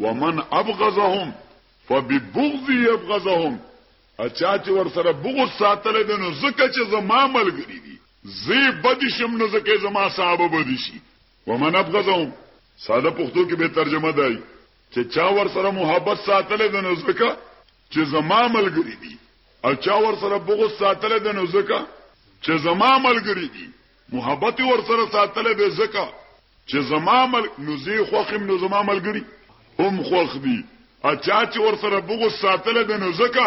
Speaker 1: ومن ابغضهم فببغضي يبغضهم اچا چې ور سره بغض ساتل دي نو زکه چې زما ملګری دي زی بد شم نو زکه زما صاحب بد شي ومن ابغضهم ساده پښتو کې به ترجمه دی چې چا ور سره محبت ساتل دي نو زکه چې زما ملګری دي او چا ور سره بغض ساتل دي نو زکه چې زما ملګری دي محبت یې ورسره ساتلی دی ځکه چې زما ملګري نو زه یې خوښ یم نو زما ملګري هم خوښ دي او چا چې ورسره بغض ساتلی دی نو ځکه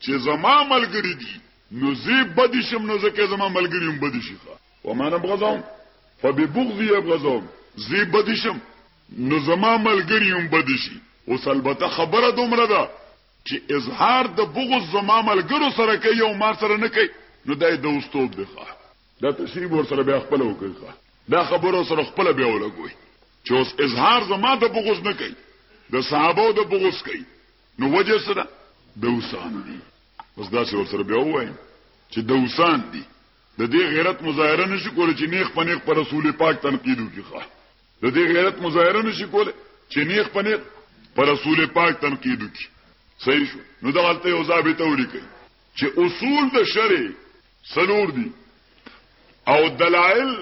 Speaker 1: چې زما ملګري دي نو زه بدی شم نو ځکه زما ملګري هم بدی شي ومن ابغضهم فببغضي ابغضهم زه بدی شم نو زما ملګري هم بدی شي اوس البته خبره دومره ده چي اظهار د بغض زما ملګرو سره کوي او ما سره نه کوي نو دا یې دوستوب دی ښه دا تشریح ورسره بیا خپله وکړئ ښه دا خبره ورسره خپله بیا ولګوئ چې اوس اظهار زما د بغض نه کوي د صحابو د بغض کوي نو وجه څه ده دوسان دي اوس داسې ورسره بیا ووایم چې دوسان دي د دې غیرت مظاهره نشي کولی چې نیخ په نیخ په رسول پاک تنقید وکړي د دې غیرت مظاهره نشي کوله چې نیخ په نیخ پر رسول پاک تنقید وکړي صحیح شو نو دا غلطه یو ضابطه ولیکي چې اصول د شرع سلور دي او دلائل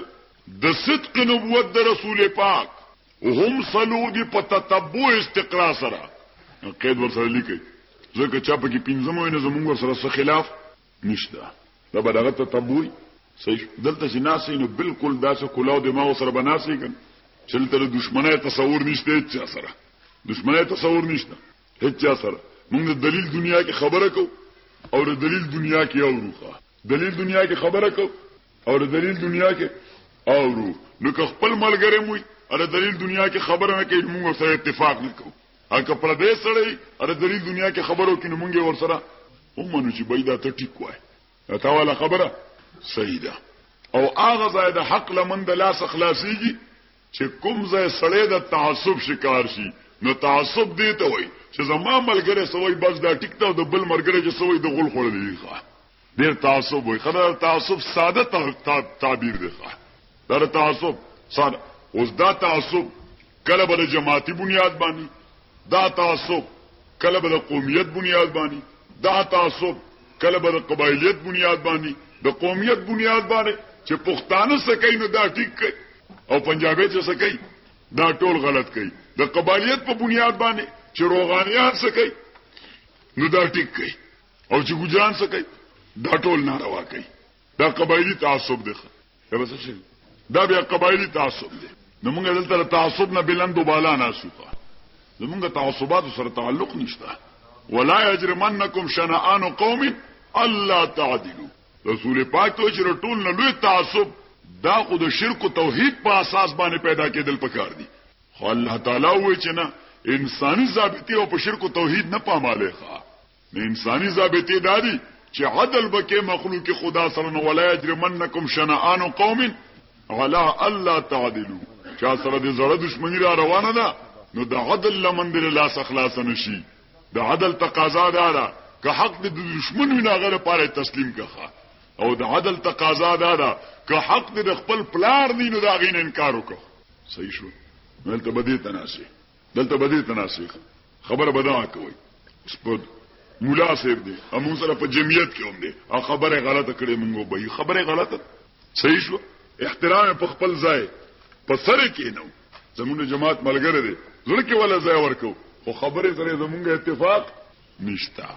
Speaker 1: د صدق نبوت د رسول پاک هم سلور دي په تتبع استقرا سره قید ورسره لیکي ځکه چا په کې پنځمو نه زمونږ سره خلاف نشته دا به دغه ته تب وي صحیح شو دلته چې ناسې نو بالکل داسې کلاو دماغ سره به ناسې کن چې دلته د دشمنۍ تصور نشته هیڅ چا سره دشمنۍ تصور نشته هیڅ چا سره موږ د دلیل دنیا کې خبره کو او د دلیل دنیا کې اوروخه دلیل دنیا کې خبره کو او د دلیل دنیا کې اورو نو که خپل ملګری موي او د دلیل دنیا کې خبره نه کوي موږ سره اتفاق نه کوو او که پردی سړی اره دری دنیا کې خبرو کې نو مونږ یې ورسره ومنو چې بای دا ته ټیک وای دا تا والا خبره صحیح ده او هغه ځای د حق لمن د لاس خلاصيږي چې کوم ځای سړی د تعصب شکار شي نو تعصب دی ته وای چې زما ملګری سوی بس دا ټیک ته د بل مرګره چې سوی د غول خړلې ښه ډېر تعصب وي خدا تعصب ساده تعبیر دی ښه دا تعصب ساده اوس دا تعصب کله به د جماعتي بنیاد باندې دا تعصب کله به د قومیت بنیاد باندې دا تعصب کله به د قبایلیت بنیاد باندې د قومیت بنیاد باندې چې پښتانه سکه نه دا ټیک کوي او پنجابي چې سکه دا ټول غلط کوي د قبایلیت په بنیاد باندې چې روغانيان سکه نو دا ټیک کوي او چې ګجران څه کوي دا ټول ناروا کوي دا قبایلی تعصب دی دا بس شي دا بیا قبایلی تعصب دی نو موږ دلته تعصب نه بلند بالا نه سوکا زمونږ تعصبات سره تعلق نشته ولا یجرمنکم شنآن قوم الله تعدلوا رسول پاک ته چې ټول نه لوی تعصب دا خو د شرک او توحید په اساس باندې پیدا کېدل پکار دي خو الله تعالی وایي چې نه انساني ضابطه او په شرک او توحید نه پاماله ښه نو انساني ضابطې دا دي چې عدل به کې مخلوق خدا سره نو ولا یجرمنکم شنآن قوم علا الله تعدلو چا سره د زړه دښمنی را روانه ده نو د عدل لمن د لاس خلاص نشي د عدل تقاضا ده ده که حق د دشمن وینا غره پاره تسلیم کخه او د عدل تقاضا ده ده که حق د خپل پلار دی نو دا غین انکار وکړه صحیح شو ملته بدی تناسه دلته به دې تناسي خبره به دا کوي سپد مولا صاحب دی امون سره په جمعیت کې هم دی او خبره غلطه کړې مونږ به خبره غلطه صحیح شو احترام په خپل ځای په سره کې نو زمونږ جماعت ملګری دی زړه کې ولا ځای ورکو خو خبره سره زمونږ اتفاق نشتا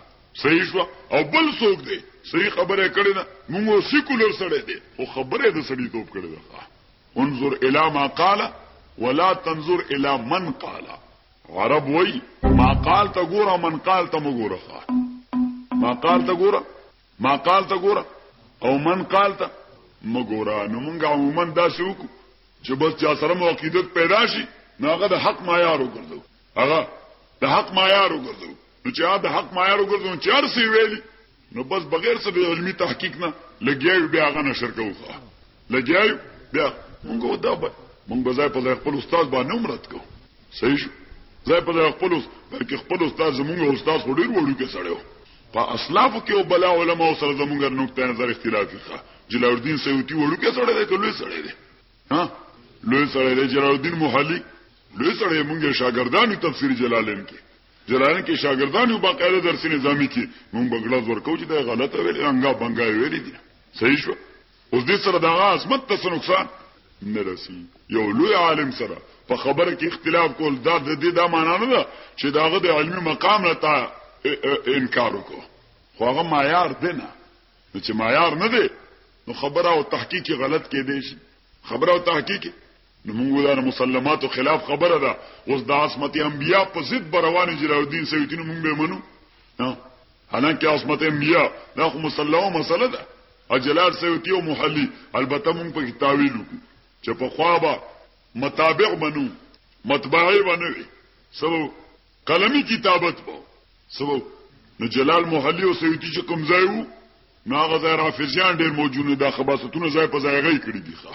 Speaker 1: صحیح شو او بل څوک دی صحیح خبره کړې نه مونږ سیکولر سره دی خو خبره د سړی توپ کړې ده انظر الى ما قال ولا تنظر الى من قال عرب وای ما قال ته ګوره من قال ته مګوره ما قال ته ګوره ما قال ته ګوره او من قال ته مګوره نو موږ عموما دا شوک چې بس چا سره موقیدت پیدا شي نو هغه د حق معیار وګرځو هغه د حق معیار وګرځو نو چې هغه د حق معیار وګرځو چې هر څه ویلي نو بس بغیر څه د علمي تحقیق نه لګیایو بیا هغه نشر کوو لګیایو بیا موږ دا به موږ به ځای په ځای خپل استاد باندې عمرت کوو صحیح شو ځای په ځای خپل بلکې خپل استاد زموږ استاد خو ډېر وړو کې سړی و په اسلافو کې او بلا علماو سره زموږ نقطه نظر اختلافي ښه جلال الدین سیوطي وړو کې سړی دی که لوی سړی دی ها لوی سړی دی جلال الدین محلي لوی سړی مونږ شاګردانو تفسیر جلالین کې جلالان کې شاګردان یو باقاعده درسي نظامی کې مونږ بغړز ورکو چې دا غلطه ویلې انګا بنګا ویلې دي صحیح شو اوس دې سره دا عظمت ته نقصان نه رسی یو لوی عالم سره په خبره کې اختلاف کول دا د دې دا معنا نه ده چې داغه د علمي مقام نه تا انکار وکړو خو هغه معیار دی نه چې معیار نه دی نو خبره او تحقیق غلط کې دی شي خبره او تحقیق نو موږ دا مسلماتو خلاف خبره ده اوس د عصمت انبیا په ضد بروان جلال الدین سیوطی نو موږ به منو نه حالانکه عصمت انبیا دا خو مسلمه مسله ده او جلال سیوطی او محلی البته موږ په تاویل وکړو چې په خوابه مطابق بنو مطبعه بنو سبو قلمی کتابت بو سبو نو جلال محلی او سیوطی چې کوم ځای وو نو هغه ځای رافضیان ډیر موجود دي دا خباستونه ځای په ځای غي کړی دي ښه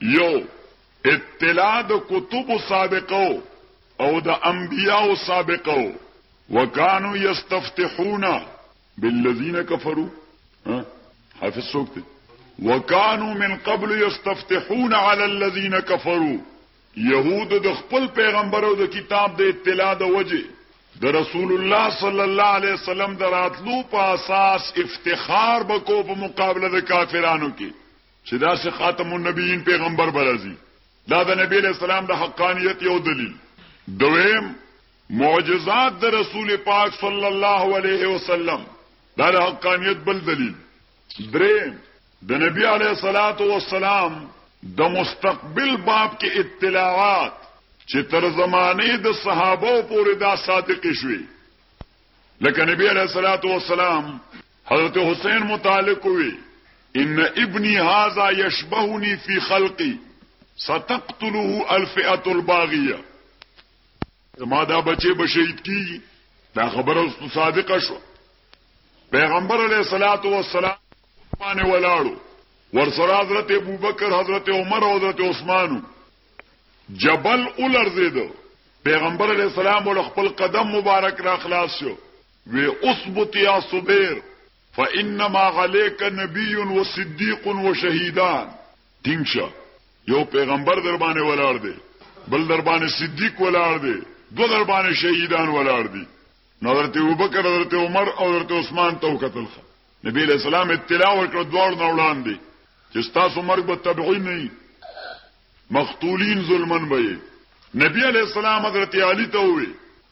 Speaker 1: یو، اطلاع د کتبو سابقه و او د انبیاوو سابقه و، وکانو یستفتحون بالذین کفرو ها حافظ څوک دی وکانو من قبل یستفتحون علی الذین کفرو یهود د خپل پیغمبر او د کتاب د اطلاع د وجه د رسول الله صلی الله علیه وسلم د راتلو په اساس افتخار بکو په مقابله د کافرانو کې چې داسې خاتم النبیین پیغمبر به راځي دا د نبی علیه السلام د حقانیت یو دلیل دویم معجزات د رسول پاک صلی الله علیه وسلم دا د حقانیت بل دلیل دریم د نبی علیه الصلاۃ والسلام د مستقبل باب کې اطلاعات چې تر زمانه د صحابه پورې دا صادق شوي لکه نبی علیه الصلاۃ والسلام حضرت حسین متعلق وی ان ابنی هذا یشبهنی فی خلقی ستقتله الفئه الباغیه زما دا بچي به شهید کیږي دا خبره صادقه شو پیغمبر علیه الصلاۃ والسلام باندې ولاړو ورسره حضرت ابوبکر حضرت عمر او حضرت عثمان جبل اولرزیدو پیغمبر علیه السلام ول خپل قدم مبارک را خلاص شو وی اثبت یا صبیر فانما علیک نبی و صدیق و شهیدان ټینګ شه یو پیغمبر در باندې ولاړ دی بل در باندې صدیق ولاړ دی دو در باندې شهیدان ولاړ دي نو حضرت ابوبکر حضرت عمر او حضرت عثمان ته وکتل نبی علیہ السلام اطلاع ورکړ دوړ نه وړاندې چې تاسو مرګ به طبيعي نه مقتولین ظلمن به نبی علیہ السلام حضرت علی ته وی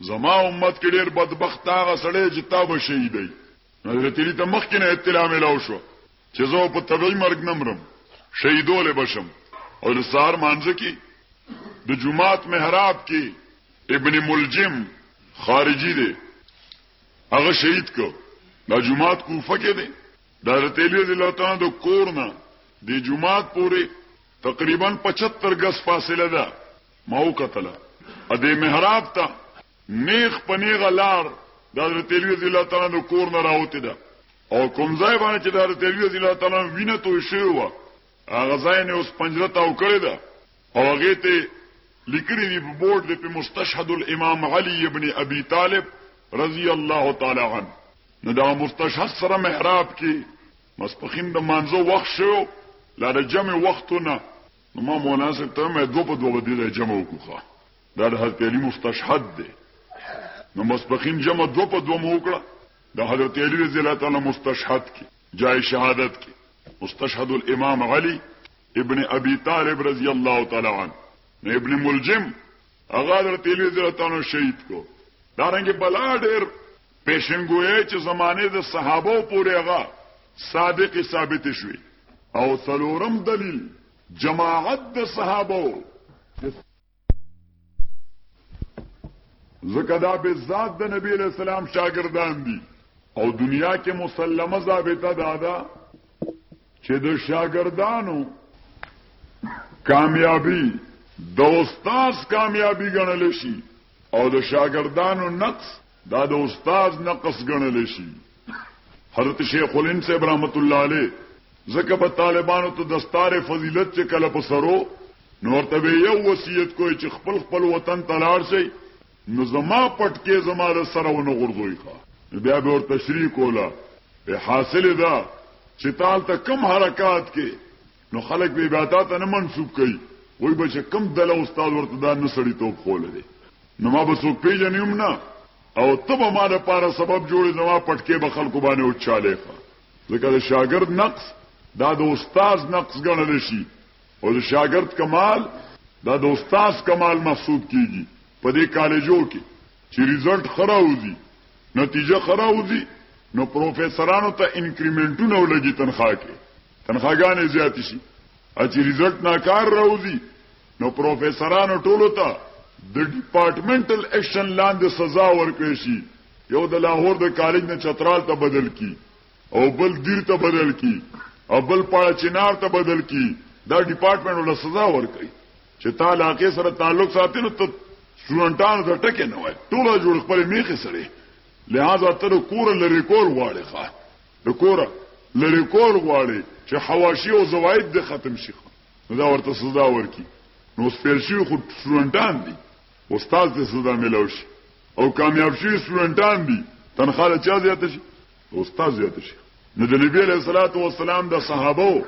Speaker 1: زما امت کې ډېر بدبخت هغه سړی چې تا به شهیدوي. حضرت علي ته مخکې نه اطلاع میلاو شوه چې زه به په طبیعي مرګ نه مرم، شهیدولی به شم او د سهار لمانځه کې د جومات محراب کې ابن ملجم خارجي دی هغه شهید کړ دا جمعات کوفه کې دی د حضرت علی رضی الله تعالی د کور نه د جمعات پورې تقریبا 75 غز فاصله ده ما وکتل ادې محراب ته نیخ په نیغه لار د حضرت علی رضی الله تعالی نو کور نه راوته ده او کوم ځای باندې چې د حضرت علی رضی الله تعالی وینه توی شوی و هغه ځای نه اوس پنجره تاو کړی ده او هغه ته لیکلی دی په بورډ دی په مستشهد الامام علی ابن ابي طالب رضی الله تعالی عنه نو دا مستشهد سره محراب کې مسپخین د مانزو وخت شو لا د جمع وختونه نو ما مولانا صاحب ته مې دوه په دوه بدې ځای جمع وکړه دا د حضرت علي مستشهد دی نو مسبقین جمع دوه په دوه مو وکړه د حضرت علی رضی الله تعالی مستشهد کی جای شهادت کی مستشهد الامام علی ابن ابي طالب رضی الله تعالی عنه نو ابن ملجم هغه حضرت علی رضی الله تعالی شهید کو دارنګ بلا ډیر پېشنګویۍ چې زمانې د صحابو پورې هغه صادق ثابت شوي او څلورم دلیل جماعت د صحابو ځکه دا به ذات د نبی له سلام شاګردان دي او دنیا کې مسلمه ضابطه دا ده چې د شاګردانو کامیابی د استاد کامیابی ګڼل شي او د شاګردانو نقص دا د استاد نقص ګڼل شي حضرت شیخ الهند صاحب رحمت الله علیه زکه په طالبانو ته دستار فضیلت چې کله په سرو نو ورته یو وصیت کوی چې خپل خپل وطن تلار شي نو زما پټکې زما د سره ونه غورځوي ښا بیا به ورته شریک ولا حاصل ده چې تال ته کم حرکات کې نو خلک به بیا تا ته نه منسوب کوي وای به چې کم دله استاد ورته دا نه سړیتوب ښوولی دی نو ما به څوک پېژني هم نه او ته به ما دپاره سبب جوړې زما پټکې به خلکو باندې وچالې ښه ځکه د شاګرد نقص دا د استاز نقص ګڼلی شي او د شاګرد کمال دا د استاز کمال محسوب کیږي په دې کالجو کې چې ریزلټ ښه راوځي نتیجه ښه راوځي نو پروفیسرانو ته انکریمنټونه ولګي تنخوا کې تنخواګانې زیات شي چې ریزلټ ناکار راوځي نو پروفیسورانو ټولو ته د ډپارټمنټل اکشن لاندې سزا ورکړي شي یو د لاهور د کالج نه چترال ته بدل کی او بل دیر ته بدل کی او بل پاړه چنار ته بدل کی دا ډپارټمنټ ول سزا ورکړي چې تا علاقې سره تعلق ساتي نو ته سټوډنټانو ته ټکه نه وای ټول جوړ خپل میخه سره لہذا تر کور لری کول واړه د کوره لرې کول غواړي چې حواشي او زواید د ختم شي نو دا ورته سزا ورکي نو اوس پیل شوي خو سټوډنټان دي استاد ته سزا ملاو شي او کامیاب شوي سټوډنټان دي تنخواه له چا زیاته شي استاد زیاته شي نو د نبی علیه الصلاۃ والسلام د صحابه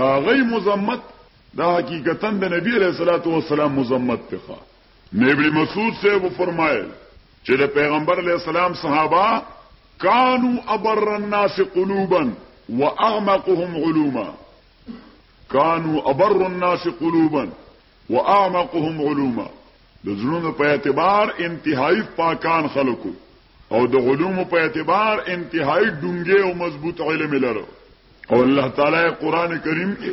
Speaker 1: دا غي مزمت دا حقیقتا د نبی علیه الصلاۃ والسلام مزمت ته نو ابن مسعود صاحب وفرمایل چې د پیغمبر علی السلام صحابه کانو ابر الناس قلوبا واعمقهم علوما کانو ابر الناس قلوبا واعمقهم علوما د زړونو په اعتبار انتهایی پاکان خلکو او د علوم په اعتبار انتهایی ډونګې او مضبوط علم لرو او الله تعالی قران کریم کې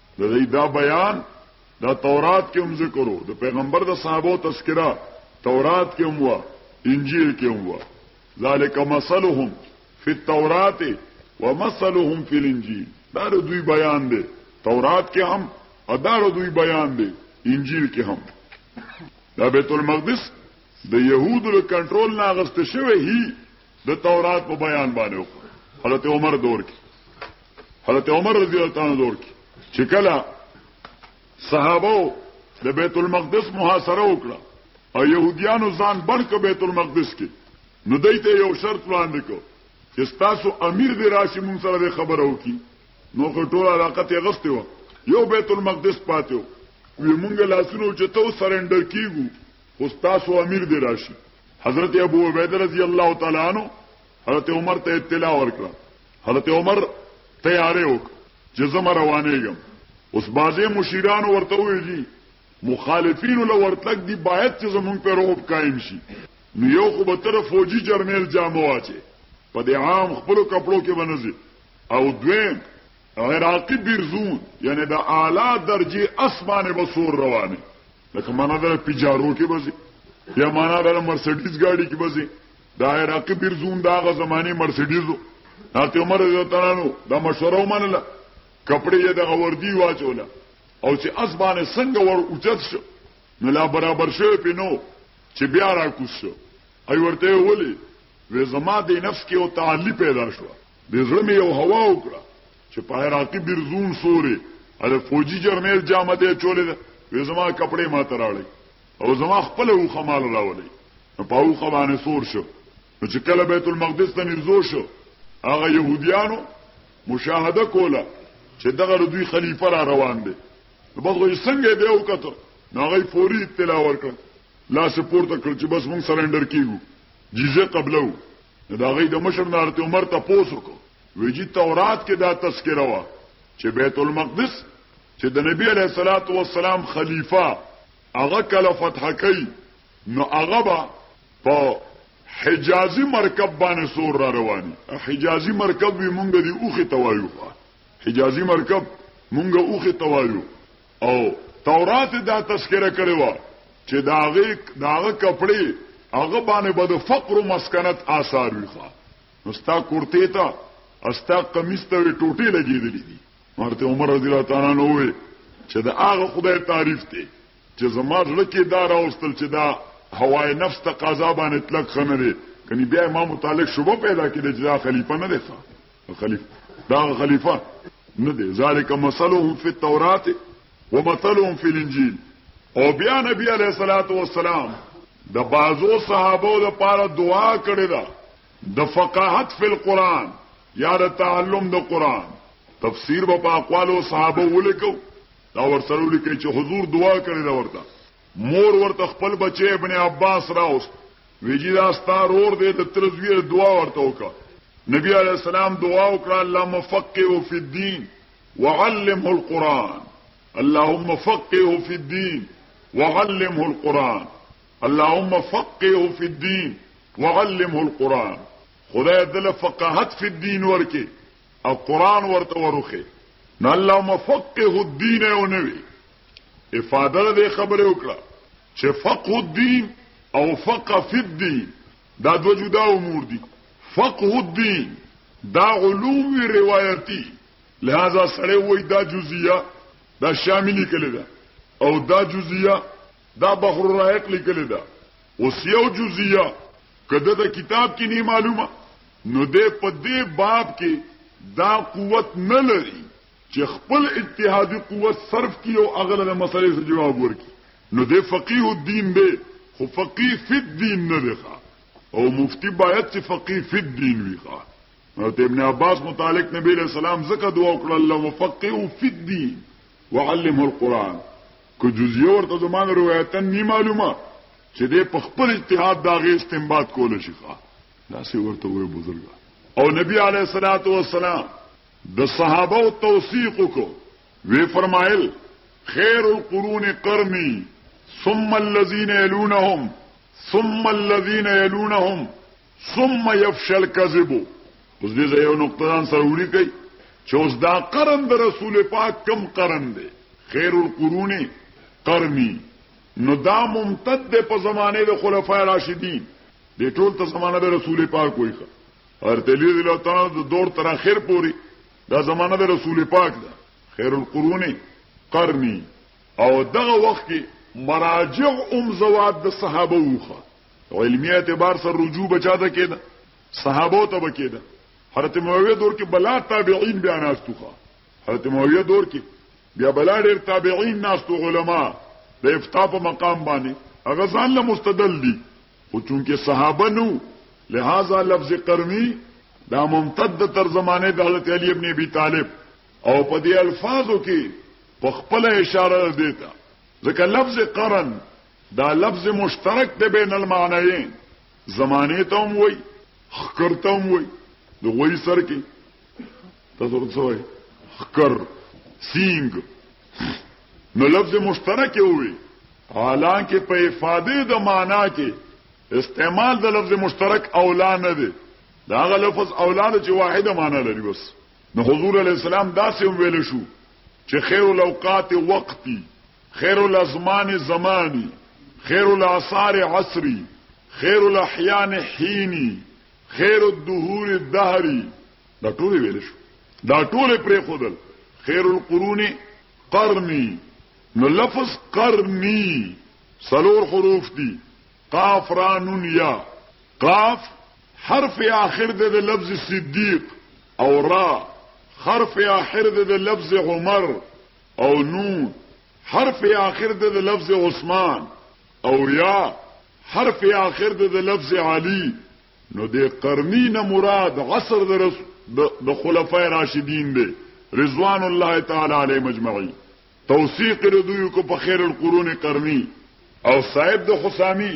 Speaker 1: د دې دا بیان دا تورات کې هم ذکر وو د پیغمبر د صحابه تذکرہ تورات کې هم وو انجیل کې هم وو ذالک مثلهم فی التورات ومثلهم فی الانجیل دا د دوی بیان دی تورات کې هم ادارو دوی بیان دی انجیل کې هم دا بیت المقدس د يهودو له کنټرول نه غست شوی هی د تورات په بیان باندې وکړ حضرت عمر دور کې حضرت عمر رضی الله عنه دور کې چې کله صحابه د بیت المقدس محاصره وکړه او يهوديانو ځان بند کړ بیت المقدس کې نو دوی ته یو شرط وړاندې کړ چې تاسو امیر دی راشي مونږ سره خبره وکړي نو خو ټول علاقه ته غستې و یو بیت المقدس پاتې و مونږ لاسونو چې تو سرندر کیږو خو ستاسو امیر دې راشي. حضرت ابو عبیده رضی الله تعالی عنه حضرت عمر ته اطلاع ورکړه. حضرت عمر تیاری وکړ چې زه مه روانېږم. اوس بعضې مشیرانو ورته وویل جی مخالفینو له ورتګ دي باید چې زمونږ په رعب قایم شي نو یو خو به تر فوجي جرنیل جامه واچې په دې عام خپلو کپړو کې به نه ځي او دویم عراقي بیرزون یعنی د اعلی درجې اسمانې به سور روانې لکه معنا دا پیجارو کې بزي یا معنا دا مرسډیز ګاډي کې بزي دا عراقي برزون دا غ زمانه مرسډیزو حضرت عمر رضی الله تعالی عنہ دا مشوره ومنله کپڑے یې دغه وردی واچوله او چې اسبانه څنګه ور اوچت شو نو لا برابر شو په نو چې بیا را کوس شو ای ورته ولي وې زما د نفس کې او تعالی پیدا شو د زړه مې یو هوا وکړه چې په عراقي بیرزون سورې د فوجي جرنیل جامه دی چولې ده وې زما کپړې ما ته راړی او زما خپل اوخه مال راولې نو په اوخه باندې سور شو نو چې کله بیت المقدس ته نږدې شو هغه يهوديانو مشاهده کوله چې دغه دوی خلیفہ را روان دی نو بغو یې څنګه دی وکړه نو هغه فوري اطلاع ورکړه لا سپورت کړ چې بس مونږ سرندر کیږو جزیه قبلو دا غي د مشر نارته عمر ته پوسو کو وی جی تورات کې دا تذکره وه چې بیت المقدس چې د نبی علیه الصلاۃ والسلام خلیفہ هغه کله فتح کوي نو هغه به په حجازي مرکب باندې سور را رواني حجازي مرکب وی مونږ دی اوخه توایو حجازي مرکب مونږ اوخه توایو او تورات دا تذکره کړو چې داغه داغه کپڑے هغه باندې بد فقر او مسکنت آثار وی نو ستا کورتې ته او ستا قمیص ته یې ټوټې لګېدلې دي نو حضرت عمر رضی الله تعالی عنه وویل چې د هغه خدای تعریف دی چې زما زړه کې دا راوستل چې دا هوای نفس تقاضا باندې اطلاق ښه نه دی کني بیا ما متعلق شوبه پیدا کړي چې دا خلیفه نه دی خلیفه دا خلیفه نه دی ذالک مثلهم فی التورات ومثلهم فی الانجیل او بیا نبی علیه الصلاة والسلام د بعضو صحابو د پاره دعا کړې ده د فقاهت فی القرآن یا د تعلم د قرآن تفسیر به په اقوالو صحابه ولیکو دا ورسره ولیکي چې حضور دعا کړې ده ورته مور ورته خپل بچی ابن عباس راوست ویجی دا ستار اور دی د ترزویر دعا ورته وکړه نبی علیہ السلام دعا وکړه اللهم فقهه فی الدین وعلمه القرآن اللهم فقهه في الدين وعلمه القرآن اللهم فقهه في الدين وعلمه القرآن خدای دل فقاهت فی الدین ورکه او قرآن ورته ورخه نو اللهم فقهه الدین او نوی افاده دې خبره وکړه چې فقه الدین او فقه فی الدین دا دو جدا امور دي فقه الدین دا علوم روایتی لہذا سړی وای دا جزئیه دا شامی لیکل ده او دا جزئیه دا بحر الرائق لیکل ده اوس یو جزئیه کده د کتاب کې نه معلومه نو د په دې باب کې دا قوت نه لري چې خپل اجتهادي قوت صرف کی او اغلل مسلې څه جواب ورکي نو د فقيه الدين به خو فقيه فی الدين نه دی او مفتی باید چې فقيه فی الدين وي نو ته ابن عباس متعلق نبی علیہ السلام زکه دعا وکړه الله مفقهه فی الدین وعلمه القرآن که جزیه ورته زمانه روایتن نی معلومه چې دې په خپل اجتهاد دا غي استنباط کول شي ښا دا سی ورته وې بزرګ او نبی علیہ الصلات والسلام د صحابه او توثیق کو وی فرمایل خیر القرون قرنی ثم الذين يلونهم ثم الذين يلونهم ثم يفشل الكذب اوس دې ځای یو نقطه ځان سره ولیکئ چې اوس دا قرن د رسول پاک کم قرن دی خیر القرون قرنی نو دا ممتد دی په زمانه د خلفای راشدین د ټول ته زمانه د رسول پاک وایي هر تلی دی له تعالی د دور تر اخر پوری دا زمانه د رسول پاک ده خیر القرون قرنی او دغه وخت کې مراجع ام زواد د صحابه وخه علمی اعتبار سره رجوع بچا ته کېده صحابو ته بکېده حضرت معاویه دور کې بلا تابعین بیا ناستوخه حضرت معاویه دور کې بیا بلا ډېر تابعین ناستو علما د افتا په مقام باندې هغه ځان له مستدل دي خو چونکې صحابه نو لہذا لفظ قرنی دا ممتد تر زمانه د حضرت علی ابن ابي طالب او په دې الفاظو کې په خپل اشاره دیتا ځکه لفظ قرن دا لفظ مشترک دی بین المعنیین زمانه ته هم وای خکر ته هم وای د غوی سر کې تاسو ورته وای خکر سینګ نو لفظ مشترک وي حالانکه په افاده د معنا کې استعمال د لفظ مشترک اولا نه دی دا غ لفظ اولا چې واحده معنا لري بس نو حضور علی السلام داسې ویل شو چې خیر الاوقات وقتی خیر الازمان زمانی خیر الاثار عصری خیر الاحیان حینی خیر الدهور دهری دا ټول ویل شو دا ټول پرې خودل خیر القرون قرنی نو لفظ قرنی سلور حروف دی قاف را نون یا قاف حرف آخر دی د لفظ صدیق او را حرف آخر دی د لفظ عمر او نون حرف آخر د لفظ عثمان او یا حرف آخر د لفظ علی نو د قرنی نه مراد عصر د د خلفای راشدین دی رضوان الله تعالی علیه مجمعی توثیق ردوی کو په خیر القرون قرنی او صاحب د حسامی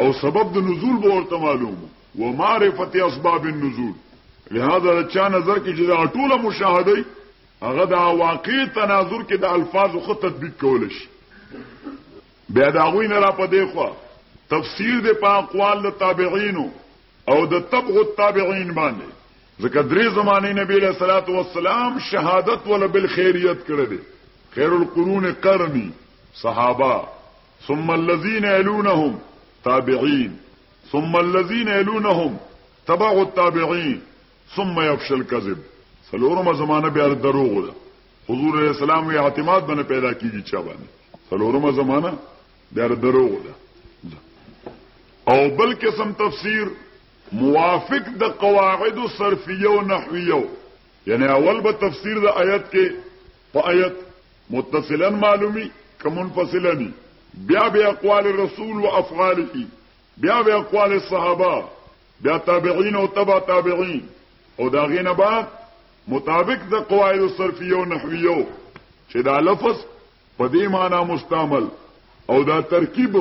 Speaker 1: او سبب د نزول به ورته معلوم و معرفت اسباب النزول لهذا د چا نظر کې چې دا ټوله مشاهده هغه د واقع تناظر کې د الفاظو خو تطبیق کول شي بیا دا غوی نه را پدې خو تفسیر د په اقوال د تابعینو او د تبع التابعین باندې ځکه درې زمانه نبی له صلوات و سلام شهادت ول بالخیریت کړې دي خیر القرون قرنی صحابه ثم الذين يلونهم تابعين ثم الذين يلونهم تبع التابعين ثم يفشل الكذب سلورم زمانه بیا دروغ ده حضور علیہ السلام وی اعتماد باندې پیدا کیږي چا باندې سلورم زمانه بیا دروغ ده او بل قسم تفسیر موافق د قواعد صرفیه او نحویه یعنی اول به تفسیر د آیت کې په آیت متصلا معلومی که منفصلا نی بیا به اقوال رسول و افعاله بیا به اقوال صحابه بیا تابعین او تبع تابعین او دا غینه بعد مطابق د قواعد صرفیه او نحویه چې دا لفظ په دې معنی مستعمل او دا ترکیب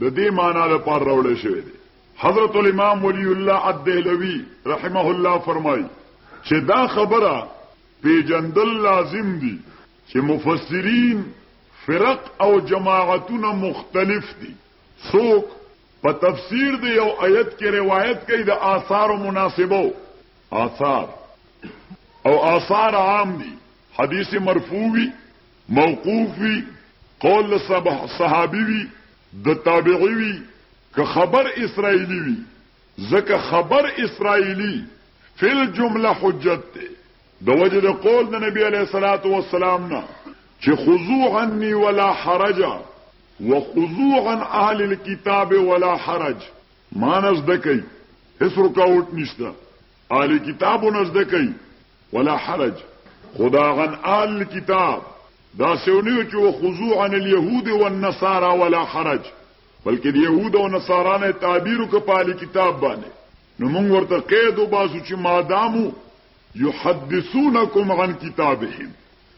Speaker 1: د دې معنی لپاره راوړل شوی دی حضرت الامام ولی الله الدهلوی رحمه الله فرمای چې دا خبره پېژندل لازم دي چې مفسرین، فرق او جماعتونه مختلف دي، څوک په تفسیر د یو ایت کې روایت کوي د آثارو مناسبه و، آثار او آثار عام دي، حدیث مرفوع وي، موقوف وي، قول صحابي وي، د تابعي وي، که خبر اسرائیلي وي، ځکه خبر اسرائیلي فی الجمله حجت دی د وجه د قول د نبی علیه الصلاة والسلام نه چې خضوع عني ولا حرج وخضوع عن اهل الكتاب ولا حرج ما نزد کوي هیڅ رکاوټ نشته اهل کتاب نزد کوي ولا حرج خدا عن اهل الكتاب دا سونیو چې وخضوع عن اليهود والنصارى ولا حرج بلکې د يهود او نصارانه تعبیر کو په اهل کتاب باندې نو موږ ورته قید وباسو چې مادامو یحدثونکم عن کتابهم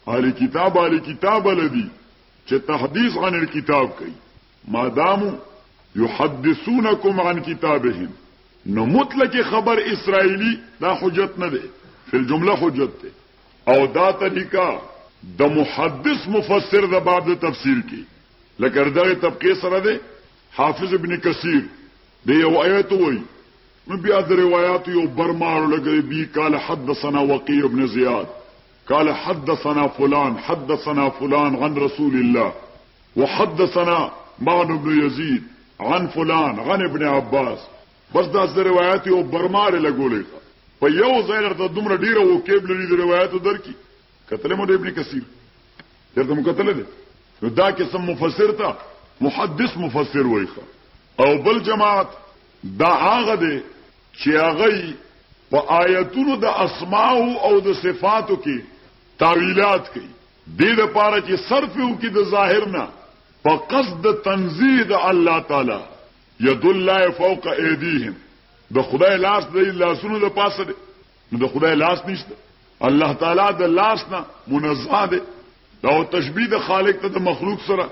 Speaker 1: اهل کتاب اهل کتاب لدی چې تحدیث عن الكتاب کوي مادامو یحدثونکم عن کتابهم نو مطلق خبر اسرائیلی دا حجت نه ده فی الجمله حجت ده او دا طریقہ د محدث مفسر د باب د تفسیر کې لکه دغه طبقه سره ده حافظ ابن کثیر د یو آیت وای نو بیا د روایت یو برمار لګی بی قال حدثنا وقیع ابن زیاد قال حدثنا فلان حدثنا فلان عن رسول الله وحدثنا معن بن يزيد عن فلان عن ابن عباس بس دا سره روایت او برمار لګولې په یو ځای درته دومره ډیره وکیب لري د روایتو درکې کتل مو د ابن کثیر چرته مو کتل دي نو دا قسم مفسر ته محدث مفسر وایي او بل جماعت دا هغه دی چې هغه په آیتونو د اسماء او د صفاتو کې تعویلات کوي د دې لپاره چې صرف یو کې د ظاهر نه په قصد تنزیه د الله تعالی ید الله فوق ایدیهم د خدای لاس د لاسونو د پاسه دی نو د خدای لاس نشته الله تعالی د لاس نه منزه دی دا او تشبیه د خالق ته د مخلوق سره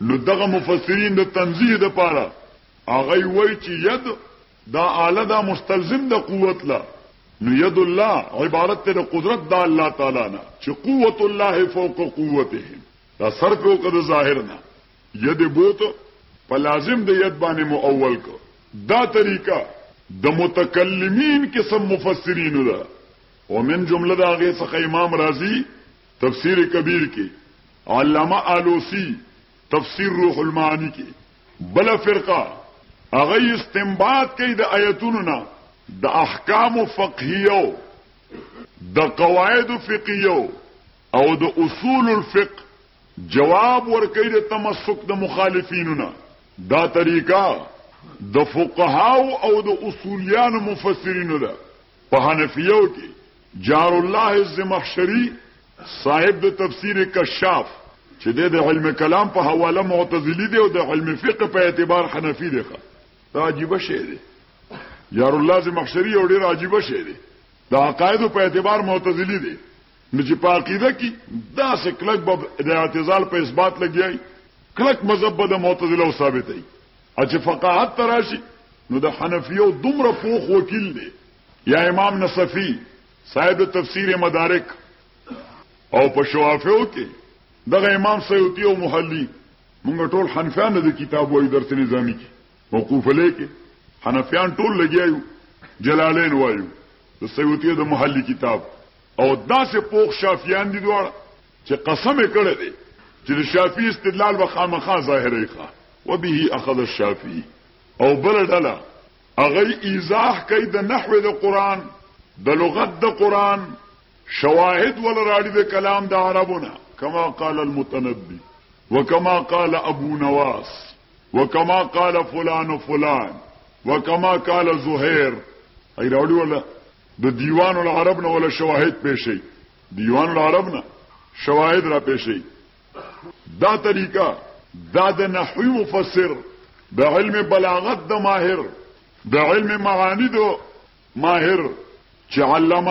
Speaker 1: نو دغه مفسرین د تنزیه د پاره هغه وایي چې ید دا اعلی دا مستلزم د قوت لا نو ید الله عبارت ته قدرت د الله تعالی نه چې قوت الله فوق قوتهم دا سر په وکړه ظاهر نه ید بوت په لازم د ید باندې مؤول کو دا طریقه د متکلمین قسم مفسرینو ده او من جمله دا غي څخه امام رازی تفسیر کبیر کې علامه آلوسی تفسیر روح المعانی کې بل فرقه هغه استنباط کوي د آیتونو نه د احکام فقهیو د قواعد فقهیو او د اصول الفقه جواب ورکوي د تمسک د مخالفینو نه دا طریقه د فقهاو او د اصولیانو مفسرینو ده په حنفیو کې جار الله الزمخشری صاحب د تفسیر کشاف چې د علم کلام په حواله معتزلی دی او د علم فقه په اعتبار حنفی دی دا عجیب شی دی یار الله زمخشری او ډیر عجیب شی دی د عقاید په اعتبار معتزلی دی نو چې په عقیده کې داسې کلک به د اعتزال په اثبات لګیای کلک مذهب به د معتزله او ثابتای او چې فقاهت تراشي نو د حنفیو دومره پوخ وکیل دی یا امام نصفی صاحب تفسیر مدارک او په شوافیو کې دغه امام سیوطی او محلی موږ ټول حنفیان د کتاب وای درس نظامی کې موقوف لیکي حنفیان ټول لګیایو جلالین وایو د سیوطی د محلی کتاب او داسې پوخ شافعیان دي دواړه چې قسم یې کړی دی چې د شافعي استدلال به خامخا ظاهروي ښه وبه اخذ الشافعي او بله ډله هغه ایزاح کوي د نحو د قرآن د لغت د قرآن شواهد ول راړي د کلام د عربونه کما قال المتنبي وکما قال ابو نواس وکما قال فلان فلان وکما قال زهير ای راوړي ولا د دیوان العرب نه ول شواهد پېښي دیوان العرب نه شواهد را پېښي دا طریقه دا د نحوی مفسر د علم بلاغت د ماهر د علم معانی د ماهر چې علامه